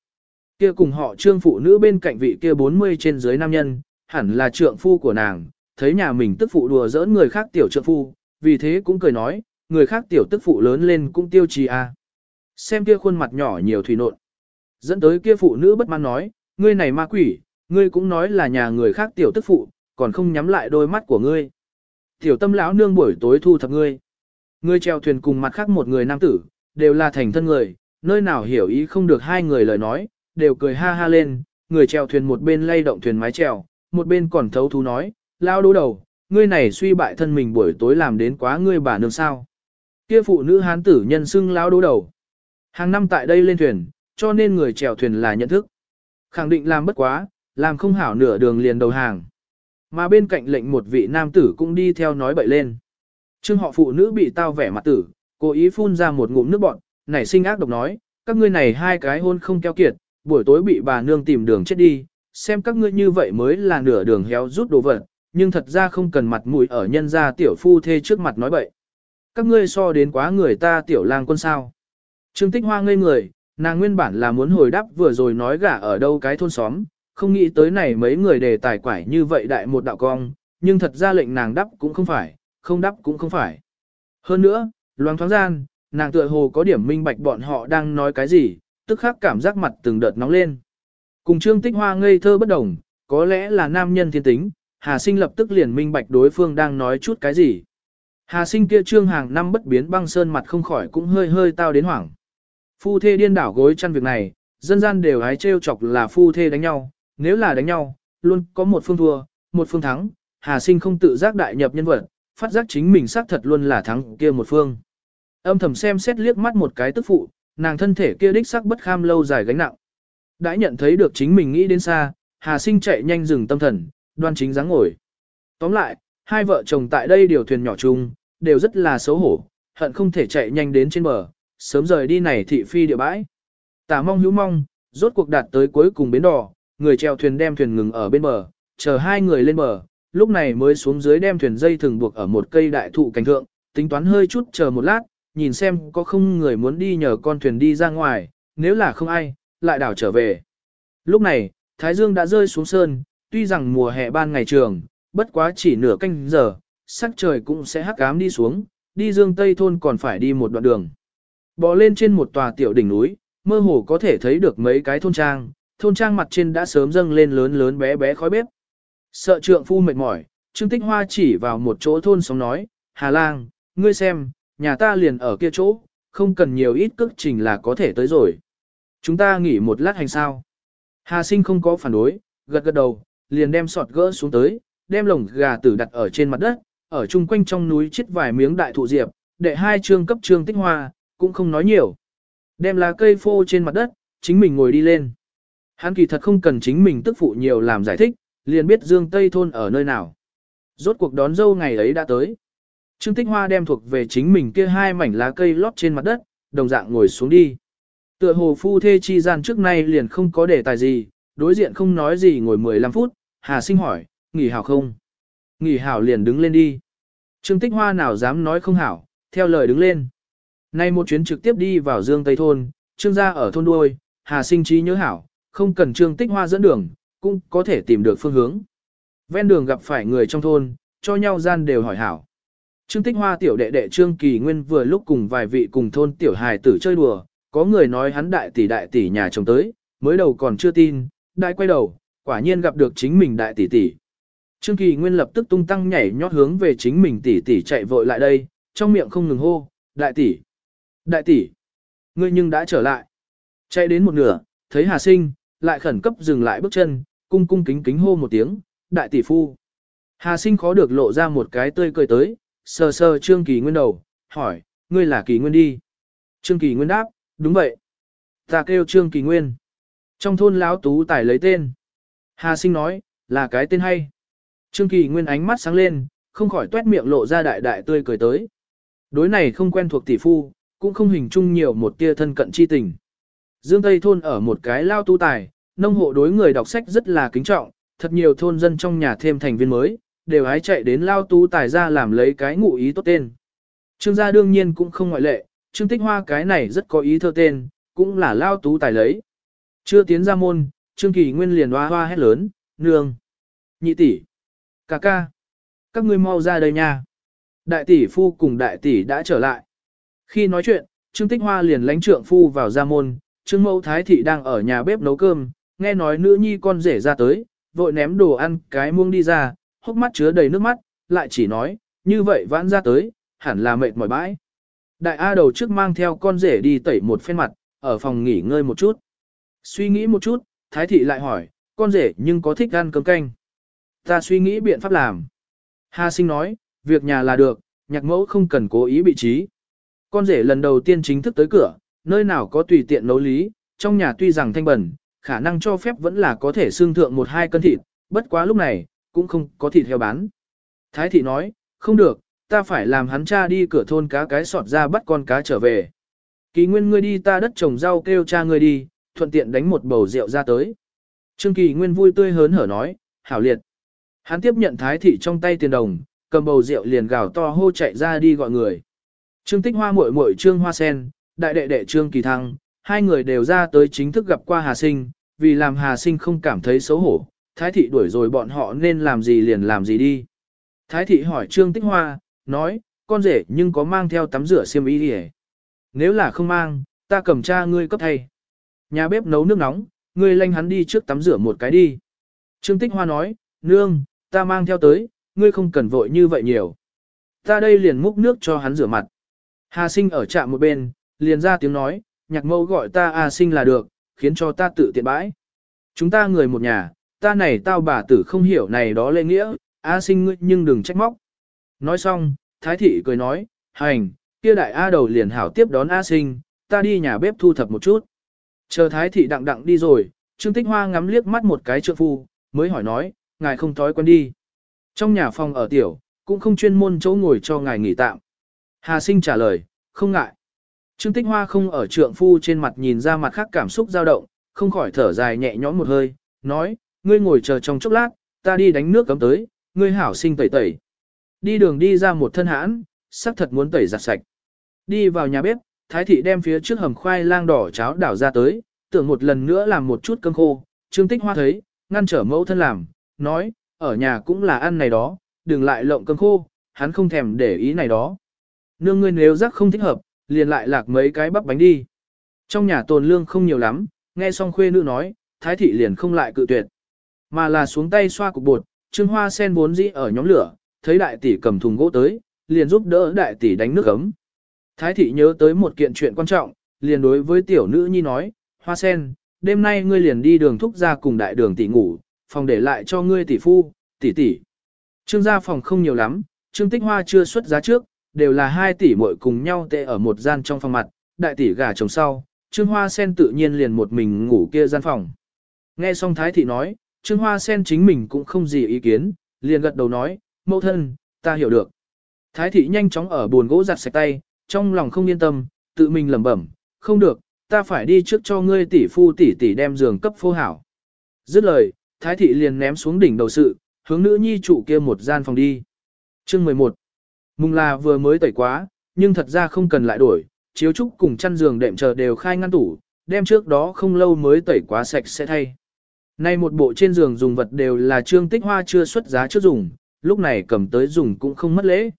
Kia cùng họ Trương phụ nữ bên cạnh vị kia 40 trên dưới nam nhân, hẳn là trượng phu của nàng, thấy nhà mình tức phụ đùa giỡn người khác tiểu trượng phu, vì thế cũng cười nói, người khác tiểu tức phụ lớn lên cũng tiêu trì à. Xem kia khuôn mặt nhỏ nhiều thủy nộn. Dẫn tới kia phụ nữ bất mãn nói, ngươi này ma quỷ, ngươi cũng nói là nhà người khác tiểu tức phụ, còn không nhắm lại đôi mắt của ngươi. Tiểu tâm lão nương buổi tối thu thập ngươi. Ngươi treo thuyền cùng mặt khác một người nam tử, đều là thành thân người, nơi nào hiểu ý không được hai người lời nói, đều cười ha ha lên, người chèo thuyền một bên lay động thuyền mái chèo một bên còn thấu thú nói, lao đố đầu, ngươi này suy bại thân mình buổi tối làm đến quá ngươi bà nương sao. Kia phụ nữ hán tử nhân xưng lao đố đầu. Hàng năm tại đây lên thuyền, cho nên người chèo thuyền là nhận thức. Khẳng định làm bất quá, làm không hảo nửa đường liền đầu hàng. Mà bên cạnh lệnh một vị nam tử cũng đi theo nói bậy lên. Trương họ phụ nữ bị tao vẻ mặt tử, cố ý phun ra một ngụm nước bọt nảy sinh ác độc nói, các ngươi này hai cái hôn không keo kiệt, buổi tối bị bà nương tìm đường chết đi, xem các ngươi như vậy mới là nửa đường héo rút đồ vật, nhưng thật ra không cần mặt mũi ở nhân gia tiểu phu thê trước mặt nói bậy. Các ngươi so đến quá người ta tiểu lang quân sao. Trương Tích Hoa ngây người, nàng nguyên bản là muốn hồi đáp vừa rồi nói gả ở đâu cái thôn xóm, không nghĩ tới này mấy người đề tài quải như vậy đại một đạo cong, nhưng thật ra lệnh nàng đáp cũng không phải, không đáp cũng không phải. Hơn nữa, loáng thoáng gian, nàng tựa hồ có điểm minh bạch bọn họ đang nói cái gì, tức khắc cảm giác mặt từng đợt nóng lên. Cùng Trương Tích Hoa ngây thơ bất đồng, có lẽ là nam nhân thiên tính, Hà Sinh lập tức liền minh bạch đối phương đang nói chút cái gì. Hà Sinh kia trương hàng năm bất biến băng sơn mặt không khỏi cũng hơi hơi tao đến hoảng. Phu thê điên đảo gối chăn việc này, dân gian đều hái trêu chọc là phu thê đánh nhau, nếu là đánh nhau, luôn có một phương thua, một phương thắng, Hà Sinh không tự giác đại nhập nhân vật, phát giác chính mình xác thật luôn là thắng kia một phương. Âm thầm xem xét liếc mắt một cái tức phụ, nàng thân thể kia đích sắc bất kham lâu dài gánh nặng. Đã nhận thấy được chính mình nghĩ đến xa, Hà Sinh chạy nhanh dừng tâm thần, đoan chính dáng ngồi. Tóm lại, hai vợ chồng tại đây điều thuyền nhỏ chung, đều rất là xấu hổ, hận không thể chạy nhanh đến trên bờ, sớm rời đi này thị phi địa bãi. Tả mong hữu mong, rốt cuộc đạt tới cuối cùng bến đò, người chèo thuyền đem thuyền ngừng ở bên bờ, chờ hai người lên bờ, lúc này mới xuống dưới đem thuyền dây thừng buộc ở một cây đại thụ cành thượng, tính toán hơi chút chờ một lát, nhìn xem có không người muốn đi nhờ con thuyền đi ra ngoài, nếu là không ai, lại đảo trở về. Lúc này, Thái Dương đã rơi xuống sơn, tuy rằng mùa hè ban ngày trường, bất quá chỉ nửa canh giờ, sắc trời cũng sẽ hắc ám đi xuống, đi dương tây thôn còn phải đi một đoạn đường. Bò lên trên một tòa tiểu đỉnh núi, mơ hồ có thể thấy được mấy cái thôn trang, thôn trang mặt trên đã sớm dâng lên lớn lớn bé bé khói bếp. Sợ trượng phu mệt mỏi, Trương Tích Hoa chỉ vào một chỗ thôn sống nói, Hà Lang, ngươi xem, nhà ta liền ở kia chỗ, không cần nhiều ít cước trình là có thể tới rồi. Chúng ta nghỉ một lát hành sao. Hà sinh không có phản đối, gật gật đầu, liền đem sọt gỡ xuống tới, đem lồng gà tử đặt ở trên mặt đất, ở chung quanh trong núi chết vài miếng đại thụ diệp, để hai trương cấp trương tích hoa, cũng không nói nhiều. Đem lá cây phô trên mặt đất, chính mình ngồi đi lên. Hắn kỳ thật không cần chính mình tức phụ nhiều làm giải thích, liền biết Dương Tây Thôn ở nơi nào. Rốt cuộc đón dâu ngày ấy đã tới. Trương Tích Hoa đem thuộc về chính mình kia hai mảnh lá cây lót trên mặt đất, đồng dạng ngồi xuống đi. Tựa hồ phu thê chi gian trước nay liền không có đề tài gì, đối diện không nói gì ngồi 15 phút, Hà sinh hỏi, nghỉ hảo không? Nghỉ hảo liền đứng lên đi. Trương Tích Hoa nào dám nói không hảo, theo lời đứng lên. Nay một chuyến trực tiếp đi vào Dương Tây Thôn, Trương gia ở thôn đuôi, Hà sinh trí nhớ hảo, không cần Trương Tích Hoa dẫn đường, cũng có thể tìm được phương hướng. Ven đường gặp phải người trong thôn, cho nhau gian đều hỏi hảo. Trương Tích Hoa tiểu đệ đệ Trương Kỳ Nguyên vừa lúc cùng vài vị cùng thôn tiểu hài tử chơi đùa, có người nói hắn đại tỷ đại tỷ nhà chồng tới, mới đầu còn chưa tin, đại quay đầu, quả nhiên gặp được chính mình đại tỷ tỷ. Trương Kỳ Nguyên lập tức tung tăng nhảy nhót hướng về chính mình tỷ tỷ chạy vội lại đây, trong miệng không ngừng hô, đại tỷ, đại tỷ, ngươi nhưng đã trở lại. Chạy đến một nửa, thấy Hà Sinh, lại khẩn cấp dừng lại bước chân, cung cung kính kính hô một tiếng, đại tỷ phu. Hà Sinh khó được lộ ra một cái tươi cười tới, sờ sờ Trương Kỳ Nguyên đầu, hỏi, ngươi là Kỳ Nguyên đi. Trương Kỳ Nguyên đáp, đúng vậy. Ta kêu Trương Kỳ Nguyên. Trong thôn lão tú tài lấy tên. Hà Sinh nói, là cái tên hay. Trương Kỳ Nguyên ánh mắt sáng lên, không khỏi tuét miệng lộ ra đại đại tươi cười tới. Đối này không quen thuộc tỷ phu, cũng không hình chung nhiều một tia thân cận chi tình. Dương Tây thôn ở một cái lao tu tài, nông hộ đối người đọc sách rất là kính trọng, thật nhiều thôn dân trong nhà thêm thành viên mới, đều hái chạy đến lao tú tài ra làm lấy cái ngụ ý tốt tên. Trương gia đương nhiên cũng không ngoại lệ, Trương Tích Hoa cái này rất có ý thơ tên, cũng là lao tú tài lấy. Chưa tiến ra môn, Trương Kỳ Nguyên liền hoa hoa hét lớn, nương, nhị tỷ, ca ca, các ngươi mau ra đây nha. Đại tỷ phu cùng đại tỷ đã trở lại. Khi nói chuyện, Trương Tích Hoa liền lánh trượng phu vào ra môn, Trương Mẫu Thái Thị đang ở nhà bếp nấu cơm, nghe nói nữ nhi con rể ra tới, vội ném đồ ăn cái muông đi ra, hốc mắt chứa đầy nước mắt, lại chỉ nói, như vậy vãn ra tới, hẳn là mệt mỏi bãi. Đại A đầu trước mang theo con rể đi tẩy một phen mặt, ở phòng nghỉ ngơi một chút. Suy nghĩ một chút, Thái Thị lại hỏi, con rể nhưng có thích ăn cơm canh. Ta suy nghĩ biện pháp làm. Hà sinh nói, việc nhà là được, nhạc mẫu không cần cố ý bị trí. Con rể lần đầu tiên chính thức tới cửa, nơi nào có tùy tiện nấu lý, trong nhà tuy rằng thanh bẩn, khả năng cho phép vẫn là có thể xương thượng một hai cân thịt, bất quá lúc này, cũng không có thịt heo bán. Thái thị nói, không được, ta phải làm hắn cha đi cửa thôn cá cái sọt ra bắt con cá trở về. Kỳ nguyên ngươi đi ta đất trồng rau kêu cha ngươi đi, thuận tiện đánh một bầu rượu ra tới. Trương Kỳ Nguyên vui tươi hớn hở nói, hảo liệt. Hắn tiếp nhận thái thị trong tay tiền đồng, cầm bầu rượu liền gào to hô chạy ra đi gọi người. Trương Tích Hoa muội muội Trương Hoa Sen, đại đệ đệ Trương Kỳ Thăng, hai người đều ra tới chính thức gặp qua Hà Sinh, vì làm Hà Sinh không cảm thấy xấu hổ, Thái thị đuổi rồi bọn họ nên làm gì liền làm gì đi. Thái thị hỏi Trương Tích Hoa, nói, con rể nhưng có mang theo tắm rửa xiêm y đi Nếu là không mang, ta cầm cha ngươi cấp thay. Nhà bếp nấu nước nóng, ngươi lanh hắn đi trước tắm rửa một cái đi. Trương Tích Hoa nói, nương, ta mang theo tới, ngươi không cần vội như vậy nhiều. Ta đây liền múc nước cho hắn rửa mặt. Hà sinh ở trạm một bên, liền ra tiếng nói, nhạc mẫu gọi ta A sinh là được, khiến cho ta tự tiện bãi. Chúng ta người một nhà, ta này tao bà tử không hiểu này đó lê nghĩa, A sinh ngươi nhưng đừng trách móc. Nói xong, Thái thị cười nói, hành, kia đại A đầu liền hảo tiếp đón A sinh, ta đi nhà bếp thu thập một chút. Chờ Thái thị đặng đặng đi rồi, Trương Tích Hoa ngắm liếc mắt một cái trượng phu, mới hỏi nói, ngài không thói quen đi. Trong nhà phòng ở tiểu, cũng không chuyên môn chỗ ngồi cho ngài nghỉ tạm. Hà sinh trả lời, không ngại. Trương Tích Hoa không ở trượng phu trên mặt nhìn ra mặt khác cảm xúc dao động, không khỏi thở dài nhẹ nhõm một hơi, nói, ngươi ngồi chờ trong chốc lát, ta đi đánh nước cấm tới, ngươi hảo sinh tẩy tẩy. Đi đường đi ra một thân hãn, sắc thật muốn tẩy giặt sạch. Đi vào nhà bếp, Thái thị đem phía trước hầm khoai lang đỏ cháo đảo ra tới, tưởng một lần nữa làm một chút cơm khô, Trương Tích Hoa thấy, ngăn trở mẫu thân làm, nói, ở nhà cũng là ăn này đó, đừng lại lộng cơm khô, hắn không thèm để ý này đó. Nương ngươi nếu rắc không thích hợp, liền lại lạc mấy cái bắp bánh đi. Trong nhà tồn lương không nhiều lắm, nghe xong khuê nữ nói, thái thị liền không lại cự tuyệt. Mà là xuống tay xoa cục bột, trương hoa sen vốn dĩ ở nhóm lửa, thấy đại tỷ cầm thùng gỗ tới, liền giúp đỡ đại tỷ đánh nước ấm. Thái thị nhớ tới một kiện chuyện quan trọng, liền đối với tiểu nữ nhi nói, hoa sen, đêm nay ngươi liền đi đường thúc ra cùng đại đường tỷ ngủ, phòng để lại cho ngươi tỷ phu, tỷ tỷ. Trương gia phòng không nhiều lắm, trương tích hoa chưa xuất giá trước, đều là hai tỷ muội cùng nhau tệ ở một gian trong phòng mặt, đại tỷ gả chồng sau, trương hoa sen tự nhiên liền một mình ngủ kia gian phòng. Nghe xong thái thị nói, trương hoa sen chính mình cũng không gì ý kiến, liền gật đầu nói, mẫu thân, ta hiểu được. Thái thị nhanh chóng ở buồn gỗ giặt sạch tay, trong lòng không yên tâm, tự mình lẩm bẩm, không được, ta phải đi trước cho ngươi tỷ phu tỷ tỷ đem giường cấp phô hảo. Dứt lời, thái thị liền ném xuống đỉnh đầu sự, hướng nữ nhi trụ kia một gian phòng đi. Chương 11 Mùng là vừa mới tẩy quá, nhưng thật ra không cần lại đổi, chiếu trúc cùng chăn giường đệm chờ đều khai ngăn tủ, đem trước đó không lâu mới tẩy quá sạch sẽ thay. Nay một bộ trên giường dùng vật đều là trương tích hoa chưa xuất giá trước dùng, lúc này cầm tới dùng cũng không mất lễ.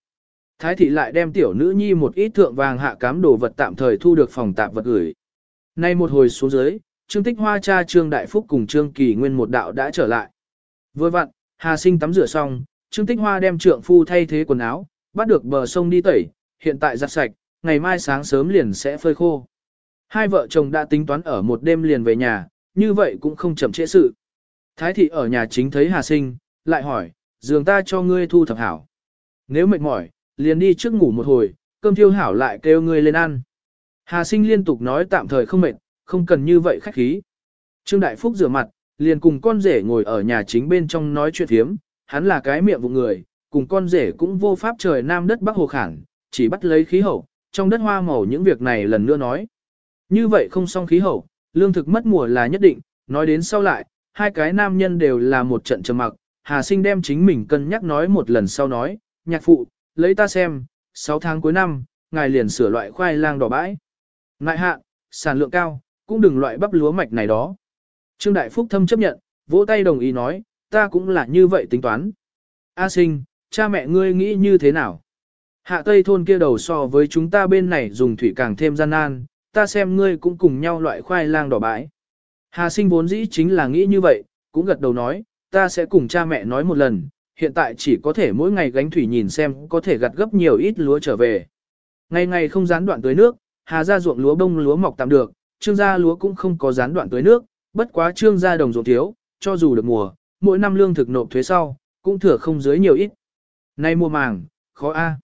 Thái thị lại đem tiểu nữ nhi một ít thượng vàng hạ cám đồ vật tạm thời thu được phòng tạm vật gửi. Nay một hồi xuống dưới, trương tích hoa cha trương đại phúc cùng trương kỳ nguyên một đạo đã trở lại. Vừa vặn, Hà sinh tắm rửa xong, trương tích hoa đem trượng phu thay thế quần áo, bắt được bờ sông đi tẩy, hiện tại giặt sạch, ngày mai sáng sớm liền sẽ phơi khô. Hai vợ chồng đã tính toán ở một đêm liền về nhà, như vậy cũng không chậm trễ sự. Thái thị ở nhà chính thấy Hà Sinh, lại hỏi, giường ta cho ngươi thu thập hảo. Nếu mệt mỏi, liền đi trước ngủ một hồi, cơm thiêu hảo lại kêu ngươi lên ăn. Hà Sinh liên tục nói tạm thời không mệt, không cần như vậy khách khí. Trương Đại Phúc rửa mặt, liền cùng con rể ngồi ở nhà chính bên trong nói chuyện thiếm, hắn là cái miệng vụ người, cùng con rể cũng vô pháp trời nam đất bắc hồ khản, chỉ bắt lấy khí hậu, trong đất hoa màu những việc này lần nữa nói. Như vậy không xong khí hậu, lương thực mất mùa là nhất định, nói đến sau lại, hai cái nam nhân đều là một trận trầm mặc, Hà Sinh đem chính mình cân nhắc nói một lần sau nói, nhạc phụ, lấy ta xem, 6 tháng cuối năm, ngài liền sửa loại khoai lang đỏ bãi. Ngại hạ, sản lượng cao, cũng đừng loại bắp lúa mạch này đó. Trương Đại Phúc thâm chấp nhận, vỗ tay đồng ý nói, ta cũng là như vậy tính toán. A sinh, cha mẹ ngươi nghĩ như thế nào? Hạ Tây thôn kia đầu so với chúng ta bên này dùng thủy càng thêm gian nan, ta xem ngươi cũng cùng nhau loại khoai lang đỏ bãi. Hà sinh vốn dĩ chính là nghĩ như vậy, cũng gật đầu nói, ta sẽ cùng cha mẹ nói một lần, hiện tại chỉ có thể mỗi ngày gánh thủy nhìn xem có thể gặt gấp nhiều ít lúa trở về. Ngày ngày không gián đoạn tưới nước, hà ra ruộng lúa bông lúa mọc tạm được, trương gia lúa cũng không có gián đoạn tưới nước, bất quá trương gia đồng ruộng thiếu, cho dù được mùa, mỗi năm lương thực nộp thuế sau, cũng thừa không dưới nhiều ít. Nay mùa màng, khó a.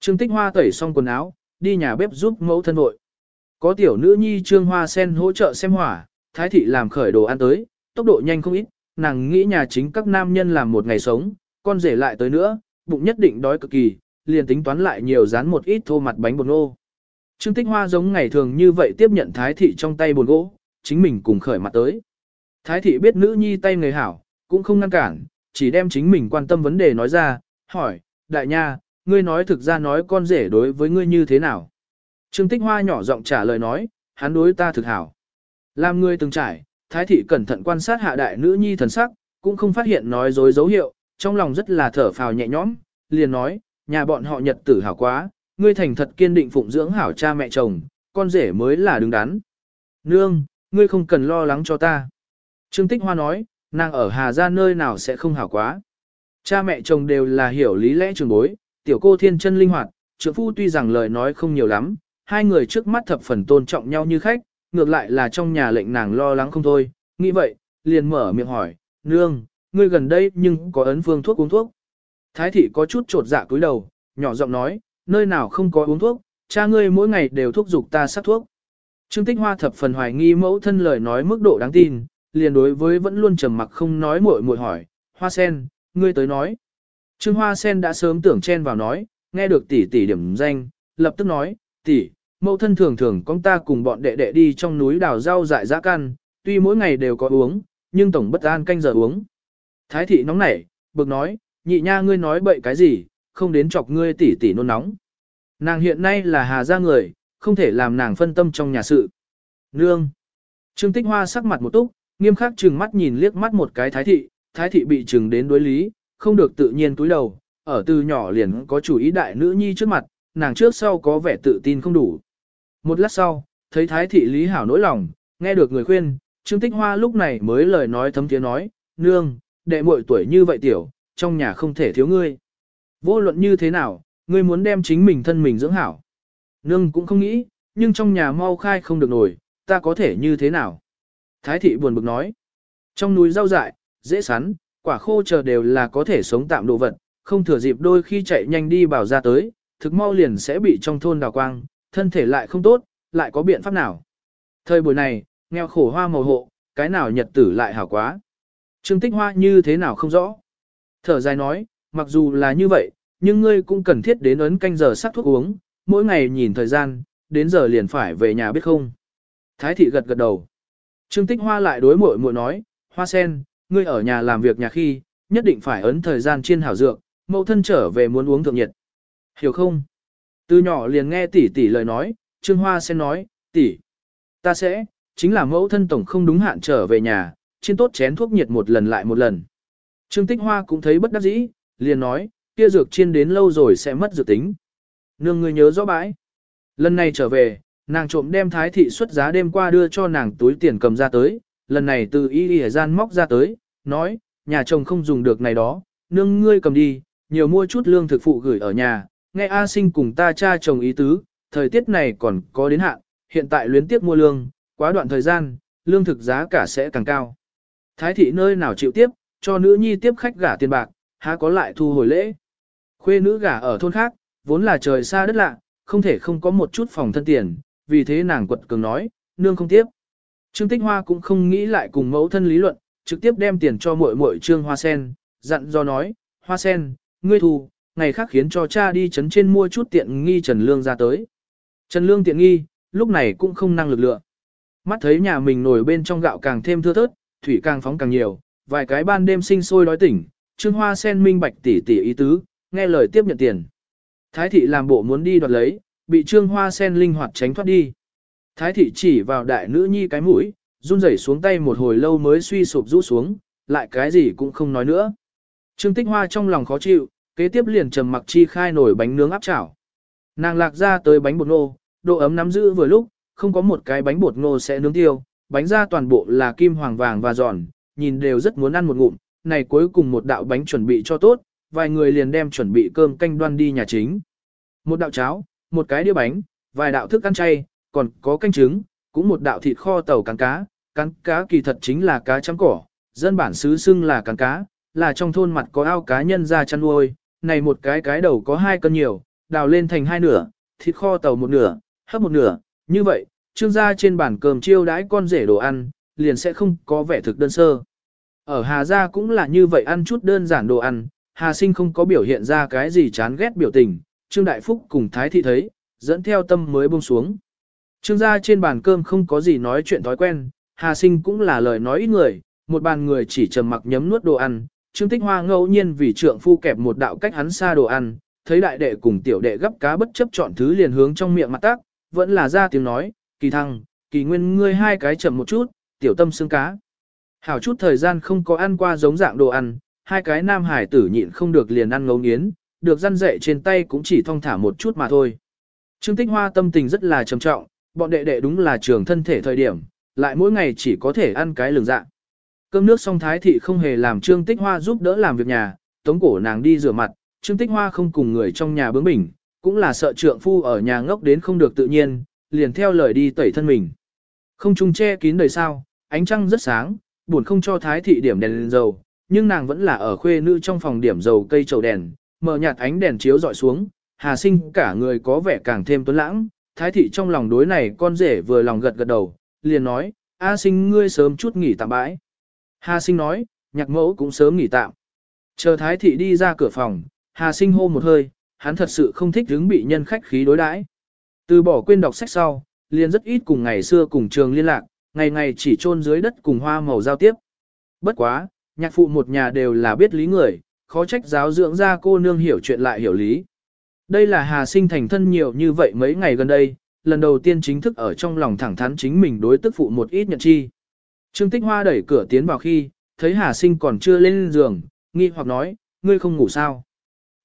Trương Tích Hoa tẩy xong quần áo, đi nhà bếp giúp mẫu thân vội. Có tiểu nữ nhi Trương Hoa sen hỗ trợ xem hỏa, thái thị làm khởi đồ ăn tới, tốc độ nhanh không ít, nàng nghĩ nhà chính các nam nhân làm một ngày sống, con rể lại tới nữa, bụng nhất định đói cực kỳ, liền tính toán lại nhiều dán một ít thô mặt bánh bột ngô. Trương Tích Hoa giống ngày thường như vậy tiếp nhận thái thị trong tay bồn gỗ, chính mình cùng khởi mặt tới. Thái thị biết nữ nhi tay người hảo, cũng không ngăn cản, chỉ đem chính mình quan tâm vấn đề nói ra, hỏi, đại nha, ngươi nói thực ra nói con rể đối với ngươi như thế nào? Trương Tích Hoa nhỏ giọng trả lời nói, hắn đối ta thực hảo. Làm người từng trải, thái thị cẩn thận quan sát hạ đại nữ nhi thần sắc, cũng không phát hiện nói dối dấu hiệu, trong lòng rất là thở phào nhẹ nhõm, liền nói, nhà bọn họ nhật tử hảo quá, ngươi thành thật kiên định phụng dưỡng hảo cha mẹ chồng, con rể mới là đứng đắn. Nương, ngươi không cần lo lắng cho ta. Trương Tích Hoa nói, nàng ở Hà Gia nơi nào sẽ không hảo quá. Cha mẹ chồng đều là hiểu lý lẽ trường bối, tiểu cô thiên chân linh hoạt, trưởng phu tuy rằng lời nói không nhiều lắm, hai người trước mắt thập phần tôn trọng nhau như khách, ngược lại là trong nhà lệnh nàng lo lắng không thôi, nghĩ vậy, liền mở miệng hỏi, nương, ngươi gần đây nhưng có ấn phương thuốc uống thuốc. Thái thị có chút trột dạ cúi đầu, nhỏ giọng nói, nơi nào không có uống thuốc, cha ngươi mỗi ngày đều thúc giục ta sát thuốc. Trương Tích Hoa thập phần hoài nghi mẫu thân lời nói mức độ đáng tin, liền đối với vẫn luôn trầm mặc không nói muội muội hỏi, Hoa Sen, ngươi tới nói. Trương Hoa Sen đã sớm tưởng chen vào nói, nghe được tỷ tỷ điểm danh, lập tức nói, tỷ, mẫu thân thường thường con ta cùng bọn đệ đệ đi trong núi đào rau dại dã can. tuy mỗi ngày đều có uống, nhưng tổng bất an canh giờ uống. Thái thị nóng nảy, bực nói, nhị nha ngươi nói bậy cái gì, không đến chọc ngươi tỉ tỉ nôn nóng. Nàng hiện nay là hà gia người, không thể làm nàng phân tâm trong nhà sự. Nương. Trương Tích Hoa sắc mặt một túc, nghiêm khắc trừng mắt nhìn liếc mắt một cái thái thị, thái thị bị trừng đến đối lý, không được tự nhiên túi đầu, ở từ nhỏ liền có chủ ý đại nữ nhi trước mặt, nàng trước sau có vẻ tự tin không đủ. Một lát sau, thấy thái thị Lý Hảo nỗi lòng, nghe được người khuyên, Trương Tích Hoa lúc này mới lời nói thấm tiếng nói, nương, đệ muội tuổi như vậy tiểu, trong nhà không thể thiếu ngươi. Vô luận như thế nào, ngươi muốn đem chính mình thân mình dưỡng hảo. Nương cũng không nghĩ, nhưng trong nhà mau khai không được nổi, ta có thể như thế nào? Thái thị buồn bực nói, trong núi rau dại, dễ sắn, quả khô chờ đều là có thể sống tạm đồ vật, không thừa dịp đôi khi chạy nhanh đi bảo ra tới, thực mau liền sẽ bị trong thôn đào quang, thân thể lại không tốt, lại có biện pháp nào. Thời buổi này, nghèo khổ hoa màu hộ, cái nào nhật tử lại hảo quá. Trương tích hoa như thế nào không rõ. Thở dài nói, mặc dù là như vậy, nhưng ngươi cũng cần thiết đến ấn canh giờ sắc thuốc uống, mỗi ngày nhìn thời gian, đến giờ liền phải về nhà biết không. Thái thị gật gật đầu. Trương tích hoa lại đối mội muội nói, hoa sen, ngươi ở nhà làm việc nhà khi, nhất định phải ấn thời gian chiên hảo dược, mẫu thân trở về muốn uống thượng nhiệt. Hiểu không? Từ nhỏ liền nghe tỷ tỷ lời nói, Trương Hoa sẽ nói, tỷ, ta sẽ, chính là mẫu thân tổng không đúng hạn trở về nhà, trên tốt chén thuốc nhiệt một lần lại một lần. Trương Tích Hoa cũng thấy bất đắc dĩ, liền nói, kia dược chiên đến lâu rồi sẽ mất dược tính. Nương người nhớ rõ bãi. Lần này trở về, nàng trộm đem thái thị xuất giá đêm qua đưa cho nàng túi tiền cầm ra tới, lần này từ y y gian móc ra tới, nói, nhà chồng không dùng được này đó, nương ngươi cầm đi, nhiều mua chút lương thực phụ gửi ở nhà, nghe A sinh cùng ta cha chồng ý tứ, thời tiết này còn có đến hạn, hiện tại luyến tiếp mua lương, quá đoạn thời gian, lương thực giá cả sẽ càng cao. Thái thị nơi nào chịu tiếp, cho nữ nhi tiếp khách gả tiền bạc, há có lại thu hồi lễ. Khuê nữ gả ở thôn khác, vốn là trời xa đất lạ, không thể không có một chút phòng thân tiền, vì thế nàng quật cường nói, nương không tiếp. Trương Tích Hoa cũng không nghĩ lại cùng mẫu thân lý luận, trực tiếp đem tiền cho muội muội Trương Hoa Sen, dặn do nói, Hoa Sen, ngươi thù, ngày khác khiến cho cha đi chấn trên mua chút tiện nghi Trần Lương ra tới. Trần Lương tiện nghi, lúc này cũng không năng lực lượng. Mắt thấy nhà mình nổi bên trong gạo càng thêm thưa thớt, thủy càng phóng càng nhiều, vài cái ban đêm sinh sôi đói tỉnh, Trương Hoa Sen minh bạch tỉ tỉ ý tứ, nghe lời tiếp nhận tiền. Thái thị làm bộ muốn đi đoạt lấy, bị Trương Hoa Sen linh hoạt tránh thoát đi. Thái thị chỉ vào đại nữ nhi cái mũi, run rẩy xuống tay một hồi lâu mới suy sụp rũ xuống, lại cái gì cũng không nói nữa. Trương Tích Hoa trong lòng khó chịu, kế tiếp liền trầm mặc chi khai nổi bánh nướng áp chảo. Nàng lạc ra tới bánh bột ngô, độ ấm nắm giữ vừa lúc, không có một cái bánh bột ngô sẽ nướng tiêu, bánh ra toàn bộ là kim hoàng vàng và giòn, nhìn đều rất muốn ăn một ngụm, này cuối cùng một đạo bánh chuẩn bị cho tốt, vài người liền đem chuẩn bị cơm canh đoan đi nhà chính. Một đạo cháo, một cái đĩa bánh, vài đạo thức ăn chay, còn có canh trứng, cũng một đạo thịt kho tàu cắn cá, cắn cá kỳ thật chính là cá chấm cỏ, dân bản xứ xưng là cắn cá, là trong thôn mặt có ao cá nhân ra chăn nuôi, này một cái cái đầu có hai cân nhiều, đào lên thành hai nửa, thịt kho tàu một nửa, hấp một nửa, như vậy, trương gia trên bàn cơm chiêu đãi con rể đồ ăn, liền sẽ không có vẻ thực đơn sơ. Ở Hà Gia cũng là như vậy ăn chút đơn giản đồ ăn, Hà Sinh không có biểu hiện ra cái gì chán ghét biểu tình, Trương Đại Phúc cùng Thái Thị thấy, dẫn theo tâm mới buông xuống. Trương gia trên bàn cơm không có gì nói chuyện thói quen, Hà Sinh cũng là lời nói ít người, một bàn người chỉ trầm mặc nhấm nuốt đồ ăn, Trương Tích Hoa ngẫu nhiên vì trượng phu kẹp một đạo cách hắn xa đồ ăn, thấy đại đệ cùng tiểu đệ gấp cá bất chấp chọn thứ liền hướng trong miệng mặt tác, vẫn là ra tiếng nói, kỳ thăng, kỳ nguyên ngươi hai cái chậm một chút, tiểu tâm xương cá. Hảo chút thời gian không có ăn qua giống dạng đồ ăn, hai cái nam hải tử nhịn không được liền ăn ngấu nghiến, được răn dậy trên tay cũng chỉ thong thả một chút mà thôi. Trương Tích Hoa tâm tình rất là trầm trọng, bọn đệ đệ đúng là trường thân thể thời điểm, lại mỗi ngày chỉ có thể ăn cái lường dạng. Cơm nước xong thái thị không hề làm Trương Tích Hoa giúp đỡ làm việc nhà, tống cổ nàng đi rửa mặt, Trương Tích Hoa không cùng người trong nhà bướng bỉnh, cũng là sợ trượng phu ở nhà ngốc đến không được tự nhiên, liền theo lời đi tẩy thân mình. Không trung che kín đời sao, ánh trăng rất sáng, buồn không cho thái thị điểm đèn lên dầu, nhưng nàng vẫn là ở khuê nữ trong phòng điểm dầu cây trầu đèn, mở nhạt ánh đèn chiếu dọi xuống, Hà Sinh cả người có vẻ càng thêm tuấn lãng, thái thị trong lòng đối này con rể vừa lòng gật gật đầu, liền nói, A Sinh ngươi sớm chút nghỉ tạm bãi. Hà Sinh nói, nhạc mẫu cũng sớm nghỉ tạm. Chờ thái thị đi ra cửa phòng, Hà Sinh hô một hơi, hắn thật sự không thích đứng bị nhân khách khí đối đãi. Từ bỏ quên đọc sách sau, liền rất ít cùng ngày xưa cùng trường liên lạc, ngày ngày chỉ chôn dưới đất cùng hoa màu giao tiếp. Bất quá, nhạc phụ một nhà đều là biết lý người, khó trách giáo dưỡng ra cô nương hiểu chuyện lại hiểu lý. Đây là Hà Sinh thành thân nhiều như vậy mấy ngày gần đây, lần đầu tiên chính thức ở trong lòng thẳng thắn chính mình đối tức phụ một ít nhận chi. Trương Tích Hoa đẩy cửa tiến vào khi, thấy Hà Sinh còn chưa lên giường, nghi hoặc nói, ngươi không ngủ sao?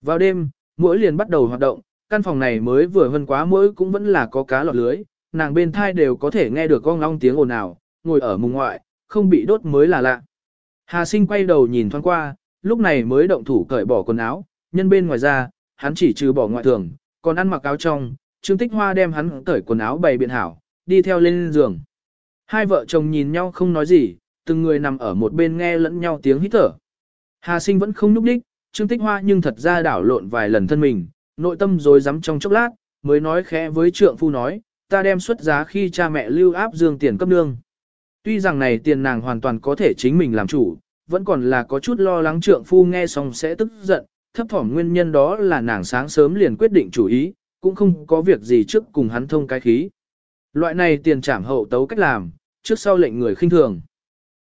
Vào đêm, mỗi liền bắt đầu hoạt động, căn phòng này mới vừa hơn quá mỗi cũng vẫn là có cá lọt lưới, nàng bên thai đều có thể nghe được con long tiếng ồn ào, ngồi ở mùng ngoại, không bị đốt mới là lạ. Hà sinh quay đầu nhìn thoáng qua, lúc này mới động thủ cởi bỏ quần áo, nhân bên ngoài ra, hắn chỉ trừ bỏ ngoại thường, còn ăn mặc áo trong, Trương Tích Hoa đem hắn cởi quần áo bày biện hảo, đi theo lên giường. Hai vợ chồng nhìn nhau không nói gì, từng người nằm ở một bên nghe lẫn nhau tiếng hít thở. Hà sinh vẫn không nhúc đích, Trương Tích Hoa nhưng thật ra đảo lộn vài lần thân mình, nội tâm rồi dám trong chốc lát, mới nói khẽ với trượng phu nói, ta đem xuất giá khi cha mẹ lưu áp dương tiền cấp nương. Tuy rằng này tiền nàng hoàn toàn có thể chính mình làm chủ, vẫn còn là có chút lo lắng trượng phu nghe xong sẽ tức giận, thấp thỏm nguyên nhân đó là nàng sáng sớm liền quyết định chủ ý, cũng không có việc gì trước cùng hắn thông cái khí. Loại này tiền trảm hậu tấu cách làm, trước sau lệnh người khinh thường.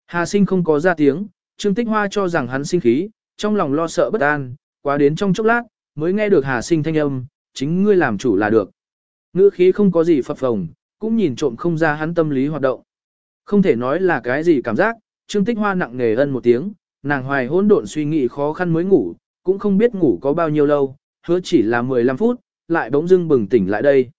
Hà sinh không có ra tiếng, Trương Tích Hoa cho rằng hắn sinh khí, trong lòng lo sợ bất an, quá đến trong chốc lát, mới nghe được Hà sinh thanh âm, chính ngươi làm chủ là được. Ngữ khí không có gì phập phồng, cũng nhìn trộm không ra hắn tâm lý hoạt động. Không thể nói là cái gì cảm giác, Trương Tích Hoa nặng nề ân một tiếng, nàng hoài hỗn độn suy nghĩ khó khăn mới ngủ, cũng không biết ngủ có bao nhiêu lâu, hứa chỉ là 15 phút, lại bỗng dưng bừng tỉnh lại đây.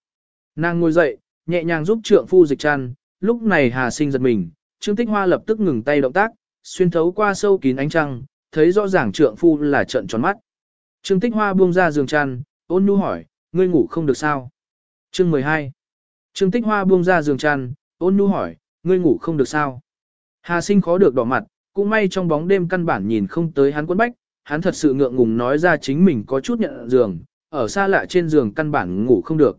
Nàng ngồi dậy, nhẹ nhàng giúp trượng phu dịch chăn, lúc này Hà Sinh giật mình, Trương Tích Hoa lập tức ngừng tay động tác, xuyên thấu qua sâu kín ánh trăng, thấy rõ ràng trượng phu là trợn tròn mắt. Trương Tích Hoa buông ra giường chăn, ôn nhu hỏi, ngươi ngủ không được sao? Chương 12. Trương Tích Hoa buông ra giường chăn, ôn nhu hỏi, ngươi ngủ không được sao? Hà Sinh khó được đỏ mặt, cũng may trong bóng đêm căn bản nhìn không tới hắn quấn bách, hắn thật sự ngượng ngùng nói ra chính mình có chút nhận giường, ở xa lạ trên giường căn bản ngủ không được.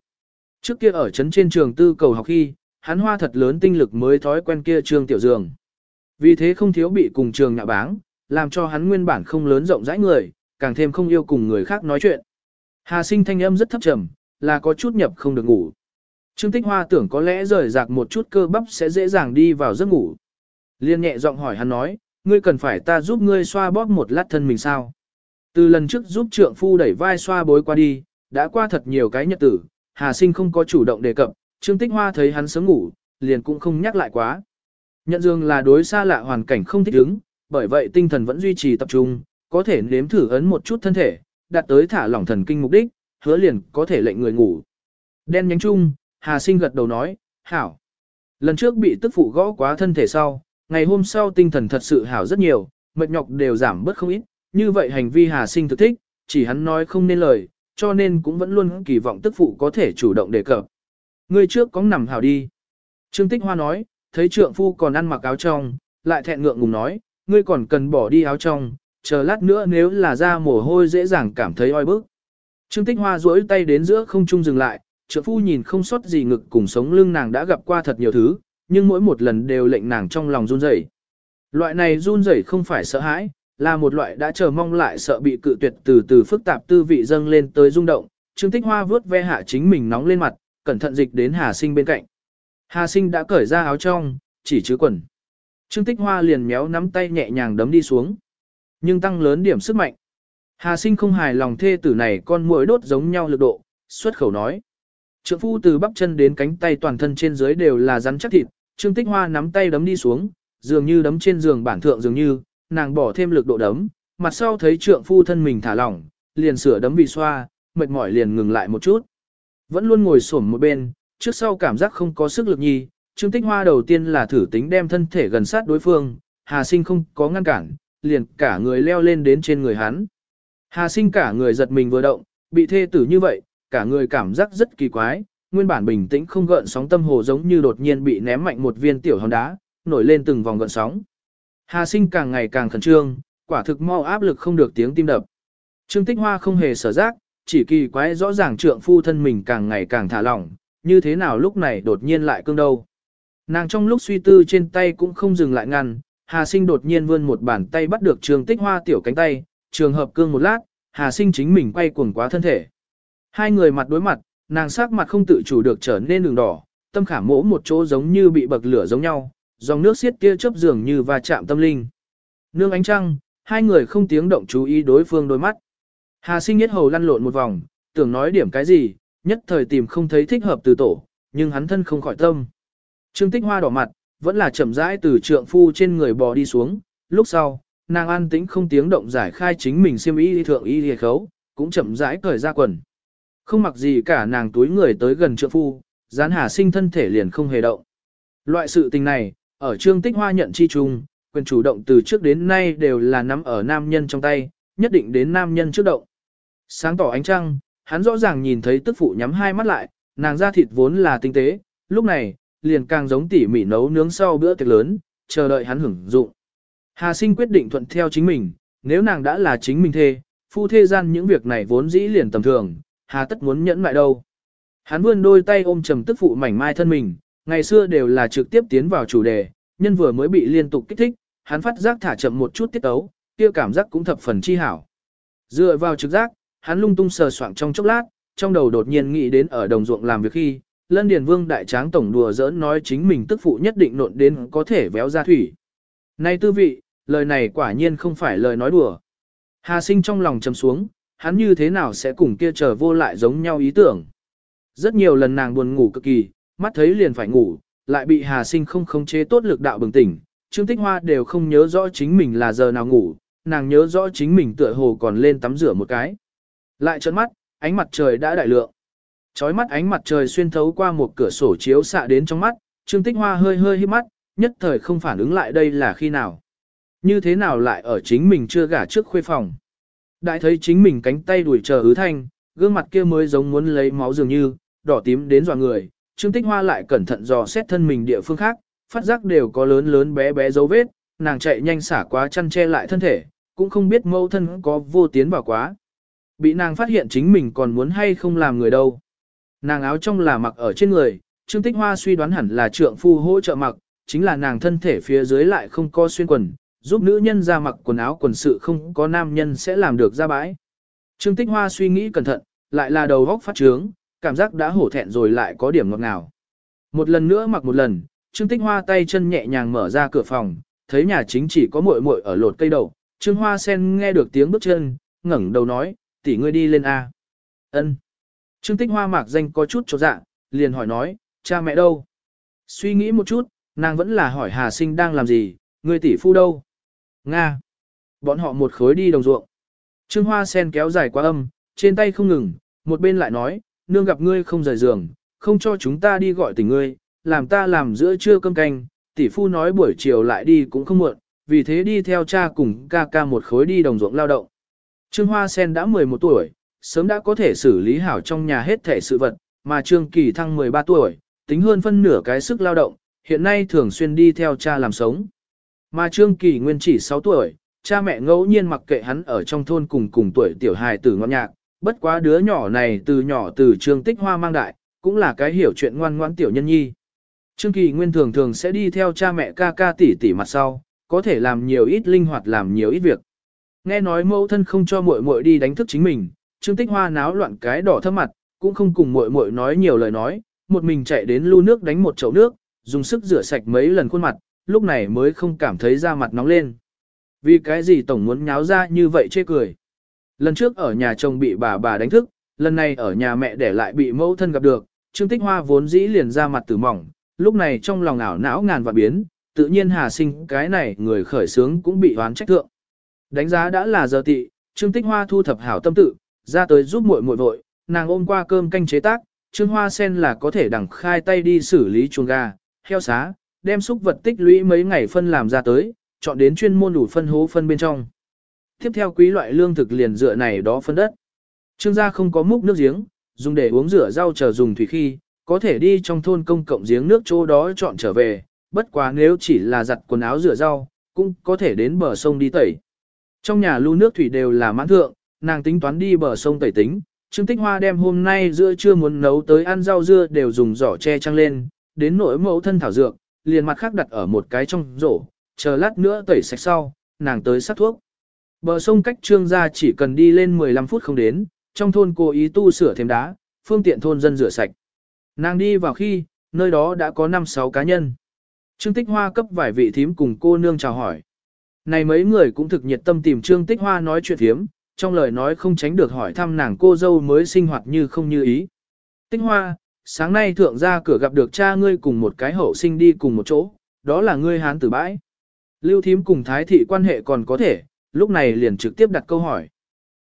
Trước kia ở trấn trên trường tư cầu học khi, hắn hoa thật lớn tinh lực mới thói quen kia trường tiểu giường. Vì thế không thiếu bị cùng trường nhạ báng, làm cho hắn nguyên bản không lớn rộng rãi người, càng thêm không yêu cùng người khác nói chuyện. Hà sinh thanh âm rất thấp trầm, là có chút nhập không được ngủ. Trương Tích Hoa tưởng có lẽ rời rạc một chút cơ bắp sẽ dễ dàng đi vào giấc ngủ. Liên nhẹ giọng hỏi hắn nói, ngươi cần phải ta giúp ngươi xoa bóp một lát thân mình sao? Từ lần trước giúp trượng phu đẩy vai xoa bối qua đi, đã qua thật nhiều cái nhật tử, Hà Sinh không có chủ động đề cập, Trương Tích Hoa thấy hắn sớm ngủ, liền cũng không nhắc lại quá. Nhận dương là đối xa lạ hoàn cảnh không thích ứng, bởi vậy tinh thần vẫn duy trì tập trung, có thể nếm thử ấn một chút thân thể, đạt tới thả lỏng thần kinh mục đích, hứa liền có thể lệnh người ngủ. Đen nhánh chung, Hà Sinh gật đầu nói, hảo. Lần trước bị tức phụ gõ quá thân thể sau, ngày hôm sau tinh thần thật sự hảo rất nhiều, mệt nhọc đều giảm bớt không ít, như vậy hành vi Hà Sinh thực thích, chỉ hắn nói không nên lời, cho nên cũng vẫn luôn kỳ vọng tức phụ có thể chủ động đề cập. Ngươi trước có nằm hảo đi. Trương Tích Hoa nói, thấy trượng phu còn ăn mặc áo trong, lại thẹn ngượng ngùng nói, ngươi còn cần bỏ đi áo trong, chờ lát nữa nếu là ra mồ hôi dễ dàng cảm thấy oi bức. Trương Tích Hoa duỗi tay đến giữa không trung dừng lại, trượng phu nhìn không sót gì ngực cùng sống lưng nàng đã gặp qua thật nhiều thứ, nhưng mỗi một lần đều lệnh nàng trong lòng run rẩy. Loại này run rẩy không phải sợ hãi, là một loại đã chờ mong lại sợ bị cự tuyệt từ từ phức tạp tư vị dâng lên tới rung động. Trương Tích Hoa vướt ve hạ chính mình nóng lên mặt, cẩn thận dịch đến Hà Sinh bên cạnh. Hà Sinh đã cởi ra áo trong, chỉ chứ quần. Trương Tích Hoa liền méo nắm tay nhẹ nhàng đấm đi xuống. Nhưng tăng lớn điểm sức mạnh. Hà Sinh không hài lòng thê tử này con muỗi đốt giống nhau lực độ, xuất khẩu nói. Trượng phu từ bắp chân đến cánh tay toàn thân trên dưới đều là rắn chắc thịt, Trương Tích Hoa nắm tay đấm đi xuống, dường như đấm trên giường bản thượng dường như, nàng bỏ thêm lực độ đấm, mặt sau thấy trượng phu thân mình thả lỏng, liền sửa đấm vì xoa, mệt mỏi liền ngừng lại một chút. Vẫn luôn ngồi xổm một bên, trước sau cảm giác không có sức lực nhi, Trương Tích Hoa đầu tiên là thử tính đem thân thể gần sát đối phương, Hà Sinh không có ngăn cản, liền cả người leo lên đến trên người hắn. Hà Sinh cả người giật mình vừa động, bị thê tử như vậy, cả người cảm giác rất kỳ quái, nguyên bản bình tĩnh không gợn sóng tâm hồ giống như đột nhiên bị ném mạnh một viên tiểu hòn đá, nổi lên từng vòng gợn sóng. Hà sinh càng ngày càng khẩn trương, quả thực mau áp lực không được tiếng tim đập. Trương Tích Hoa không hề sở giác, chỉ kỳ quái rõ ràng trượng phu thân mình càng ngày càng thả lỏng, như thế nào lúc này đột nhiên lại cương đâu. Nàng trong lúc suy tư trên tay cũng không dừng lại ngăn, Hà sinh đột nhiên vươn một bàn tay bắt được trường Tích Hoa tiểu cánh tay, trường hợp cương một lát, Hà sinh chính mình quay cuồng quá thân thể. Hai người mặt đối mặt, nàng sắc mặt không tự chủ được trở nên đường đỏ, tâm khảm mỗ một chỗ giống như bị bậc lửa giống nhau, dòng nước xiết kia chớp dường như va chạm tâm linh. Nương ánh trăng, hai người không tiếng động chú ý đối phương đôi mắt. Hà sinh nhất hầu lăn lộn một vòng, tưởng nói điểm cái gì, nhất thời tìm không thấy thích hợp từ tổ, nhưng hắn thân không khỏi tâm. Trương tích hoa đỏ mặt, vẫn là chậm rãi từ trượng phu trên người bò đi xuống, lúc sau, nàng an tĩnh không tiếng động giải khai chính mình xiêm y thượng y hề khấu, cũng chậm rãi cởi ra quần. Không mặc gì cả nàng túi người tới gần trượng phu, gián hà sinh thân thể liền không hề động. Loại sự tình này, ở trương tích hoa nhận chi chung, quyền chủ động từ trước đến nay đều là nắm ở nam nhân trong tay, nhất định đến nam nhân trước động. Sáng tỏ ánh trăng, hắn rõ ràng nhìn thấy tức phụ nhắm hai mắt lại, nàng da thịt vốn là tinh tế, lúc này, liền càng giống tỉ mỉ nấu nướng sau bữa tiệc lớn, chờ đợi hắn hưởng dụng. Hà sinh quyết định thuận theo chính mình, nếu nàng đã là chính mình thê, phu thê gian những việc này vốn dĩ liền tầm thường, hà tất muốn nhẫn lại đâu. Hắn vươn đôi tay ôm trầm tức phụ mảnh mai thân mình, ngày xưa đều là trực tiếp tiến vào chủ đề, nhân vừa mới bị liên tục kích thích, hắn phát giác thả chậm một chút tiết tấu, kia cảm giác cũng thập phần chi hảo. Dựa vào trực giác, hắn lung tung sờ soạng trong chốc lát, trong đầu đột nhiên nghĩ đến ở đồng ruộng làm việc khi, Lân Điền Vương đại tráng tổng đùa giỡn nói chính mình tức phụ nhất định nộn đến có thể véo ra thủy. Nay tư vị, lời này quả nhiên không phải lời nói đùa. Hà sinh trong lòng trầm xuống, hắn như thế nào sẽ cùng kia trở vô lại giống nhau ý tưởng. Rất nhiều lần nàng buồn ngủ cực kỳ, mắt thấy liền phải ngủ, lại bị Hà sinh không khống chế tốt lực đạo bừng tỉnh. Trương Tích Hoa đều không nhớ rõ chính mình là giờ nào ngủ, nàng nhớ rõ chính mình tựa hồ còn lên tắm rửa một cái. Lại trợn mắt, ánh mặt trời đã đại lượng. Chói mắt ánh mặt trời xuyên thấu qua một cửa sổ chiếu xạ đến trong mắt, Trương Tích Hoa hơi hơi hít mắt, nhất thời không phản ứng lại đây là khi nào. Như thế nào lại ở chính mình chưa gả trước khuê phòng. Đại thấy chính mình cánh tay đuổi chờ hứ thanh, gương mặt kia mới giống muốn lấy máu dường như, đỏ tím đến dò người. Trương Tích Hoa lại cẩn thận dò xét thân mình địa phương khác, phát giác đều có lớn lớn bé bé dấu vết, nàng chạy nhanh xả quá chăn che lại thân thể, cũng không biết mâu thân có vô tiến vào quá. Bị nàng phát hiện chính mình còn muốn hay không làm người đâu. Nàng áo trong là mặc ở trên người, Trương Tích Hoa suy đoán hẳn là trượng phu hỗ trợ mặc, chính là nàng thân thể phía dưới lại không có xuyên quần, giúp nữ nhân ra mặc quần áo quần sự không có nam nhân sẽ làm được ra bãi. Trương Tích Hoa suy nghĩ cẩn thận, lại là đầu góc phát trướng, cảm giác đã hổ thẹn rồi lại có điểm ngọt ngào. Một lần nữa mặc một lần, Trương Tích Hoa tay chân nhẹ nhàng mở ra cửa phòng, thấy nhà chính chỉ có muội muội ở lột cây đầu. Trương Hoa sen nghe được tiếng bước chân, ngẩng đầu nói, tỷ ngươi đi lên A. Ân. Trương Tích Hoa mạc danh có chút cho dạ, liền hỏi nói, cha mẹ đâu? Suy nghĩ một chút, nàng vẫn là hỏi Hà Sinh đang làm gì, người tỷ phu đâu? Nga. Bọn họ một khối đi đồng ruộng. Trương Hoa sen kéo dài quá âm, trên tay không ngừng, một bên lại nói, nương gặp ngươi không rời giường, không cho chúng ta đi gọi tỉnh ngươi, làm ta làm giữa trưa cơm canh, tỷ phu nói buổi chiều lại đi cũng không muộn, vì thế đi theo cha cùng ca ca một khối đi đồng ruộng lao động. Trương Hoa Sen đã 11 tuổi, sớm đã có thể xử lý hảo trong nhà hết thể sự vật, mà Trương Kỳ Thăng 13 tuổi, tính hơn phân nửa cái sức lao động, hiện nay thường xuyên đi theo cha làm sống. Mà Trương Kỳ Nguyên chỉ 6 tuổi, cha mẹ ngẫu nhiên mặc kệ hắn ở trong thôn cùng cùng tuổi tiểu hài tử ngọn nhạc, bất quá đứa nhỏ này từ nhỏ từ Trương Tích Hoa mang đại, cũng là cái hiểu chuyện ngoan ngoãn tiểu nhân nhi. Trương Kỳ Nguyên thường thường sẽ đi theo cha mẹ ca ca tỷ tỷ mặt sau, có thể làm nhiều ít linh hoạt làm nhiều ít việc. Nghe nói mẫu thân không cho muội muội đi đánh thức chính mình, Trương Tích Hoa náo loạn cái đỏ thấp mặt, cũng không cùng muội muội nói nhiều lời nói, một mình chạy đến lu nước đánh một chậu nước, dùng sức rửa sạch mấy lần khuôn mặt, lúc này mới không cảm thấy da mặt nóng lên. Vì cái gì tổng muốn nháo ra như vậy chê cười. Lần trước ở nhà chồng bị bà bà đánh thức, lần này ở nhà mẹ để lại bị mẫu thân gặp được, Trương Tích Hoa vốn dĩ liền ra mặt tử mỏng, lúc này trong lòng ảo não ngàn và biến, tự nhiên hà sinh cái này người khởi sướng cũng bị oán trách thượng. Đánh giá đã là giờ tị, Trương Tích Hoa thu thập hảo tâm tự, ra tới giúp muội muội vội, nàng ôm qua cơm canh chế tác, Trương Hoa sen là có thể đằng khai tay đi xử lý chuồng gà, heo xá, đem xúc vật tích lũy mấy ngày phân làm ra tới, chọn đến chuyên môn đủ phân hố phân bên trong. Tiếp theo quý loại lương thực liền dựa này đó phân đất. Trương gia không có múc nước giếng, dùng để uống rửa rau chờ dùng thủy khi, có thể đi trong thôn công cộng giếng nước chỗ đó chọn trở về, bất quá nếu chỉ là giặt quần áo rửa rau, cũng có thể đến bờ sông đi tẩy. Trong nhà lưu nước thủy đều là mãn thượng, nàng tính toán đi bờ sông tẩy tính, Trương Tích Hoa đem hôm nay giữa trưa muốn nấu tới ăn rau dưa đều dùng giỏ che trăng lên, đến nỗi mẫu thân thảo dược, liền mặt khác đặt ở một cái trong rổ, chờ lát nữa tẩy sạch sau, nàng tới sát thuốc. Bờ sông cách trương ra chỉ cần đi lên 15 phút không đến, trong thôn cố ý tu sửa thêm đá, phương tiện thôn dân rửa sạch. Nàng đi vào khi, nơi đó đã có 5-6 cá nhân. Trương Tích Hoa cấp vài vị thím cùng cô nương chào hỏi. Này mấy người cũng thực nhiệt tâm tìm Trương Tích Hoa nói chuyện thiếm, trong lời nói không tránh được hỏi thăm nàng cô dâu mới sinh hoạt như không như ý. Tích Hoa, sáng nay thượng ra cửa gặp được cha ngươi cùng một cái hậu sinh đi cùng một chỗ, đó là ngươi hán tử bãi. Lưu thím cùng thái thị quan hệ còn có thể, lúc này liền trực tiếp đặt câu hỏi.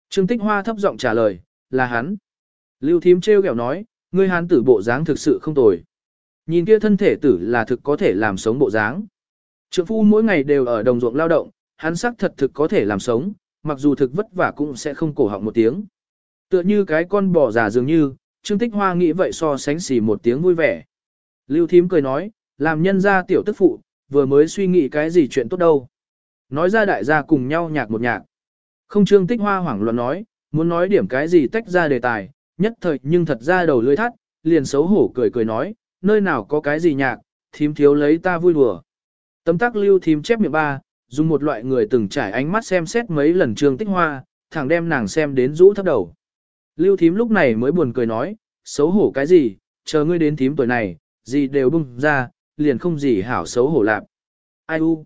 Trương Tích Hoa thấp giọng trả lời, là hắn. Lưu Thím trêu ghẹo nói, ngươi hán tử bộ dáng thực sự không tồi. Nhìn kia thân thể tử là thực có thể làm sống bộ dáng. Trượng phu mỗi ngày đều ở đồng ruộng lao động, hắn xác thật thực có thể làm sống, mặc dù thực vất vả cũng sẽ không cổ họng một tiếng. Tựa như cái con bò già dường như, Trương Tích Hoa nghĩ vậy so sánh xì một tiếng vui vẻ. Lưu Thím cười nói, làm nhân gia tiểu tức phụ, vừa mới suy nghĩ cái gì chuyện tốt đâu. Nói ra đại gia cùng nhau nhạc một nhạc. Không Trương Tích Hoa hoảng loạn nói, muốn nói điểm cái gì tách ra đề tài, nhất thời nhưng thật ra đầu lưỡi thắt, liền xấu hổ cười cười nói, nơi nào có cái gì nhạc, thím thiếu lấy ta vui đùa. Tấm tắc lưu thím chép miệng ba, dùng một loại người từng trải ánh mắt xem xét mấy lần Trương Tích Hoa, thẳng đem nàng xem đến rũ thấp đầu. Lưu thím lúc này mới buồn cười nói, xấu hổ cái gì, chờ ngươi đến thím tuổi này, gì đều bung ra, liền không gì hảo xấu hổ lạp. Ai u?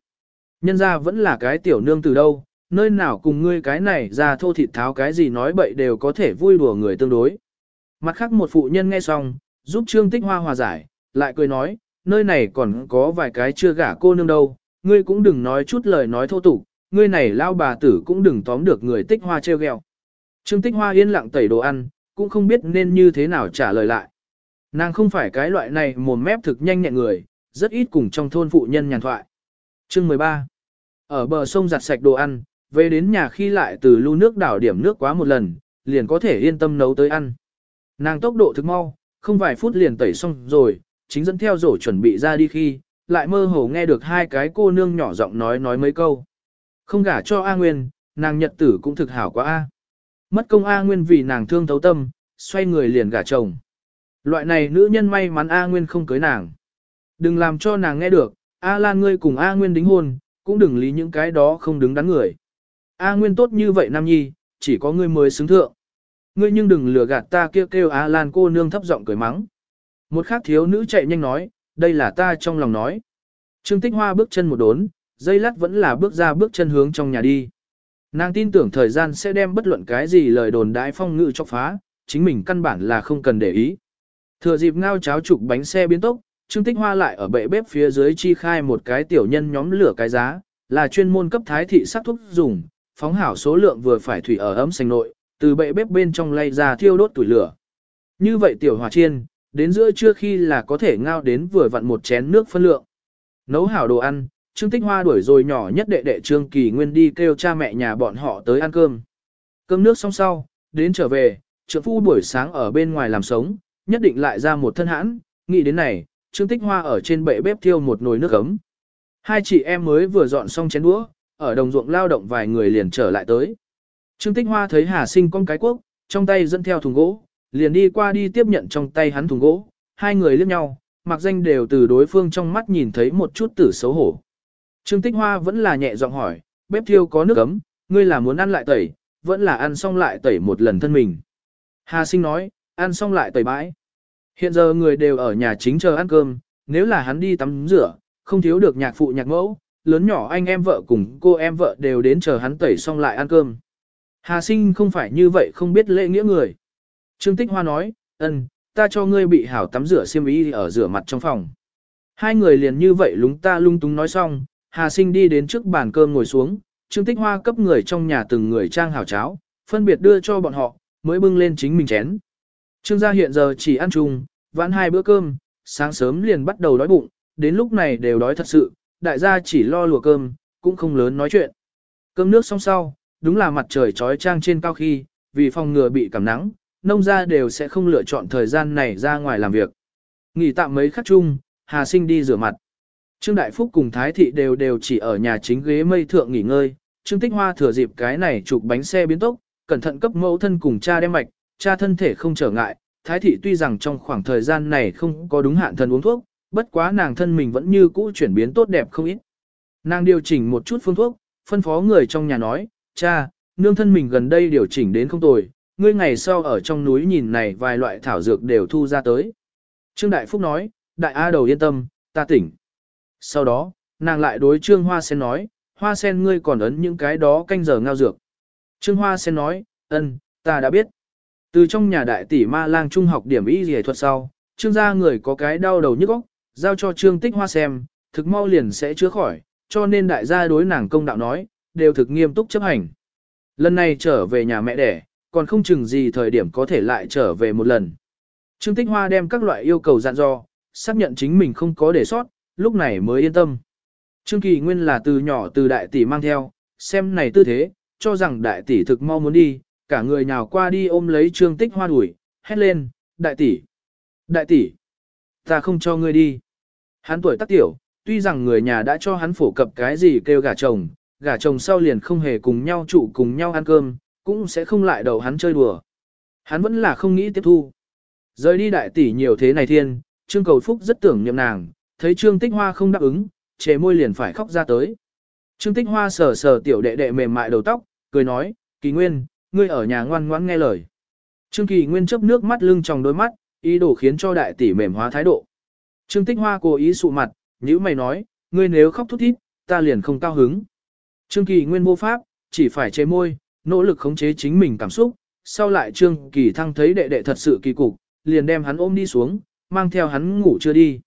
Nhân ra vẫn là cái tiểu nương từ đâu, nơi nào cùng ngươi cái này ra thô thịt tháo cái gì nói bậy đều có thể vui đùa người tương đối. Mặt khác một phụ nhân nghe xong, giúp Trương Tích Hoa hòa giải, lại cười nói, nơi này còn có vài cái chưa gả cô nương đâu, ngươi cũng đừng nói chút lời nói thô tục, ngươi này lao bà tử cũng đừng tóm được người Tích Hoa treo gheo. Trương Tích Hoa yên lặng tẩy đồ ăn, cũng không biết nên như thế nào trả lời lại. Nàng không phải cái loại này mồm mép thực nhanh nhẹn người, rất ít cùng trong thôn phụ nhân nhàn thoại. Chương 13 Ở bờ sông giặt sạch đồ ăn, về đến nhà khi lại từ lưu nước đảo điểm nước quá một lần, liền có thể yên tâm nấu tới ăn. Nàng tốc độ thực mau, không vài phút liền tẩy xong rồi, chính dẫn theo rổ chuẩn bị ra đi khi, lại mơ hồ nghe được hai cái cô nương nhỏ giọng nói nói mấy câu. Không gả cho A Nguyên, nàng nhật tử cũng thực hảo quá A. Mất công A Nguyên vì nàng thương thấu tâm, xoay người liền gả chồng. Loại này nữ nhân may mắn A Nguyên không cưới nàng. Đừng làm cho nàng nghe được, A Lan ngươi cùng A Nguyên đính hôn, cũng đừng lý những cái đó không đứng đắn người. A Nguyên tốt như vậy Nam Nhi, chỉ có ngươi mới xứng thượng. Ngươi nhưng đừng lừa gạt ta kêu kêu A Lan cô nương thấp giọng cười mắng. Một khác thiếu nữ chạy nhanh nói, đây là ta trong lòng nói. Trương Tích Hoa bước chân một đốn, dây lát vẫn là bước ra bước chân hướng trong nhà đi. Nàng tin tưởng thời gian sẽ đem bất luận cái gì lời đồn đãi phong ngự cho phá, chính mình căn bản là không cần để ý. Thừa dịp ngao cháo trục bánh xe biến tốc, Trương Tích Hoa lại ở bệ bếp phía dưới chi khai một cái tiểu nhân nhóm lửa cái giá, là chuyên môn cấp thái thị sắc thuốc dùng, phóng hảo số lượng vừa phải thủy ở ấm sành nội, từ bệ bếp bên trong lay ra thiêu đốt tuổi lửa. Như vậy tiểu hòa chiên, đến giữa trưa khi là có thể ngao đến vừa vặn một chén nước phân lượng. Nấu hảo đồ ăn, Trương Tích Hoa đuổi rồi nhỏ nhất đệ đệ Trương Kỳ Nguyên đi kêu cha mẹ nhà bọn họ tới ăn cơm. Cơm nước xong sau, đến trở về, trượng phu buổi sáng ở bên ngoài làm sống, nhất định lại ra một thân hãn, nghĩ đến này, Trương Tích Hoa ở trên bệ bếp thiêu một nồi nước ấm. Hai chị em mới vừa dọn xong chén đũa, ở đồng ruộng lao động vài người liền trở lại tới. Trương Tích Hoa thấy Hà Sinh con cái quốc, trong tay dẫn theo thùng gỗ, liền đi qua đi tiếp nhận trong tay hắn thùng gỗ, hai người liếc nhau, mặc danh đều từ đối phương trong mắt nhìn thấy một chút tử xấu hổ. Trương Tích Hoa vẫn là nhẹ giọng hỏi, bếp thiêu có nước ấm, ngươi là muốn ăn lại tẩy, vẫn là ăn xong lại tẩy một lần thân mình. Hà Sinh nói, ăn xong lại tẩy bãi. Hiện giờ người đều ở nhà chính chờ ăn cơm, nếu là hắn đi tắm rửa, không thiếu được nhạc phụ nhạc mẫu, lớn nhỏ anh em vợ cùng cô em vợ đều đến chờ hắn tẩy xong lại ăn cơm. Hà sinh không phải như vậy không biết lễ nghĩa người. Trương Tích Hoa nói, ân, ta cho ngươi bị hảo tắm rửa xiêm y ở rửa mặt trong phòng. Hai người liền như vậy lúng ta lung túng nói xong, Hà sinh đi đến trước bàn cơm ngồi xuống, Trương Tích Hoa cấp người trong nhà từng người trang hảo cháo, phân biệt đưa cho bọn họ, mới bưng lên chính mình chén. Trương gia hiện giờ chỉ ăn chung, vãn hai bữa cơm, sáng sớm liền bắt đầu đói bụng, đến lúc này đều đói thật sự, đại gia chỉ lo lùa cơm, cũng không lớn nói chuyện. Cơm nước xong sau, đúng là mặt trời trói trang trên cao khi, vì phòng ngừa bị cảm nắng, nông gia đều sẽ không lựa chọn thời gian này ra ngoài làm việc. Nghỉ tạm mấy khắc chung, Hà Sinh đi rửa mặt. Trương Đại Phúc cùng Thái Thị đều đều chỉ ở nhà chính ghế mây thượng nghỉ ngơi, Trương Tích Hoa thừa dịp cái này chụp bánh xe biến tốc, cẩn thận cấp mẫu thân cùng cha đem mạch, cha thân thể không trở ngại, Thái Thị tuy rằng trong khoảng thời gian này không có đúng hạn thân uống thuốc, bất quá nàng thân mình vẫn như cũ chuyển biến tốt đẹp không ít. Nàng điều chỉnh một chút phương thuốc, phân phó người trong nhà nói, cha, nương thân mình gần đây điều chỉnh đến không tồi, ngươi ngày sau ở trong núi nhìn này vài loại thảo dược đều thu ra tới. Trương Đại Phúc nói, Đại A đầu yên tâm, ta tỉnh. Sau đó, nàng lại đối Trương Hoa Sen nói, Hoa Sen ngươi còn ấn những cái đó canh giờ ngao dược. Trương Hoa Sen nói, ân, ta đã biết. Từ trong nhà đại tỷ ma lang trung học điểm y dề thuật sau, trương gia người có cái đau đầu nhức óc, giao cho trương tích hoa xem, thực mau liền sẽ chữa khỏi, cho nên đại gia đối nàng công đạo nói, đều thực nghiêm túc chấp hành. Lần này trở về nhà mẹ đẻ, còn không chừng gì thời điểm có thể lại trở về một lần. Trương Tích Hoa đem các loại yêu cầu dặn dò, xác nhận chính mình không có để sót, lúc này mới yên tâm. Trương Kỳ Nguyên là từ nhỏ từ đại tỷ mang theo, xem này tư thế, cho rằng đại tỷ thực mau muốn đi, cả người nhào qua đi ôm lấy Trương Tích Hoa đuổi, hét lên, đại tỷ, đại tỷ, ta không cho ngươi đi. Hắn tuổi tác tiểu, tuy rằng người nhà đã cho hắn phổ cập cái gì kêu gả chồng, gả chồng sau liền không hề cùng nhau trụ cùng nhau ăn cơm, cũng sẽ không lại đầu hắn chơi đùa. Hắn vẫn là không nghĩ tiếp thu. Rời đi đại tỷ nhiều thế này thiên, Trương Cầu Phúc rất tưởng niệm nàng, thấy Trương Tích Hoa không đáp ứng, chế môi liền phải khóc ra tới. Trương Tích Hoa sờ sờ tiểu đệ đệ mềm mại đầu tóc, cười nói, Kỳ Nguyên, ngươi ở nhà ngoan ngoãn nghe lời. Trương Kỳ Nguyên chớp nước mắt lưng tròng đôi mắt, ý đồ khiến cho đại tỷ mềm hóa thái độ. Trương Tích Hoa cố ý sụ mặt, nhữ mày nói, ngươi nếu khóc thút thít, ta liền không cao hứng. Trương Kỳ Nguyên vô pháp, chỉ phải chế môi, nỗ lực khống chế chính mình cảm xúc, sau lại Trương Kỳ Thăng thấy đệ đệ thật sự kỳ cục, liền đem hắn ôm đi xuống, mang theo hắn ngủ chưa đi.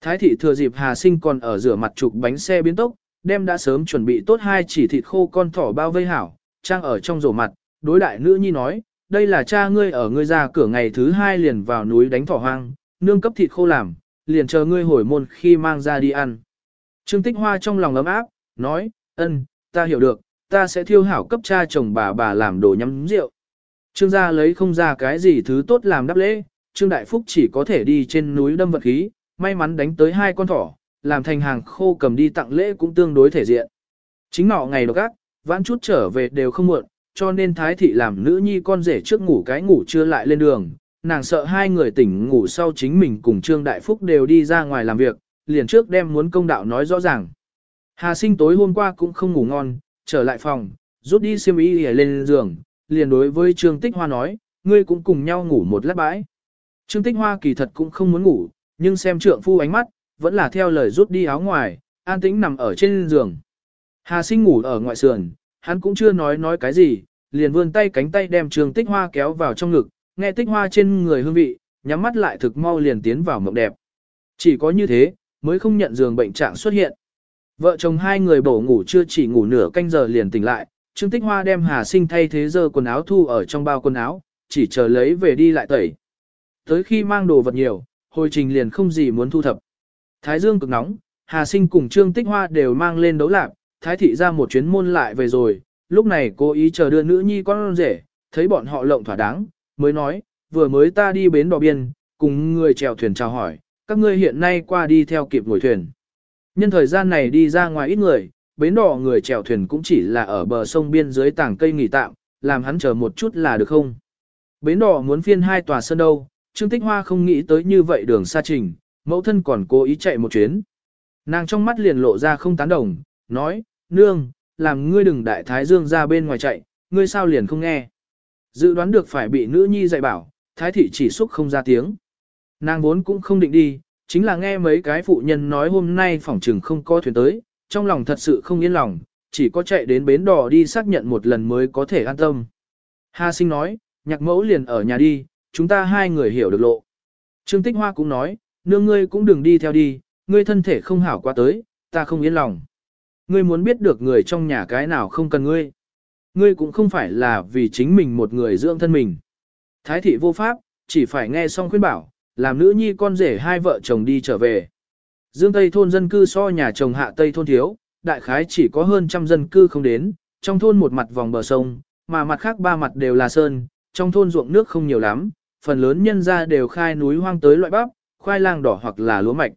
Thái thị thừa dịp Hà Sinh còn ở rửa mặt trục bánh xe biến tốc, đem đã sớm chuẩn bị tốt hai chỉ thịt khô con thỏ bao vây hảo, trang ở trong rổ mặt, đối đại nữ nhi nói, đây là cha ngươi ở ngươi ra cửa ngày thứ hai liền vào núi đánh thỏ hoang, nương cấp thịt khô làm, liền chờ ngươi hồi môn khi mang ra đi ăn. Trương Tích Hoa trong lòng ấm áp, nói, ân, ta hiểu được, ta sẽ thiêu hảo cấp cha chồng bà bà làm đồ nhắm rượu. Trương gia lấy không ra cái gì thứ tốt làm đáp lễ, Trương Đại Phúc chỉ có thể đi trên núi đâm vật khí, may mắn đánh tới hai con thỏ, làm thành hàng khô cầm đi tặng lễ cũng tương đối thể diện. Chính nọ ngày độc ác, vãn chút trở về đều không muộn, cho nên Thái Thị làm nữ nhi con rể trước ngủ cái ngủ chưa lại lên đường, nàng sợ hai người tỉnh ngủ sau chính mình cùng Trương Đại Phúc đều đi ra ngoài làm việc, liền trước đem muốn công đạo nói rõ ràng. Hà sinh tối hôm qua cũng không ngủ ngon, trở lại phòng, rút đi xiêm y lên giường, liền đối với Trương Tích Hoa nói, ngươi cũng cùng nhau ngủ một lát bãi. Trương Tích Hoa kỳ thật cũng không muốn ngủ, nhưng xem trượng phu ánh mắt, vẫn là theo lời rút đi áo ngoài, an tĩnh nằm ở trên giường. Hà sinh ngủ ở ngoại sườn, hắn cũng chưa nói nói cái gì, liền vươn tay cánh tay đem Trương Tích Hoa kéo vào trong ngực, nghe Tích Hoa trên người hương vị, nhắm mắt lại thực mau liền tiến vào mộng đẹp. Chỉ có như thế, mới không nhận giường bệnh trạng xuất hiện. Vợ chồng hai người bổ ngủ chưa chỉ ngủ nửa canh giờ liền tỉnh lại, Trương Tích Hoa đem Hà Sinh thay thế giờ quần áo thu ở trong bao quần áo, chỉ chờ lấy về đi lại tẩy. Tới khi mang đồ vật nhiều, hồi trình liền không gì muốn thu thập. Thái dương cực nóng, Hà Sinh cùng Trương Tích Hoa đều mang lên đấu lạc, Thái thị ra một chuyến môn lại về rồi, lúc này cố ý chờ đưa nữ nhi con rể, thấy bọn họ lộng thỏa đáng, mới nói, vừa mới ta đi bến đò biên, cùng người chèo thuyền chào hỏi, các ngươi hiện nay qua đi theo kịp ngồi thuyền. Nhân thời gian này đi ra ngoài ít người, bến đỏ người chèo thuyền cũng chỉ là ở bờ sông biên dưới tảng cây nghỉ tạm, làm hắn chờ một chút là được không? Bến đỏ muốn phiên hai tòa sân đâu, Trương Tích Hoa không nghĩ tới như vậy đường xa trình, mẫu thân còn cố ý chạy một chuyến. Nàng trong mắt liền lộ ra không tán đồng, nói, nương, làm ngươi đừng đại thái dương ra bên ngoài chạy, ngươi sao liền không nghe. Dự đoán được phải bị nữ nhi dạy bảo, thái thị chỉ xúc không ra tiếng. Nàng vốn cũng không định đi, chính là nghe mấy cái phụ nhân nói hôm nay phỏng trừng không có thuyền tới, trong lòng thật sự không yên lòng, chỉ có chạy đến bến đò đi xác nhận một lần mới có thể an tâm. Hà sinh nói, nhạc mẫu liền ở nhà đi, chúng ta hai người hiểu được lộ. Trương Tích Hoa cũng nói, nương ngươi cũng đừng đi theo đi, ngươi thân thể không hảo qua tới, ta không yên lòng. Ngươi muốn biết được người trong nhà cái nào không cần ngươi. Ngươi cũng không phải là vì chính mình một người dưỡng thân mình. Thái thị vô pháp, chỉ phải nghe xong khuyên bảo, làm nữ nhi con rể hai vợ chồng đi trở về. Dương Tây thôn dân cư so nhà chồng hạ Tây thôn thiếu, đại khái chỉ có hơn trăm dân cư không đến, trong thôn một mặt vòng bờ sông, mà mặt khác ba mặt đều là sơn, trong thôn ruộng nước không nhiều lắm, phần lớn nhân ra đều khai núi hoang tới loại bắp, khoai lang đỏ hoặc là lúa mạch.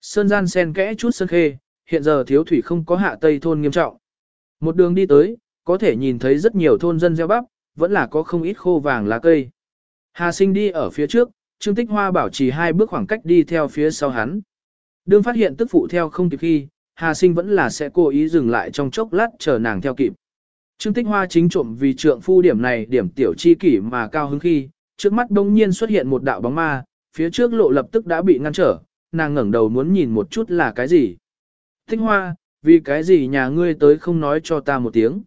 Sơn gian sen kẽ chút sơn khê, hiện giờ thiếu thủy không có hạ Tây thôn nghiêm trọng. Một đường đi tới, có thể nhìn thấy rất nhiều thôn dân gieo bắp, vẫn là có không ít khô vàng lá cây. Hà sinh đi ở phía trước, Trương Tích Hoa bảo trì hai bước khoảng cách đi theo phía sau hắn. Đương phát hiện tức phụ theo không kịp khi, Hà Sinh vẫn là sẽ cố ý dừng lại trong chốc lát chờ nàng theo kịp. Trương Tích Hoa chính trộm vì trượng phu điểm này điểm tiểu chi kỷ mà cao hứng khi, trước mắt đông nhiên xuất hiện một đạo bóng ma, phía trước lộ lập tức đã bị ngăn trở, nàng ngẩng đầu muốn nhìn một chút là cái gì. Tích Hoa, vì cái gì nhà ngươi tới không nói cho ta một tiếng.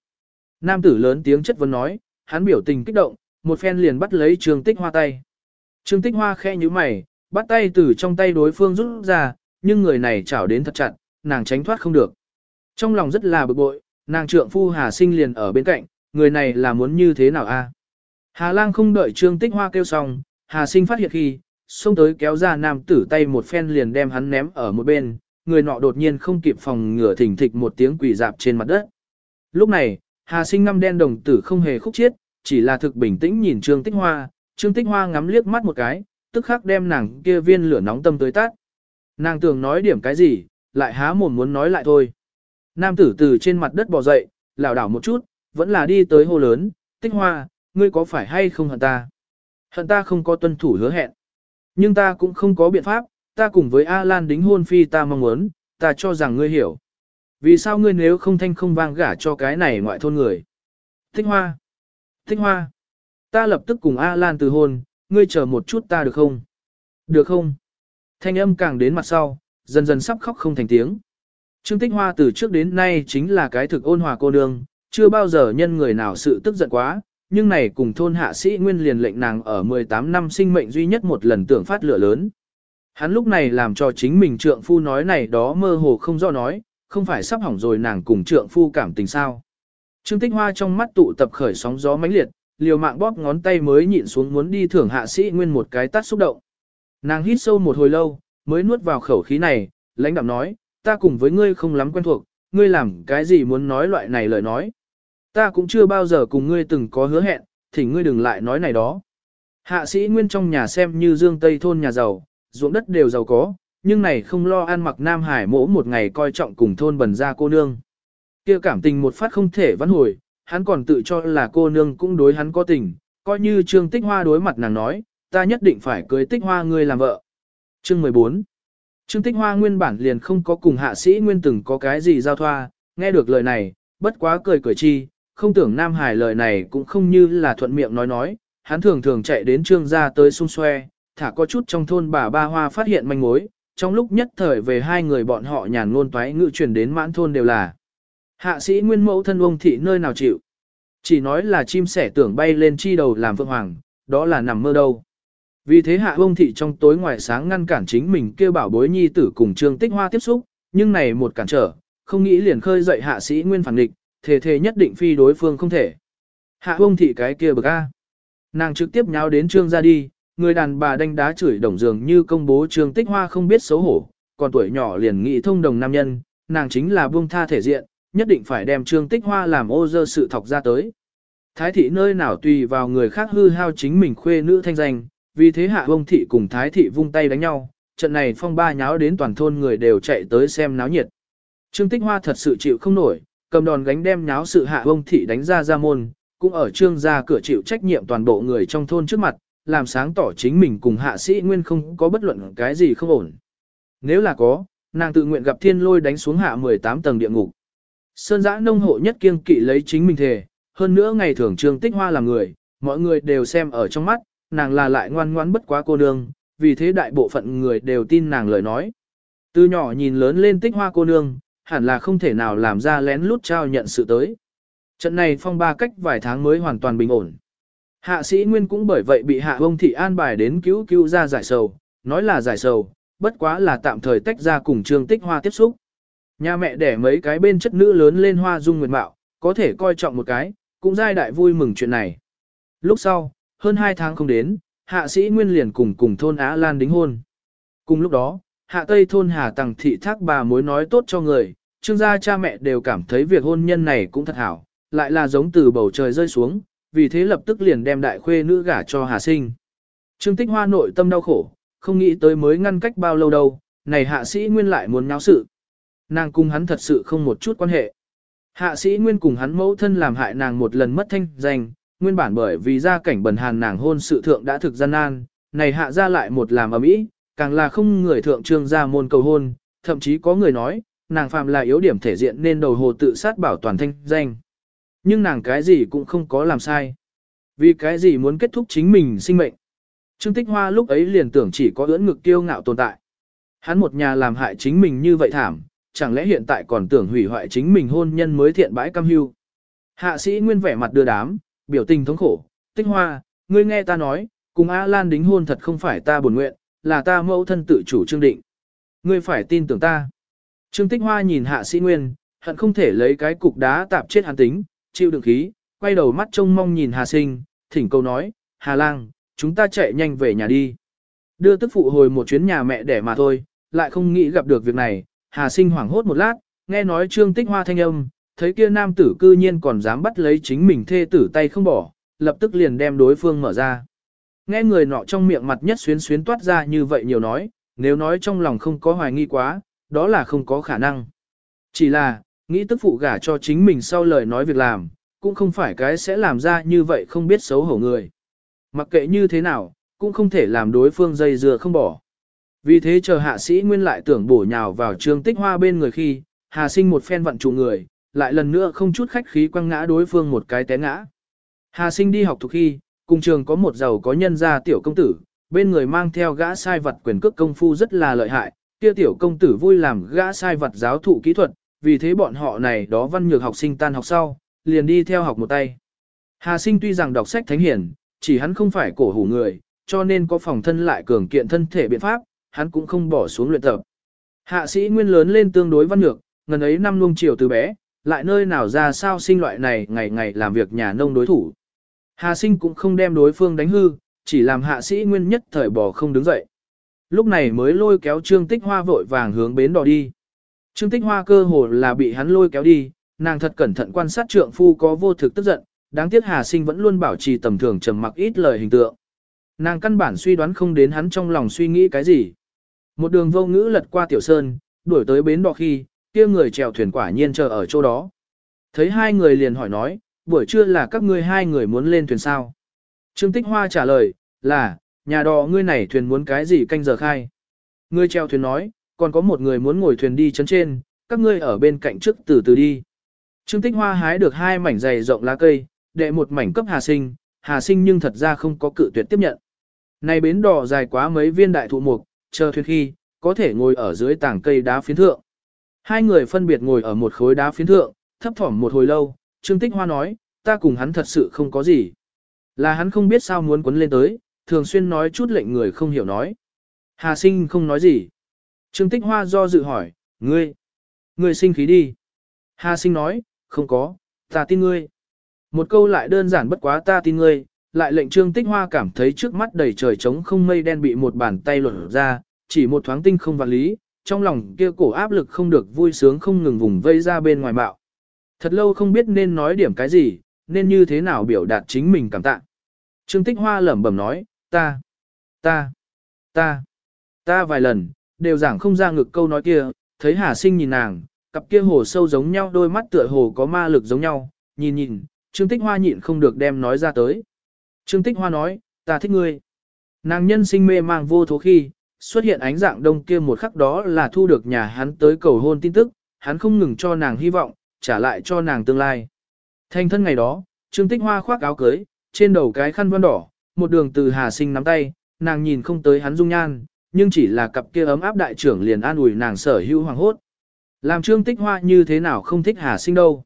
Nam tử lớn tiếng chất vấn nói, hắn biểu tình kích động, một phen liền bắt lấy Trương Tích Hoa tay. Trương Tích Hoa khẽ như mày, bắt tay từ trong tay đối phương rút ra, nhưng người này chảo đến thật chặt, nàng tránh thoát không được. Trong lòng rất là bực bội, nàng trượng phu Hà Sinh liền ở bên cạnh, người này là muốn như thế nào a? À? Hà lang không đợi trương tích hoa kêu xong, hà sinh phát hiện khi, xông tới kéo ra nam tử tay một phen liền đem hắn ném ở một bên, người nọ đột nhiên không kịp phòng ngửa thỉnh thịch một tiếng quỳ dạp trên mặt đất. Lúc này, hà sinh ngăm đen đồng tử không hề khúc chiết, chỉ là thực bình tĩnh nhìn trương tích hoa, trương tích hoa ngắm liếc mắt một cái, tức khắc đem nàng kia viên lửa nóng tâm tới tát. Nàng tưởng nói điểm cái gì, lại há mồm muốn nói lại thôi. Nam tử từ trên mặt đất bò dậy, lảo đảo một chút, vẫn là đi tới hồ lớn, tích hoa, ngươi có phải hay không hận ta? Hận ta không có tuân thủ hứa hẹn. Nhưng ta cũng không có biện pháp, ta cùng với A Lan đính hôn phi ta mong muốn, ta cho rằng ngươi hiểu. Vì sao ngươi nếu không thanh không vang gả cho cái này ngoại thôn người? Tích hoa! Tích hoa! Ta lập tức cùng A Lan từ hôn, ngươi chờ một chút ta được không? Được không? Thanh âm càng đến mặt sau, dần dần sắp khóc không thành tiếng. Trương Tích Hoa từ trước đến nay chính là cái thực ôn hòa cô nương, chưa bao giờ nhân người nào sự tức giận quá, nhưng này cùng thôn hạ sĩ nguyên liền lệnh nàng ở 18 năm sinh mệnh duy nhất một lần tưởng phát lửa lớn. Hắn lúc này làm cho chính mình trượng phu nói này đó mơ hồ không do nói, không phải sắp hỏng rồi nàng cùng trượng phu cảm tình sao. Trương Tích Hoa trong mắt tụ tập khởi sóng gió mãnh liệt, liều mạng bóp ngón tay mới nhịn xuống muốn đi thưởng hạ sĩ nguyên một cái tắt xúc động. Nàng hít sâu một hồi lâu, mới nuốt vào khẩu khí này, lãnh đạm nói, ta cùng với ngươi không lắm quen thuộc, ngươi làm cái gì muốn nói loại này lời nói. Ta cũng chưa bao giờ cùng ngươi từng có hứa hẹn, thì ngươi đừng lại nói này đó. Hạ sĩ nguyên trong nhà xem như dương tây thôn nhà giàu, ruộng đất đều giàu có, nhưng này không lo ăn mặc Nam Hải mỗ một ngày coi trọng cùng thôn bần ra cô nương. kia cảm tình một phát không thể vãn hồi, hắn còn tự cho là cô nương cũng đối hắn có tình, coi như trương tích hoa đối mặt nàng nói, ta nhất định phải cưới tích hoa ngươi làm vợ. Chương 14 Trương tích hoa nguyên bản liền không có cùng hạ sĩ nguyên từng có cái gì giao thoa, nghe được lời này, bất quá cười cười chi, không tưởng Nam Hải lời này cũng không như là thuận miệng nói nói, hắn thường thường chạy đến trương gia tới xung xoe, thả có chút trong thôn bà ba hoa phát hiện manh mối, trong lúc nhất thời về hai người bọn họ nhàn ngôn toái ngự truyền đến mãn thôn đều là. Hạ sĩ nguyên mẫu thân ông thị nơi nào chịu. Chỉ nói là chim sẻ tưởng bay lên chi đầu làm phượng hoàng, đó là nằm mơ đâu. Vì thế hạ ông thị trong tối ngoài sáng ngăn cản chính mình kêu bảo bối nhi tử cùng trương tích hoa tiếp xúc, nhưng này một cản trở, không nghĩ liền khơi dậy hạ sĩ nguyên phản địch, thề thề nhất định phi đối phương không thể. Hạ ông thị cái kia bực a. Nàng trực tiếp nháo đến trương ra đi, người đàn bà đánh đá chửi đồng dường như công bố trương tích hoa không biết xấu hổ, còn tuổi nhỏ liền nghĩ thông đồng nam nhân, nàng chính là buông tha thể diện, nhất định phải đem trương tích hoa làm ô dơ sự thọc ra tới. Thái thị nơi nào tùy vào người khác hư hao chính mình khuê nữ thanh danh, vì thế hạ ông thị cùng thái thị vung tay đánh nhau, trận này phong ba nháo đến toàn thôn người đều chạy tới xem náo nhiệt. Trương tích hoa thật sự chịu không nổi, cầm đòn gánh đem nháo sự hạ ông thị đánh ra ra môn, cũng ở trương gia cửa chịu trách nhiệm toàn bộ người trong thôn trước mặt, làm sáng tỏ chính mình cùng hạ sĩ nguyên không có bất luận cái gì không ổn. Nếu là có, nàng tự nguyện gặp thiên lôi đánh xuống hạ 18 tầng địa ngục. Sơn giã nông hộ nhất kiêng kỵ lấy chính mình thề, hơn nữa ngày thường trường tích hoa làm người, mọi người đều xem ở trong mắt, nàng là lại ngoan ngoãn bất quá cô nương, vì thế đại bộ phận người đều tin nàng lời nói. Từ nhỏ nhìn lớn lên tích hoa cô nương, hẳn là không thể nào làm ra lén lút trao nhận sự tới. Trận này phong ba cách vài tháng mới hoàn toàn bình ổn. Hạ sĩ Nguyên cũng bởi vậy bị hạ ông thị an bài đến cứu cứu ra giải sầu, nói là giải sầu, bất quá là tạm thời tách ra cùng trương tích hoa tiếp xúc. Nhà mẹ đẻ mấy cái bên chất nữ lớn lên hoa dung nguyệt mạo, có thể coi trọng một cái, cũng giai đại vui mừng chuyện này. Lúc sau, hơn 2 tháng không đến, hạ sĩ Nguyên liền cùng cùng thôn Á Lan đính hôn. Cùng lúc đó, hạ tây thôn Hà Tằng thị thác bà mối nói tốt cho người, trương gia cha mẹ đều cảm thấy việc hôn nhân này cũng thật hảo, lại là giống từ bầu trời rơi xuống, vì thế lập tức liền đem đại khuê nữ gả cho Hà Sinh. Trương Tích Hoa nội tâm đau khổ, không nghĩ tới mới ngăn cách bao lâu đâu, này hạ sĩ Nguyên lại muốn nháo sự. Nàng cùng hắn thật sự không một chút quan hệ. Hạ sĩ Nguyên cùng hắn mẫu thân làm hại nàng một lần mất thanh danh, nguyên bản bởi vì gia cảnh bần hàn nàng hôn sự thượng đã thực gian nan, này hạ ra lại một làm ầm ĩ, càng là không người thượng trương gia môn cầu hôn, thậm chí có người nói, nàng phạm là yếu điểm thể diện nên đầu hồ tự sát bảo toàn thanh danh. Nhưng nàng cái gì cũng không có làm sai. Vì cái gì muốn kết thúc chính mình sinh mệnh. Trương Tích Hoa lúc ấy liền tưởng chỉ có ưỡn ngực kiêu ngạo tồn tại. Hắn một nhà làm hại chính mình như vậy thảm, chẳng lẽ hiện tại còn tưởng hủy hoại chính mình hôn nhân mới thiện bãi cam hưu. Hạ sĩ nguyên vẻ mặt đưa đám, biểu tình thống khổ, Tích Hoa, ngươi nghe ta nói, cùng A Lan đính hôn thật không phải ta buồn nguyện, là ta mẫu thân tự chủ trương định. Ngươi phải tin tưởng ta. Trương Tích Hoa nhìn hạ sĩ nguyên, hận không thể lấy cái cục đá tạp chết hắn tính, chịu đựng khí, quay đầu mắt trông mong nhìn Hà Sinh, thỉnh cầu nói, Hà Lang, chúng ta chạy nhanh về nhà đi. Đưa tức phụ hồi một chuyến nhà mẹ để mà thôi, lại không nghĩ gặp được việc này, Hà Sinh hoảng hốt một lát, nghe nói Trương Tích Hoa thanh âm, thấy kia nam tử cư nhiên còn dám bắt lấy chính mình thê tử tay không bỏ, lập tức liền đem đối phương mở ra. Nghe người nọ trong miệng mặt nhất xuyến xuyến toát ra như vậy nhiều nói, nếu nói trong lòng không có hoài nghi quá, đó là không có khả năng. Chỉ là, nghĩ tức phụ gả cho chính mình sau lời nói việc làm, cũng không phải cái sẽ làm ra như vậy không biết xấu hổ người. Mặc kệ như thế nào, cũng không thể làm đối phương dây dừa không bỏ. Vì thế chờ hạ sĩ nguyên lại tưởng bổ nhào vào trương tích hoa bên người khi, hà sinh một phen vận trụ người, lại lần nữa không chút khách khí quăng ngã đối phương một cái té ngã. Hà sinh đi học thuộc khi, cùng trường có một giàu có nhân gia tiểu công tử, bên người mang theo gã sai vật quyền cước công phu rất là lợi hại, kia tiểu công tử vui làm gã sai vật giáo thụ kỹ thuật, vì thế bọn họ này đó văn nhược học sinh tan học sau, liền đi theo học một tay. Hà sinh tuy rằng đọc sách thánh hiển, chỉ hắn không phải cổ hủ người, cho nên có phòng thân lại cường kiện thân thể biện pháp, hắn cũng không bỏ xuống luyện tập. Hạ sĩ nguyên lớn lên tương đối văn nhược, ngần ấy năm luông chiều từ bé, lại nơi nào ra sao sinh loại này ngày ngày làm việc nhà nông đối thủ. Hà sinh cũng không đem đối phương đánh hư, chỉ làm hạ sĩ nguyên nhất thời bỏ không đứng dậy. Lúc này mới lôi kéo Trương Tích Hoa vội vàng hướng bến đò đi. Trương Tích Hoa cơ hồ là bị hắn lôi kéo đi, nàng thật cẩn thận quan sát trượng phu có vô thực tức giận, đáng tiếc Hà Sinh vẫn luôn bảo trì tầm thường trầm mặc ít lời hình tượng. Nàng căn bản suy đoán không đến hắn trong lòng suy nghĩ cái gì. Một đường vô ngữ lật qua tiểu sơn, đuổi tới bến đò khi, kia người chèo thuyền quả nhiên chờ ở chỗ đó. Thấy hai người liền hỏi nói, buổi trưa là các ngươi hai người muốn lên thuyền sao? Trương Tích Hoa trả lời, là, nhà đò ngươi này thuyền muốn cái gì canh giờ khai? Người chèo thuyền nói, còn có một người muốn ngồi thuyền đi chấn trên, các ngươi ở bên cạnh trước từ từ đi. Trương Tích Hoa hái được hai mảnh dày rộng lá cây, đệ một mảnh cấp Hà Sinh, Hà Sinh nhưng thật ra không có cự tuyệt tiếp nhận. Này bến đò dài quá mấy viên đại thụ mục, chờ thuyền khi, có thể ngồi ở dưới tảng cây đá phiến thượng. Hai người phân biệt ngồi ở một khối đá phiến thượng, thấp thỏm một hồi lâu, Trương Tích Hoa nói, ta cùng hắn thật sự không có gì. Là hắn không biết sao muốn quấn lên tới, thường xuyên nói chút lệnh người không hiểu nói. Hà sinh không nói gì. Trương Tích Hoa do dự hỏi, ngươi, ngươi sinh khí đi. Hà sinh nói, không có, ta tin ngươi. Một câu lại đơn giản bất quá ta tin ngươi, lại lệnh Trương Tích Hoa cảm thấy trước mắt đầy trời trống không mây đen bị một bàn tay lột ra, chỉ một thoáng tinh không vạn lý, trong lòng kia cổ áp lực không được vui sướng không ngừng vùng vây ra bên ngoài bạo. Thật lâu không biết nên nói điểm cái gì, nên như thế nào biểu đạt chính mình cảm tạ. Trương Tích Hoa lẩm bẩm nói, ta, ta, ta, ta vài lần, đều giảng không ra ngực câu nói kia, thấy Hà Sinh nhìn nàng, cặp kia hồ sâu giống nhau đôi mắt tựa hồ có ma lực giống nhau, nhìn nhìn, Trương Tích Hoa nhịn không được đem nói ra tới. Trương Tích Hoa nói, ta thích ngươi. Nàng nhân sinh mê mang vô thố khi, xuất hiện ánh dạng đông kia một khắc đó là thu được nhà hắn tới cầu hôn tin tức, hắn không ngừng cho nàng hy vọng, trả lại cho nàng tương lai. Thành thân ngày đó, Trương Tích Hoa khoác áo cưới, trên đầu cái khăn vân đỏ, một đường từ Hà Sinh nắm tay, nàng nhìn không tới hắn dung nhan, nhưng chỉ là cặp kia ấm áp đại trưởng liền an ủi nàng sở hữu hoàng hốt. Làm Trương Tích Hoa như thế nào không thích Hà Sinh đâu.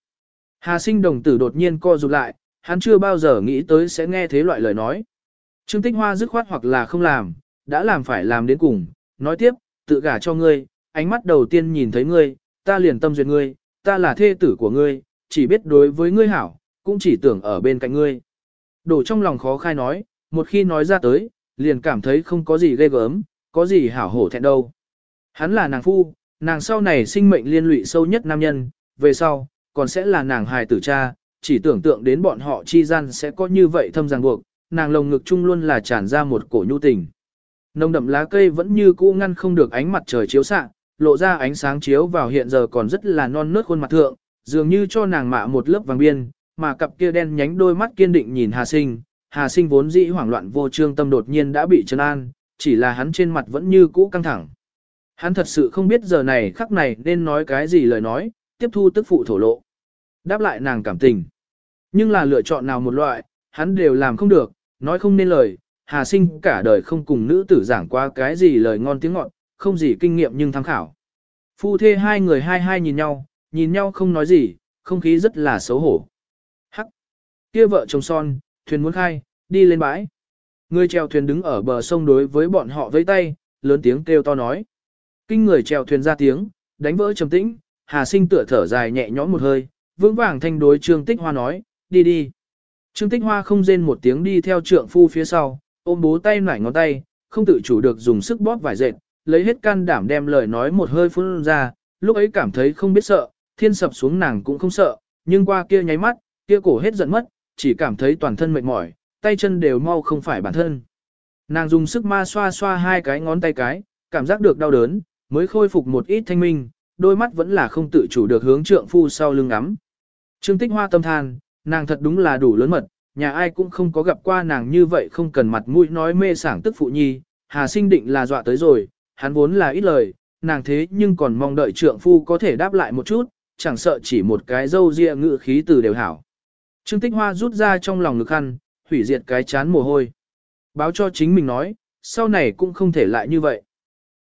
Hà Sinh đồng tử đột nhiên co rụt lại, hắn chưa bao giờ nghĩ tới sẽ nghe thế loại lời nói. Trương Tích Hoa dứt khoát hoặc là không làm, đã làm phải làm đến cùng, nói tiếp, tự gả cho ngươi, ánh mắt đầu tiên nhìn thấy ngươi, ta liền tâm duyệt ngươi, ta là thê tử của ngươi, chỉ biết đối với ngươi hảo, cũng chỉ tưởng ở bên cạnh ngươi. Đổ trong lòng khó khai nói, một khi nói ra tới, liền cảm thấy không có gì ghê gớm, có gì hảo hổ thẹn đâu. Hắn là nàng phu, nàng sau này sinh mệnh liên lụy sâu nhất nam nhân, về sau, còn sẽ là nàng hài tử cha, chỉ tưởng tượng đến bọn họ chi gian sẽ có như vậy thâm ràng buộc, nàng lồng ngực chung luôn là tràn ra một cổ nhu tình. Nồng đậm lá cây vẫn như cũ ngăn không được ánh mặt trời chiếu xạ, lộ ra ánh sáng chiếu vào hiện giờ còn rất là non nớt khuôn mặt thượng, dường như cho nàng mạ một lớp vàng biên, mà cặp kia đen nhánh đôi mắt kiên định nhìn Hà Sinh, Hà Sinh vốn dĩ hoảng loạn vô trương tâm đột nhiên đã bị trấn an, chỉ là hắn trên mặt vẫn như cũ căng thẳng. Hắn thật sự không biết giờ này khắc này nên nói cái gì lời nói, tiếp thu tức phụ thổ lộ. Đáp lại nàng cảm tình. Nhưng là lựa chọn nào một loại, hắn đều làm không được, nói không nên lời, Hà Sinh cả đời không cùng nữ tử giảng qua cái gì lời ngon tiếng ngọt, không gì kinh nghiệm nhưng tham khảo. Phu thê hai người hai hai nhìn nhau, nhìn nhau không nói gì, không khí rất là xấu hổ. Hắc! Kia vợ chồng son, thuyền muốn khai, đi lên bãi. Người chèo thuyền đứng ở bờ sông đối với bọn họ vẫy tay, lớn tiếng kêu to nói. Kinh người chèo thuyền ra tiếng, đánh vỡ trầm tĩnh, Hà Sinh tựa thở dài nhẹ nhõm một hơi, vững vàng thanh đối Trương Tích Hoa nói, đi đi. Trương Tích Hoa không rên một tiếng đi theo trượng phu phía sau, ôm bố tay nải ngón tay, không tự chủ được dùng sức bóp vải dệt, lấy hết can đảm đem lời nói một hơi phun ra, lúc ấy cảm thấy không biết sợ, thiên sập xuống nàng cũng không sợ, nhưng qua kia nháy mắt, kia cổ hết giận mất, chỉ cảm thấy toàn thân mệt mỏi, tay chân đều mau không phải bản thân. Nàng dùng sức ma xoa xoa hai cái ngón tay cái, cảm giác được đau đớn, mới khôi phục một ít thanh minh, đôi mắt vẫn là không tự chủ được hướng trượng phu sau lưng ngắm. Trương Tích Hoa tâm than, nàng thật đúng là đủ lớn mật, nhà ai cũng không có gặp qua nàng như vậy không cần mặt mũi nói mê sảng tức phụ nhi, Hà sinh định là dọa tới rồi, hắn vốn là ít lời, nàng thế nhưng còn mong đợi trượng phu có thể đáp lại một chút, chẳng sợ chỉ một cái dâu ria ngự khí từ đều hảo. Trương Tích Hoa rút ra trong lòng ngực khăn, hủy diệt cái chán mồ hôi. Báo cho chính mình nói, sau này cũng không thể lại như vậy.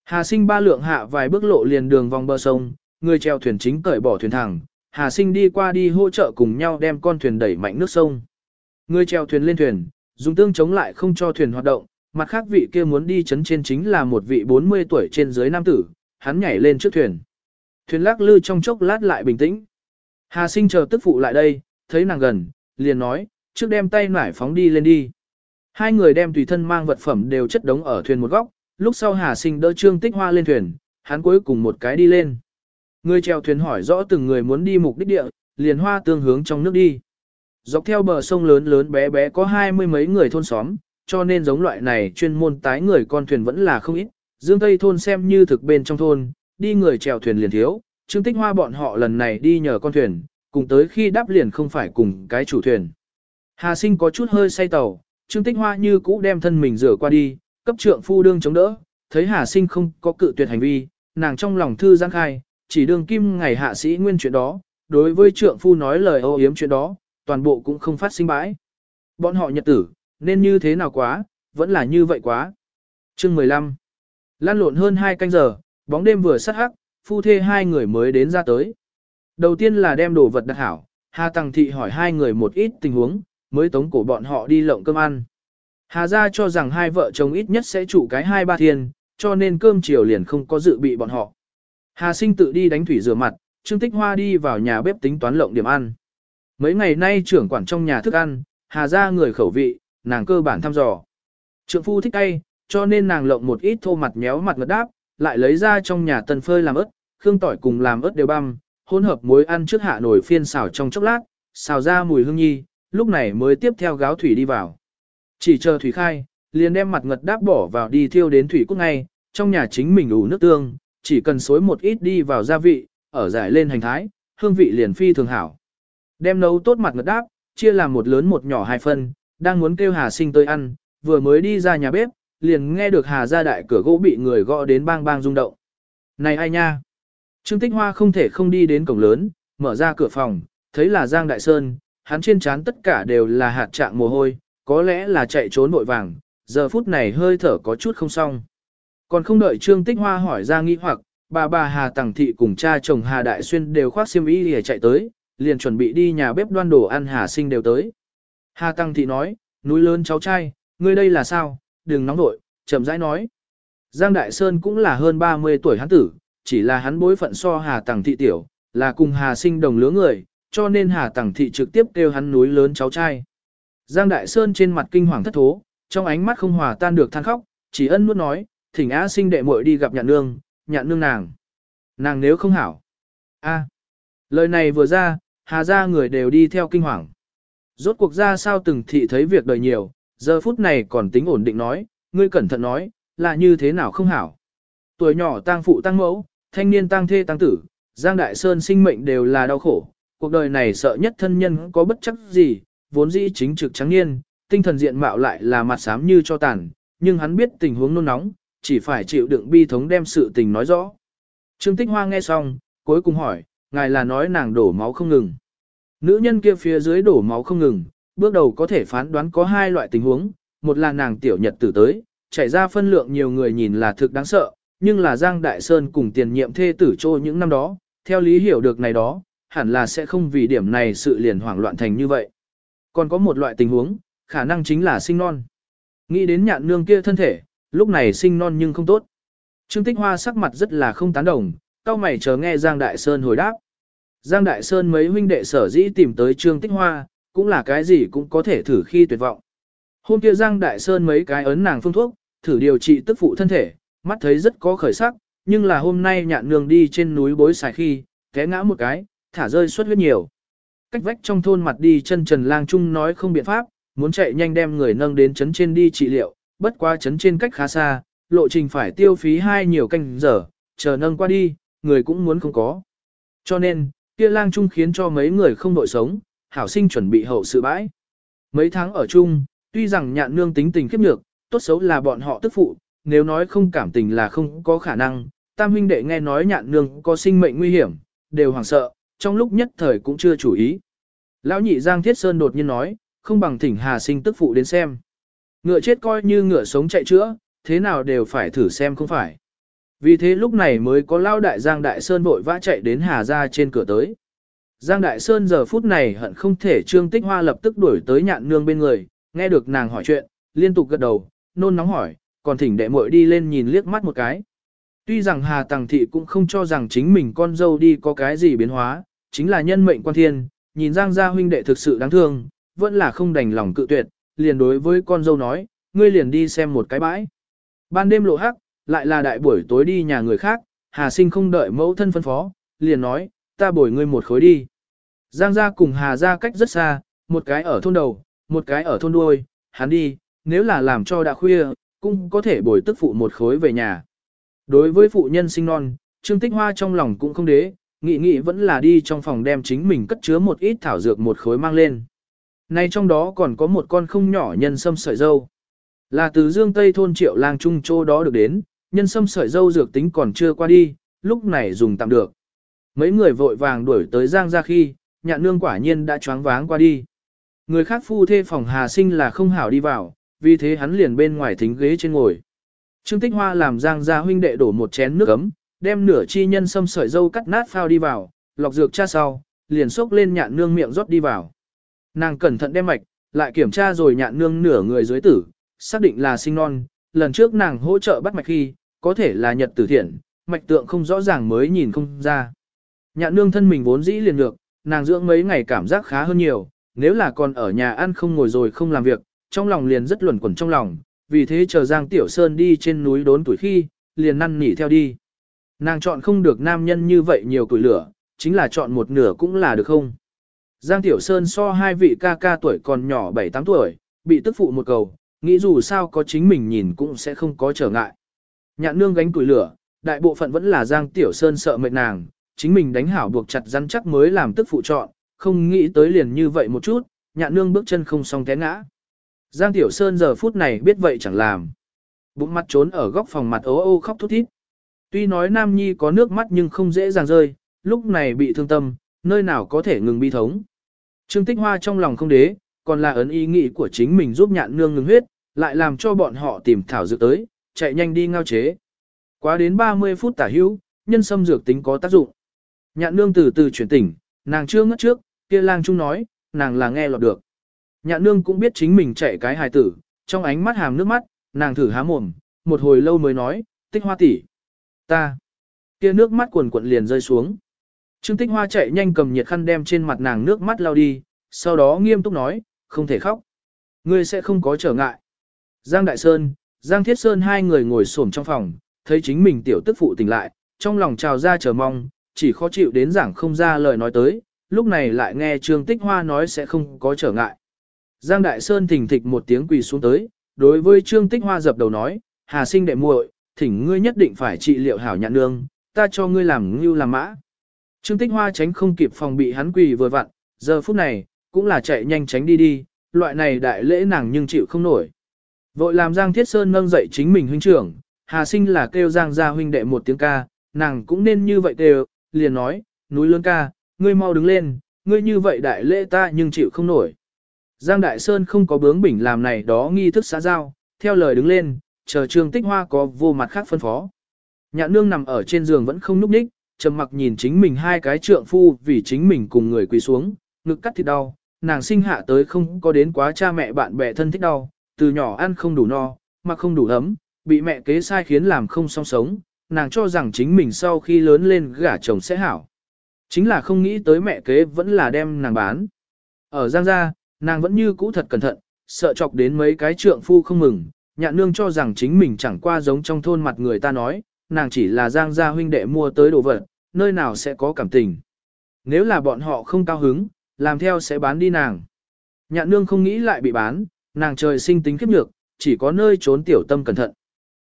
Hà sinh ba lượng hạ vài bước lộ liền đường vòng bờ sông, người treo thuyền chính cởi bỏ thuyền thẳng, Hà sinh đi qua đi hỗ trợ cùng nhau đem con thuyền đẩy mạnh nước sông. Người treo thuyền lên thuyền, dùng tương chống lại không cho thuyền hoạt động, mặt khác vị kia muốn đi chấn trên chính là một vị 40 tuổi trên dưới nam tử, hắn nhảy lên trước thuyền. Thuyền lắc lư trong chốc lát lại bình tĩnh. Hà sinh chờ tức phụ lại đây, thấy nàng gần, liền nói, trước đem tay nải phóng đi lên đi. Hai người đem tùy thân mang vật phẩm đều chất đống ở thuyền một góc, lúc sau Hà sinh đỡ Trương Tích Hoa lên thuyền, hắn cuối cùng một cái đi lên. Người chèo thuyền hỏi rõ từng người muốn đi mục đích địa, liền hoa tương hướng trong nước đi. Dọc theo bờ sông lớn lớn bé bé có hai mươi mấy người thôn xóm, cho nên giống loại này chuyên môn tái người con thuyền vẫn là không ít. Dương Tây thôn xem như thực bên trong thôn, đi người chèo thuyền liền thiếu, Trương Tích Hoa bọn họ lần này đi nhờ con thuyền, cùng tới khi đáp liền không phải cùng cái chủ thuyền. Hà sinh có chút hơi say tàu, Trương Tích Hoa như cũ đem thân mình rửa qua đi, cấp trượng phu đương chống đỡ, thấy Hà sinh không có cự tuyệt hành vi, nàng trong lòng thư giãn khai, chỉ đường kim ngày hạ sĩ nguyên chuyện đó, đối với trượng phu nói lời ô yếm chuyện đó, toàn bộ cũng không phát sinh bãi. Bọn họ nhật tử, nên như thế nào quá, vẫn là như vậy quá. Chương 15 Lan lộn hơn 2 canh giờ, bóng đêm vừa sắt hắc, phu thê hai người mới đến ra tới. Đầu tiên là đem đồ vật đặt hảo, Hà Tăng Thị hỏi hai người một ít tình huống, mới tống cổ bọn họ đi lộng cơm ăn. Hà gia cho rằng hai vợ chồng ít nhất sẽ trụ cái hai ba thiên, cho nên cơm chiều liền không có dự bị bọn họ. Hà sinh tự đi đánh thủy rửa mặt, Trương Tích Hoa đi vào nhà bếp tính toán lộng điểm ăn. Mấy ngày nay trưởng quản trong nhà thức ăn, Hà ra người khẩu vị, nàng cơ bản thăm dò. Trượng phu thích cay, cho nên nàng lộng một ít thô mặt méo mặt ngật đáp, lại lấy ra trong nhà tần phơi làm ớt, khương tỏi cùng làm ớt đều băm, hỗn hợp muối ăn trước hạ nổi phiên xào trong chốc lát, xào ra mùi hương nhi, lúc này mới tiếp theo gáo thủy đi vào. Chỉ chờ thủy khai, liền đem mặt ngật đáp bỏ vào đi thiêu đến thủy cốt ngay, trong nhà chính mình ủ nước tương, chỉ cần xối một ít đi vào gia vị, ở giải lên hành thái, hương vị liền phi thường hảo. Đem nấu tốt mặt ngật đáp, chia làm một lớn một nhỏ hai phân, đang muốn kêu Hà Sinh tới ăn, vừa mới đi ra nhà bếp, liền nghe được Hà gia đại cửa gỗ bị người gõ đến bang bang rung động. Này ai nha? Trương Tích Hoa không thể không đi đến cổng lớn, mở ra cửa phòng, thấy là Giang Đại Sơn, hắn trên trán tất cả đều là hạt trạng mồ hôi, có lẽ là chạy trốn vội vàng, giờ phút này hơi thở có chút không xong. Còn không đợi Trương Tích Hoa hỏi ra nghi hoặc, bà bà Hà Tằng Thị cùng cha chồng Hà Đại Xuyên đều khoác xiêm y để chạy tới, liền chuẩn bị đi nhà bếp đoan đồ ăn Hà Sinh đều tới. Hà Tăng Thị nói, núi lớn cháu trai, ngươi đây là sao, đừng nóng vội, chậm rãi nói. Giang Đại Sơn cũng là hơn 30 tuổi hắn tử, chỉ là hắn bối phận so Hà Tăng Thị tiểu, là cùng Hà Sinh đồng lứa người, cho nên Hà Tăng Thị trực tiếp kêu hắn núi lớn cháu trai. Giang Đại Sơn trên mặt kinh hoàng thất thố, trong ánh mắt không hòa tan được than khóc, chỉ ân nuốt nói, thỉnh á sinh đệ muội đi gặp nhạn nương, nhạn nương nàng. Nàng nếu không hảo. a lời này vừa ra, Hà ra người đều đi theo kinh hoàng. Rốt cuộc ra sao từng thị thấy việc đời nhiều, giờ phút này còn tính ổn định nói, ngươi cẩn thận nói, là như thế nào không hảo. Tuổi nhỏ tang phụ tăng mẫu, thanh niên tăng thê tăng tử, Giang Đại Sơn sinh mệnh đều là đau khổ, cuộc đời này sợ nhất thân nhân có bất chấp gì, vốn dĩ chính trực trắng niên, tinh thần diện mạo lại là mặt xám như cho tàn, nhưng hắn biết tình huống nôn nóng, chỉ phải chịu đựng bi thống đem sự tình nói rõ. Trương Tích Hoa nghe xong, cuối cùng hỏi, ngài là nói nàng đổ máu không ngừng. Nữ nhân kia phía dưới đổ máu không ngừng, bước đầu có thể phán đoán có hai loại tình huống, một là nàng tiểu nhật tử tới, chảy ra phân lượng nhiều người nhìn là thực đáng sợ, nhưng là Giang Đại Sơn cùng tiền nhiệm thê tử trô những năm đó, theo lý hiểu được này đó, hẳn là sẽ không vì điểm này sự liền hoảng loạn thành như vậy. Còn có một loại tình huống, khả năng chính là sinh non. Nghĩ đến nhạn nương kia thân thể, lúc này sinh non nhưng không tốt. Trương Tích Hoa sắc mặt rất là không tán đồng, cao mày chờ nghe Giang Đại Sơn hồi đáp. Giang Đại Sơn mấy huynh đệ sở dĩ tìm tới Trương Tích Hoa, cũng là cái gì cũng có thể thử khi tuyệt vọng. Hôm kia Giang Đại Sơn mấy cái ấn nàng phương thuốc, thử điều trị tức phụ thân thể, mắt thấy rất có khởi sắc, nhưng là hôm nay nhạn nương đi trên núi bối xài khi, té ngã một cái, thả rơi suất huyết nhiều. Cách vách trong thôn mặt đi chân trần lang trung nói không biện pháp, muốn chạy nhanh đem người nâng đến chấn trên đi trị liệu, bất qua chấn trên cách khá xa, lộ trình phải tiêu phí hai nhiều canh giờ, chờ nâng qua đi, người cũng muốn không có. Cho nên, kia lang trung khiến cho mấy người không đội sống, hảo sinh chuẩn bị hậu sự bãi. Mấy tháng ở chung, tuy rằng nhạn nương tính tình khiếp nhược, tốt xấu là bọn họ tức phụ, nếu nói không cảm tình là không có khả năng, tam huynh đệ nghe nói nhạn nương có sinh mệnh nguy hiểm, đều hoảng sợ, trong lúc nhất thời cũng chưa chủ ý. Lão nhị Giang Thiết Sơn đột nhiên nói, không bằng thỉnh Hà sinh tức phụ đến xem. Ngựa chết coi như ngựa sống chạy chữa, thế nào đều phải thử xem không phải. Vì thế lúc này mới có lao đại Giang Đại Sơn vội vã chạy đến Hà Gia trên cửa tới. Giang Đại Sơn giờ phút này hận không thể Trương Tích Hoa lập tức đuổi tới nhạn nương bên người, nghe được nàng hỏi chuyện, liên tục gật đầu, nôn nóng hỏi, còn thỉnh đệ muội đi lên nhìn liếc mắt một cái. Tuy rằng Hà Tằng Thị cũng không cho rằng chính mình con dâu đi có cái gì biến hóa, chính là nhân mệnh quan thiên, nhìn Giang gia huynh đệ thực sự đáng thương, vẫn là không đành lòng cự tuyệt, liền đối với con dâu nói, ngươi liền đi xem một cái bãi. Ban đêm lộ hắc, lại là đại buổi tối đi nhà người khác, Hà Sinh không đợi mẫu thân phân phó, liền nói, ta bồi ngươi một khối đi. Giang gia cùng Hà gia cách rất xa, một cái ở thôn đầu, một cái ở thôn đuôi, hắn đi, nếu là làm cho đã khuya, cũng có thể bồi tức phụ một khối về nhà. Đối với phụ nhân sinh non, Trương Tích Hoa trong lòng cũng không đế, nghĩ nghĩ vẫn là đi trong phòng đem chính mình cất chứa một ít thảo dược một khối mang lên. Nay trong đó còn có một con không nhỏ nhân sâm sợi dâu. Là từ dương Tây thôn triệu lang trung châu đó được đến, nhân sâm sợi dâu dược tính còn chưa qua đi, lúc này dùng tạm được. Mấy người vội vàng đuổi tới giang ra khi, nhạn nương quả nhiên đã choáng váng qua đi. Người khác phu thê phòng hà sinh là không hảo đi vào, vì thế hắn liền bên ngoài thính ghế trên ngồi. Trương Tích Hoa làm giang gia huynh đệ đổ một chén nước ấm, đem nửa chi nhân sâm sợi dâu cắt nát phao đi vào, lọc dược cha sau, liền xốc lên nhạn nương miệng rót đi vào. Nàng cẩn thận đem mạch, lại kiểm tra rồi nhạn nương nửa người dưới tử, xác định là sinh non, lần trước nàng hỗ trợ bắt mạch khi, có thể là nhật tử thiện, mạch tượng không rõ ràng mới nhìn không ra. Nhạn nương thân mình vốn dĩ liền được, nàng dưỡng mấy ngày cảm giác khá hơn nhiều, nếu là còn ở nhà ăn không ngồi rồi không làm việc, trong lòng liền rất luẩn quẩn trong lòng, vì thế chờ Giang Tiểu Sơn đi trên núi đốn tuổi khi, liền năn nỉ theo đi. Nàng chọn không được nam nhân như vậy nhiều tuổi lửa, chính là chọn một nửa cũng là được không. Giang Tiểu Sơn so hai vị ca ca tuổi còn nhỏ 7-8 tuổi, bị tức phụ một cầu, nghĩ dù sao có chính mình nhìn cũng sẽ không có trở ngại. Nhạn nương gánh củi lửa, đại bộ phận vẫn là Giang Tiểu Sơn sợ mệt nàng, chính mình đánh hảo buộc chặt rắn chắc mới làm tức phụ chọn, không nghĩ tới liền như vậy một chút, nhạn nương bước chân không xong té ngã. Giang Tiểu Sơn giờ phút này biết vậy chẳng làm. Bụng mặt trốn ở góc phòng mặt ố ô khóc thút thít. Tuy nói Nam Nhi có nước mắt nhưng không dễ dàng rơi, lúc này bị thương tâm, nơi nào có thể ngừng bi thống. Trương Tích Hoa trong lòng không đế, còn là ấn ý nghĩ của chính mình giúp nhạn nương ngừng huyết, lại làm cho bọn họ tìm thảo dược tới, chạy nhanh đi ngao chế. Quá đến 30 phút tả hữu, nhân sâm dược tính có tác dụng. Nhạn nương từ từ chuyển tỉnh, nàng chưa ngất trước, kia lang trung nói, nàng là nghe lọt được. Nhạn nương cũng biết chính mình chạy cái hài tử, trong ánh mắt hàm nước mắt, nàng thử há mồm, một hồi lâu mới nói, tích hoa tỷ, Ta. Kia nước mắt cuồn cuộn liền rơi xuống. Trương Tích Hoa chạy nhanh cầm nhiệt khăn đem trên mặt nàng nước mắt lau đi, sau đó nghiêm túc nói, không thể khóc. Ngươi sẽ không có trở ngại. Giang Đại Sơn, Giang Thiết Sơn hai người ngồi xổm trong phòng, thấy chính mình tiểu tức phụ tỉnh lại, trong lòng trào ra chờ mong, chỉ khó chịu đến giảng không ra lời nói tới, lúc này lại nghe Trương Tích Hoa nói sẽ không có trở ngại. Giang Đại Sơn thỉnh thịch một tiếng quỳ xuống tới, đối với Trương Tích Hoa dập đầu nói, Hà sinh đệ muội, thỉnh ngươi nhất định phải trị liệu hảo nhạn nương, ta cho ngươi làm ngưu làm mã. Trương Tích Hoa tránh không kịp phòng bị hắn quỳ vừa vặn, giờ phút này, cũng là chạy nhanh tránh đi đi, loại này đại lễ nàng nhưng chịu không nổi. Vội làm Giang Thiết Sơn nâng dậy chính mình huynh trưởng, Hà Sinh là kêu Giang gia huynh đệ một tiếng ca, nàng cũng nên như vậy kêu, liền nói, núi lớn ca, ngươi mau đứng lên, ngươi như vậy đại lễ ta nhưng chịu không nổi. Giang Đại Sơn không có bướng bỉnh làm này đó nghi thức xã giao, theo lời đứng lên, chờ Trương Tích Hoa có vô mặt khác phân phó. Nhạn nương nằm ở trên giường vẫn không núp ních, trầm mặc nhìn chính mình hai cái trượng phu vì chính mình cùng người quỳ xuống, ngực cắt thịt đau, nàng sinh hạ tới không có đến quá cha mẹ bạn bè thân thích đau, từ nhỏ ăn không đủ no, mặc không đủ ấm, bị mẹ kế sai khiến làm không song sống, nàng cho rằng chính mình sau khi lớn lên gả chồng sẽ hảo. Chính là không nghĩ tới mẹ kế vẫn là đem nàng bán. Ở Giang Gia, Nàng vẫn như cũ thật cẩn thận, sợ chọc đến mấy cái trượng phu không mừng, nhạn nương cho rằng chính mình chẳng qua giống trong thôn mặt người ta nói, nàng chỉ là giang gia huynh đệ mua tới đồ vật, nơi nào sẽ có cảm tình. Nếu là bọn họ không cao hứng, làm theo sẽ bán đi nàng. Nhạn nương không nghĩ lại bị bán, nàng trời sinh tính kiếp nhược, chỉ có nơi trốn tiểu tâm cẩn thận.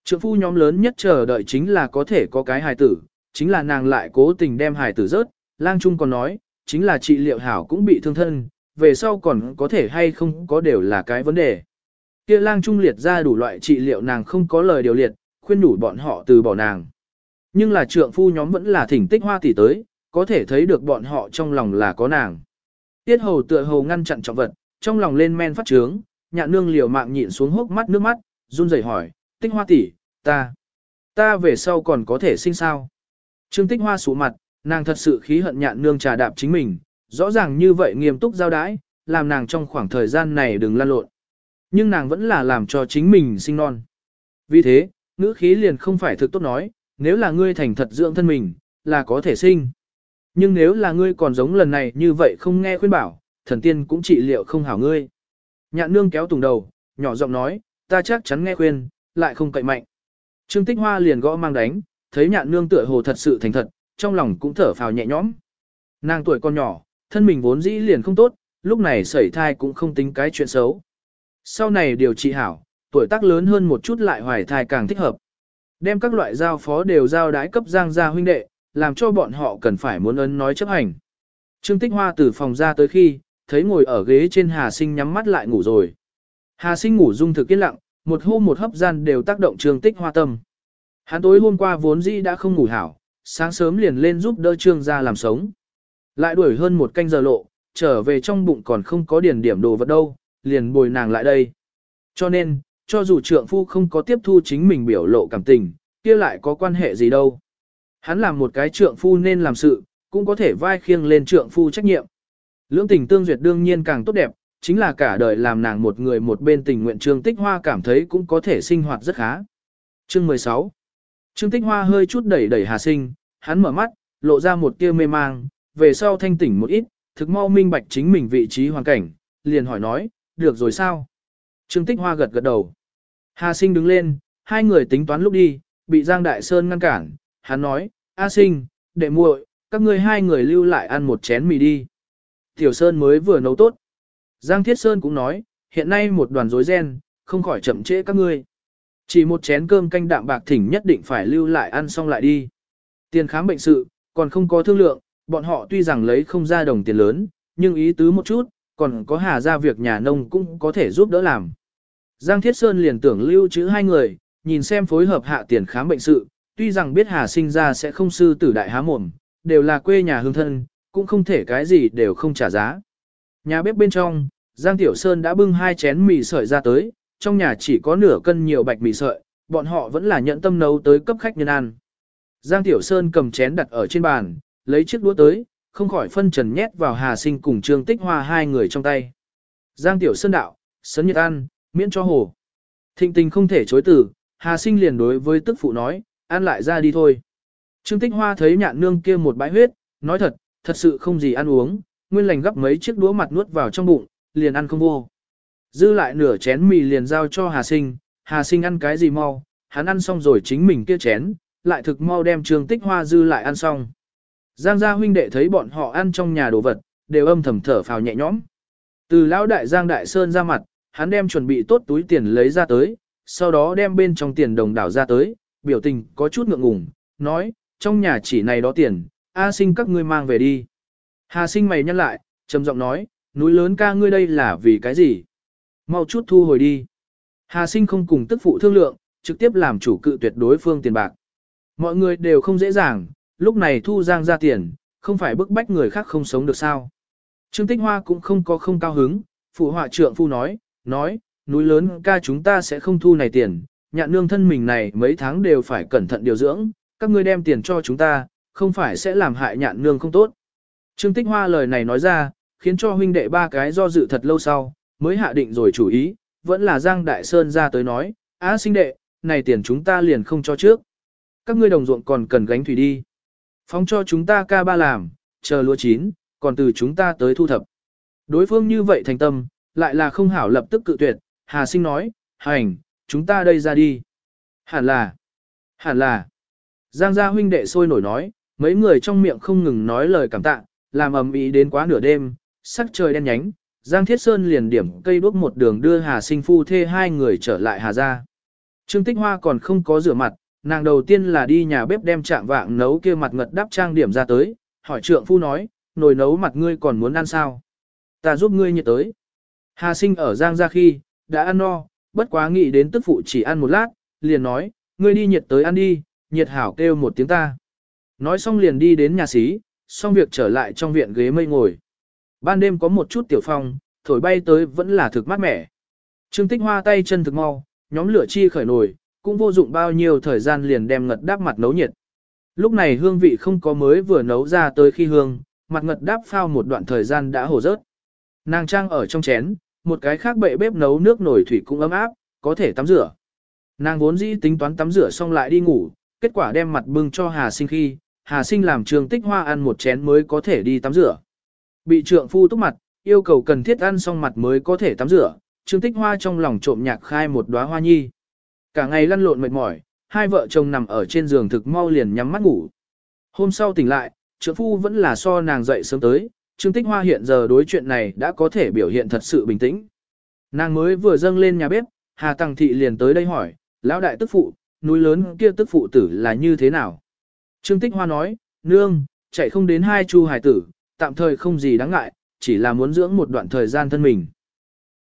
Trượng phu nhóm lớn nhất chờ đợi chính là có thể có cái hài tử, chính là nàng lại cố tình đem hài tử rớt, lang trung còn nói, chính là trị liệu hảo cũng bị thương thân, về sau còn có thể hay không có đều là cái vấn đề. Kia lang trung liệt ra đủ loại trị liệu nàng không có lời điều liệt, khuyên nhủ bọn họ từ bỏ nàng. Nhưng là trượng phu nhóm vẫn là thỉnh tích hoa tỷ tới, có thể thấy được bọn họ trong lòng là có nàng. Tiết hầu tựa hầu ngăn chặn trọng vật, trong lòng lên men phát trướng, nhạn nương liều mạng nhịn xuống hốc mắt nước mắt, run rẩy hỏi, tích hoa tỷ, ta, ta về sau còn có thể sinh sao? Trương tích hoa sụ mặt, nàng thật sự khí hận nhạn nương trà đạp chính mình, rõ ràng như vậy nghiêm túc giao đái, làm nàng trong khoảng thời gian này đừng lan lộn. Nhưng nàng vẫn là làm cho chính mình sinh non. Vì thế, ngữ khí liền không phải thực tốt nói, nếu là ngươi thành thật dưỡng thân mình, là có thể sinh. Nhưng nếu là ngươi còn giống lần này như vậy không nghe khuyên bảo, thần tiên cũng trị liệu không hảo ngươi. Nhạn nương kéo tùng đầu, nhỏ giọng nói, ta chắc chắn nghe khuyên, lại không cậy mạnh. Trương Tích Hoa liền gõ mang đánh, thấy nhạn nương tựa hồ thật sự thành thật, trong lòng cũng thở phào nhẹ nhõm. Nàng tuổi còn nhỏ, thân mình vốn dĩ liền không tốt, lúc này sẩy thai cũng không tính cái chuyện xấu. Sau này điều trị hảo, tuổi tác lớn hơn một chút lại hoài thai càng thích hợp. Đem các loại giao phó đều giao đái cấp giang gia huynh đệ, làm cho bọn họ cần phải muốn ấn nói chấp hành. Trương Tích Hoa từ phòng ra tới khi, thấy ngồi ở ghế trên Hà Sinh nhắm mắt lại ngủ rồi. Hà Sinh ngủ dung thực yên lặng, một hôm một hấp gian đều tác động Trương Tích Hoa tâm. Hắn tối hôm qua vốn dĩ đã không ngủ hảo, sáng sớm liền lên giúp đỡ Trương gia làm sống. Lại đuổi hơn một canh giờ lộ, trở về trong bụng còn không có điển điểm đồ vật đâu, liền bồi nàng lại đây. Cho nên, cho dù trượng phu không có tiếp thu chính mình biểu lộ cảm tình, kia lại có quan hệ gì đâu. Hắn làm một cái trượng phu nên làm sự, cũng có thể vai khiêng lên trượng phu trách nhiệm. Lưỡng tình tương duyệt đương nhiên càng tốt đẹp, chính là cả đời làm nàng một người một bên tình nguyện Trương Tích Hoa cảm thấy cũng có thể sinh hoạt rất khá. Chương 16 Trương Tích Hoa hơi chút đẩy đẩy Hà Sinh, hắn mở mắt, lộ ra một tia mê mang, về sau thanh tỉnh một ít, thực mau minh bạch chính mình vị trí hoàn cảnh, liền hỏi nói, được rồi sao? Trương Tích Hoa gật gật đầu. Hà Sinh đứng lên, hai người tính toán lúc đi, bị Giang Đại Sơn ngăn cản, hắn nói, A Sinh, đệ muội, các ngươi hai người lưu lại ăn một chén mì đi. Tiểu Sơn mới vừa nấu tốt. Giang Thiết Sơn cũng nói, hiện nay một đoàn rối ren, không khỏi chậm trễ các ngươi. Chỉ một chén cơm canh đạm bạc thỉnh nhất định phải lưu lại ăn xong lại đi. Tiền khám bệnh sự, còn không có thương lượng, bọn họ tuy rằng lấy không ra đồng tiền lớn, nhưng ý tứ một chút, còn có hà ra việc nhà nông cũng có thể giúp đỡ làm. Giang Thiết Sơn liền tưởng lưu trữ hai người, nhìn xem phối hợp hạ tiền khám bệnh sự, tuy rằng biết hà sinh ra sẽ không sư tử đại há mồm, đều là quê nhà hương thân, cũng không thể cái gì đều không trả giá. Nhà bếp bên trong, Giang Tiểu Sơn đã bưng hai chén mì sợi ra tới, trong nhà chỉ có nửa cân nhiều bạch mì sợi, bọn họ vẫn là nhận tâm nấu tới cấp khách nhân ăn. Giang Tiểu Sơn cầm chén đặt ở trên bàn, lấy chiếc đũa tới, không khỏi phân trần nhét vào Hà Sinh cùng Trương Tích Hoa hai người trong tay. Giang Tiểu Sơn đạo, sấn Nhật ăn, miễn cho hồ. Thịnh tình không thể chối từ, Hà Sinh liền đối với tức phụ nói, ăn lại ra đi thôi. Trương Tích Hoa thấy nhạn nương kia một bãi huyết, nói thật, thật sự không gì ăn uống, nguyên lành gấp mấy chiếc đũa mặt nuốt vào trong bụng, liền ăn không vô. Dư lại nửa chén mì liền giao cho Hà Sinh, Hà Sinh ăn cái gì mau, hắn ăn xong rồi chính mình kia chén, lại thực mau đem Trương Tích Hoa dư lại ăn xong. Giang gia huynh đệ thấy bọn họ ăn trong nhà đồ vật, đều âm thầm thở phào nhẹ nhõm. Từ lão đại Giang Đại Sơn ra mặt, hắn đem chuẩn bị tốt túi tiền lấy ra tới, sau đó đem bên trong tiền đồng đảo ra tới, biểu tình có chút ngượng ngùng, nói, trong nhà chỉ này đó tiền, A sinh các ngươi mang về đi. Hà sinh mày nhăn lại, trầm giọng nói, núi lớn ca ngươi đây là vì cái gì? Mau chút thu hồi đi. Hà sinh không cùng tức phụ thương lượng, trực tiếp làm chủ cự tuyệt đối phương tiền bạc. Mọi người đều không dễ dàng, lúc này thu giang ra tiền, không phải bức bách người khác không sống được sao. Trương Tích Hoa cũng không có không cao hứng, phụ họa trượng phu nói, nói, núi lớn ca chúng ta sẽ không thu này tiền, nhạn nương thân mình này mấy tháng đều phải cẩn thận điều dưỡng, các ngươi đem tiền cho chúng ta, không phải sẽ làm hại nhạn nương không tốt. Trương Tích Hoa lời này nói ra, khiến cho huynh đệ ba cái do dự thật lâu sau, mới hạ định rồi chủ ý, vẫn là Giang Đại Sơn ra tới nói, á sinh đệ, này tiền chúng ta liền không cho trước. Các ngươi đồng ruộng còn cần gánh thủy đi. Phóng cho chúng ta ca ba làm, chờ lúa chín, còn từ chúng ta tới thu thập. Đối phương như vậy thành tâm, lại là không hảo lập tức cự tuyệt, Hà Sinh nói, hành, chúng ta đây ra đi. Hẳn là, hẳn là. Giang gia huynh đệ sôi nổi nói, mấy người trong miệng không ngừng nói lời cảm tạ, làm ầm ĩ đến quá nửa đêm, sắc trời đen nhánh, Giang Thiết Sơn liền điểm cây đuốc một đường đưa Hà Sinh phu thê hai người trở lại Hà gia. Trương Tích Hoa còn không có rửa mặt, nàng đầu tiên là đi nhà bếp đem chạm vạng nấu kia mặt ngật đắp trang điểm ra tới, hỏi trượng phu nói, nồi nấu mặt ngươi còn muốn ăn sao? Ta giúp ngươi nhiệt tới. Hà sinh ở Giang ra khi, đã ăn no, bất quá nghĩ đến tức phụ chỉ ăn một lát, liền nói, ngươi đi nhiệt tới ăn đi, nhiệt hảo kêu một tiếng ta. Nói xong liền đi đến nhà xí, xong việc trở lại trong viện ghế mây ngồi. Ban đêm có một chút tiểu phong, thổi bay tới vẫn là thực mát mẻ. Trương tích hoa tay chân thực mau, nhóm lửa chi khởi nồi, cũng vô dụng bao nhiêu thời gian liền đem ngật đáp mặt nấu nhiệt. Lúc này hương vị không có mới vừa nấu ra tới khi hương, mặt ngật đáp phao một đoạn thời gian đã hổ rớt. Nàng trang ở trong chén, một cái khác bệ bếp nấu nước nổi thủy cũng ấm áp, có thể tắm rửa. Nàng vốn dĩ tính toán tắm rửa xong lại đi ngủ, kết quả đem mặt bưng cho Hà Sinh khi, Hà Sinh làm trường tích hoa ăn một chén mới có thể đi tắm rửa. Bị trượng phu túc mặt, yêu cầu cần thiết ăn xong mặt mới có thể tắm rửa, Trương Tích Hoa trong lòng trộm nhạc khai một đóa hoa nhi. Cả ngày lăn lộn mệt mỏi, hai vợ chồng nằm ở trên giường thực mau liền nhắm mắt ngủ. Hôm sau tỉnh lại, trượng phu vẫn là so nàng dậy sớm tới, Trương Tích Hoa hiện giờ đối chuyện này đã có thể biểu hiện thật sự bình tĩnh. Nàng mới vừa dâng lên nhà bếp, Hà Tăng Thị liền tới đây hỏi, lão đại tức phụ, núi lớn kia tức phụ tử là như thế nào? Trương Tích Hoa nói, nương, chạy không đến hai chu hải tử, tạm thời không gì đáng ngại, chỉ là muốn dưỡng một đoạn thời gian thân mình.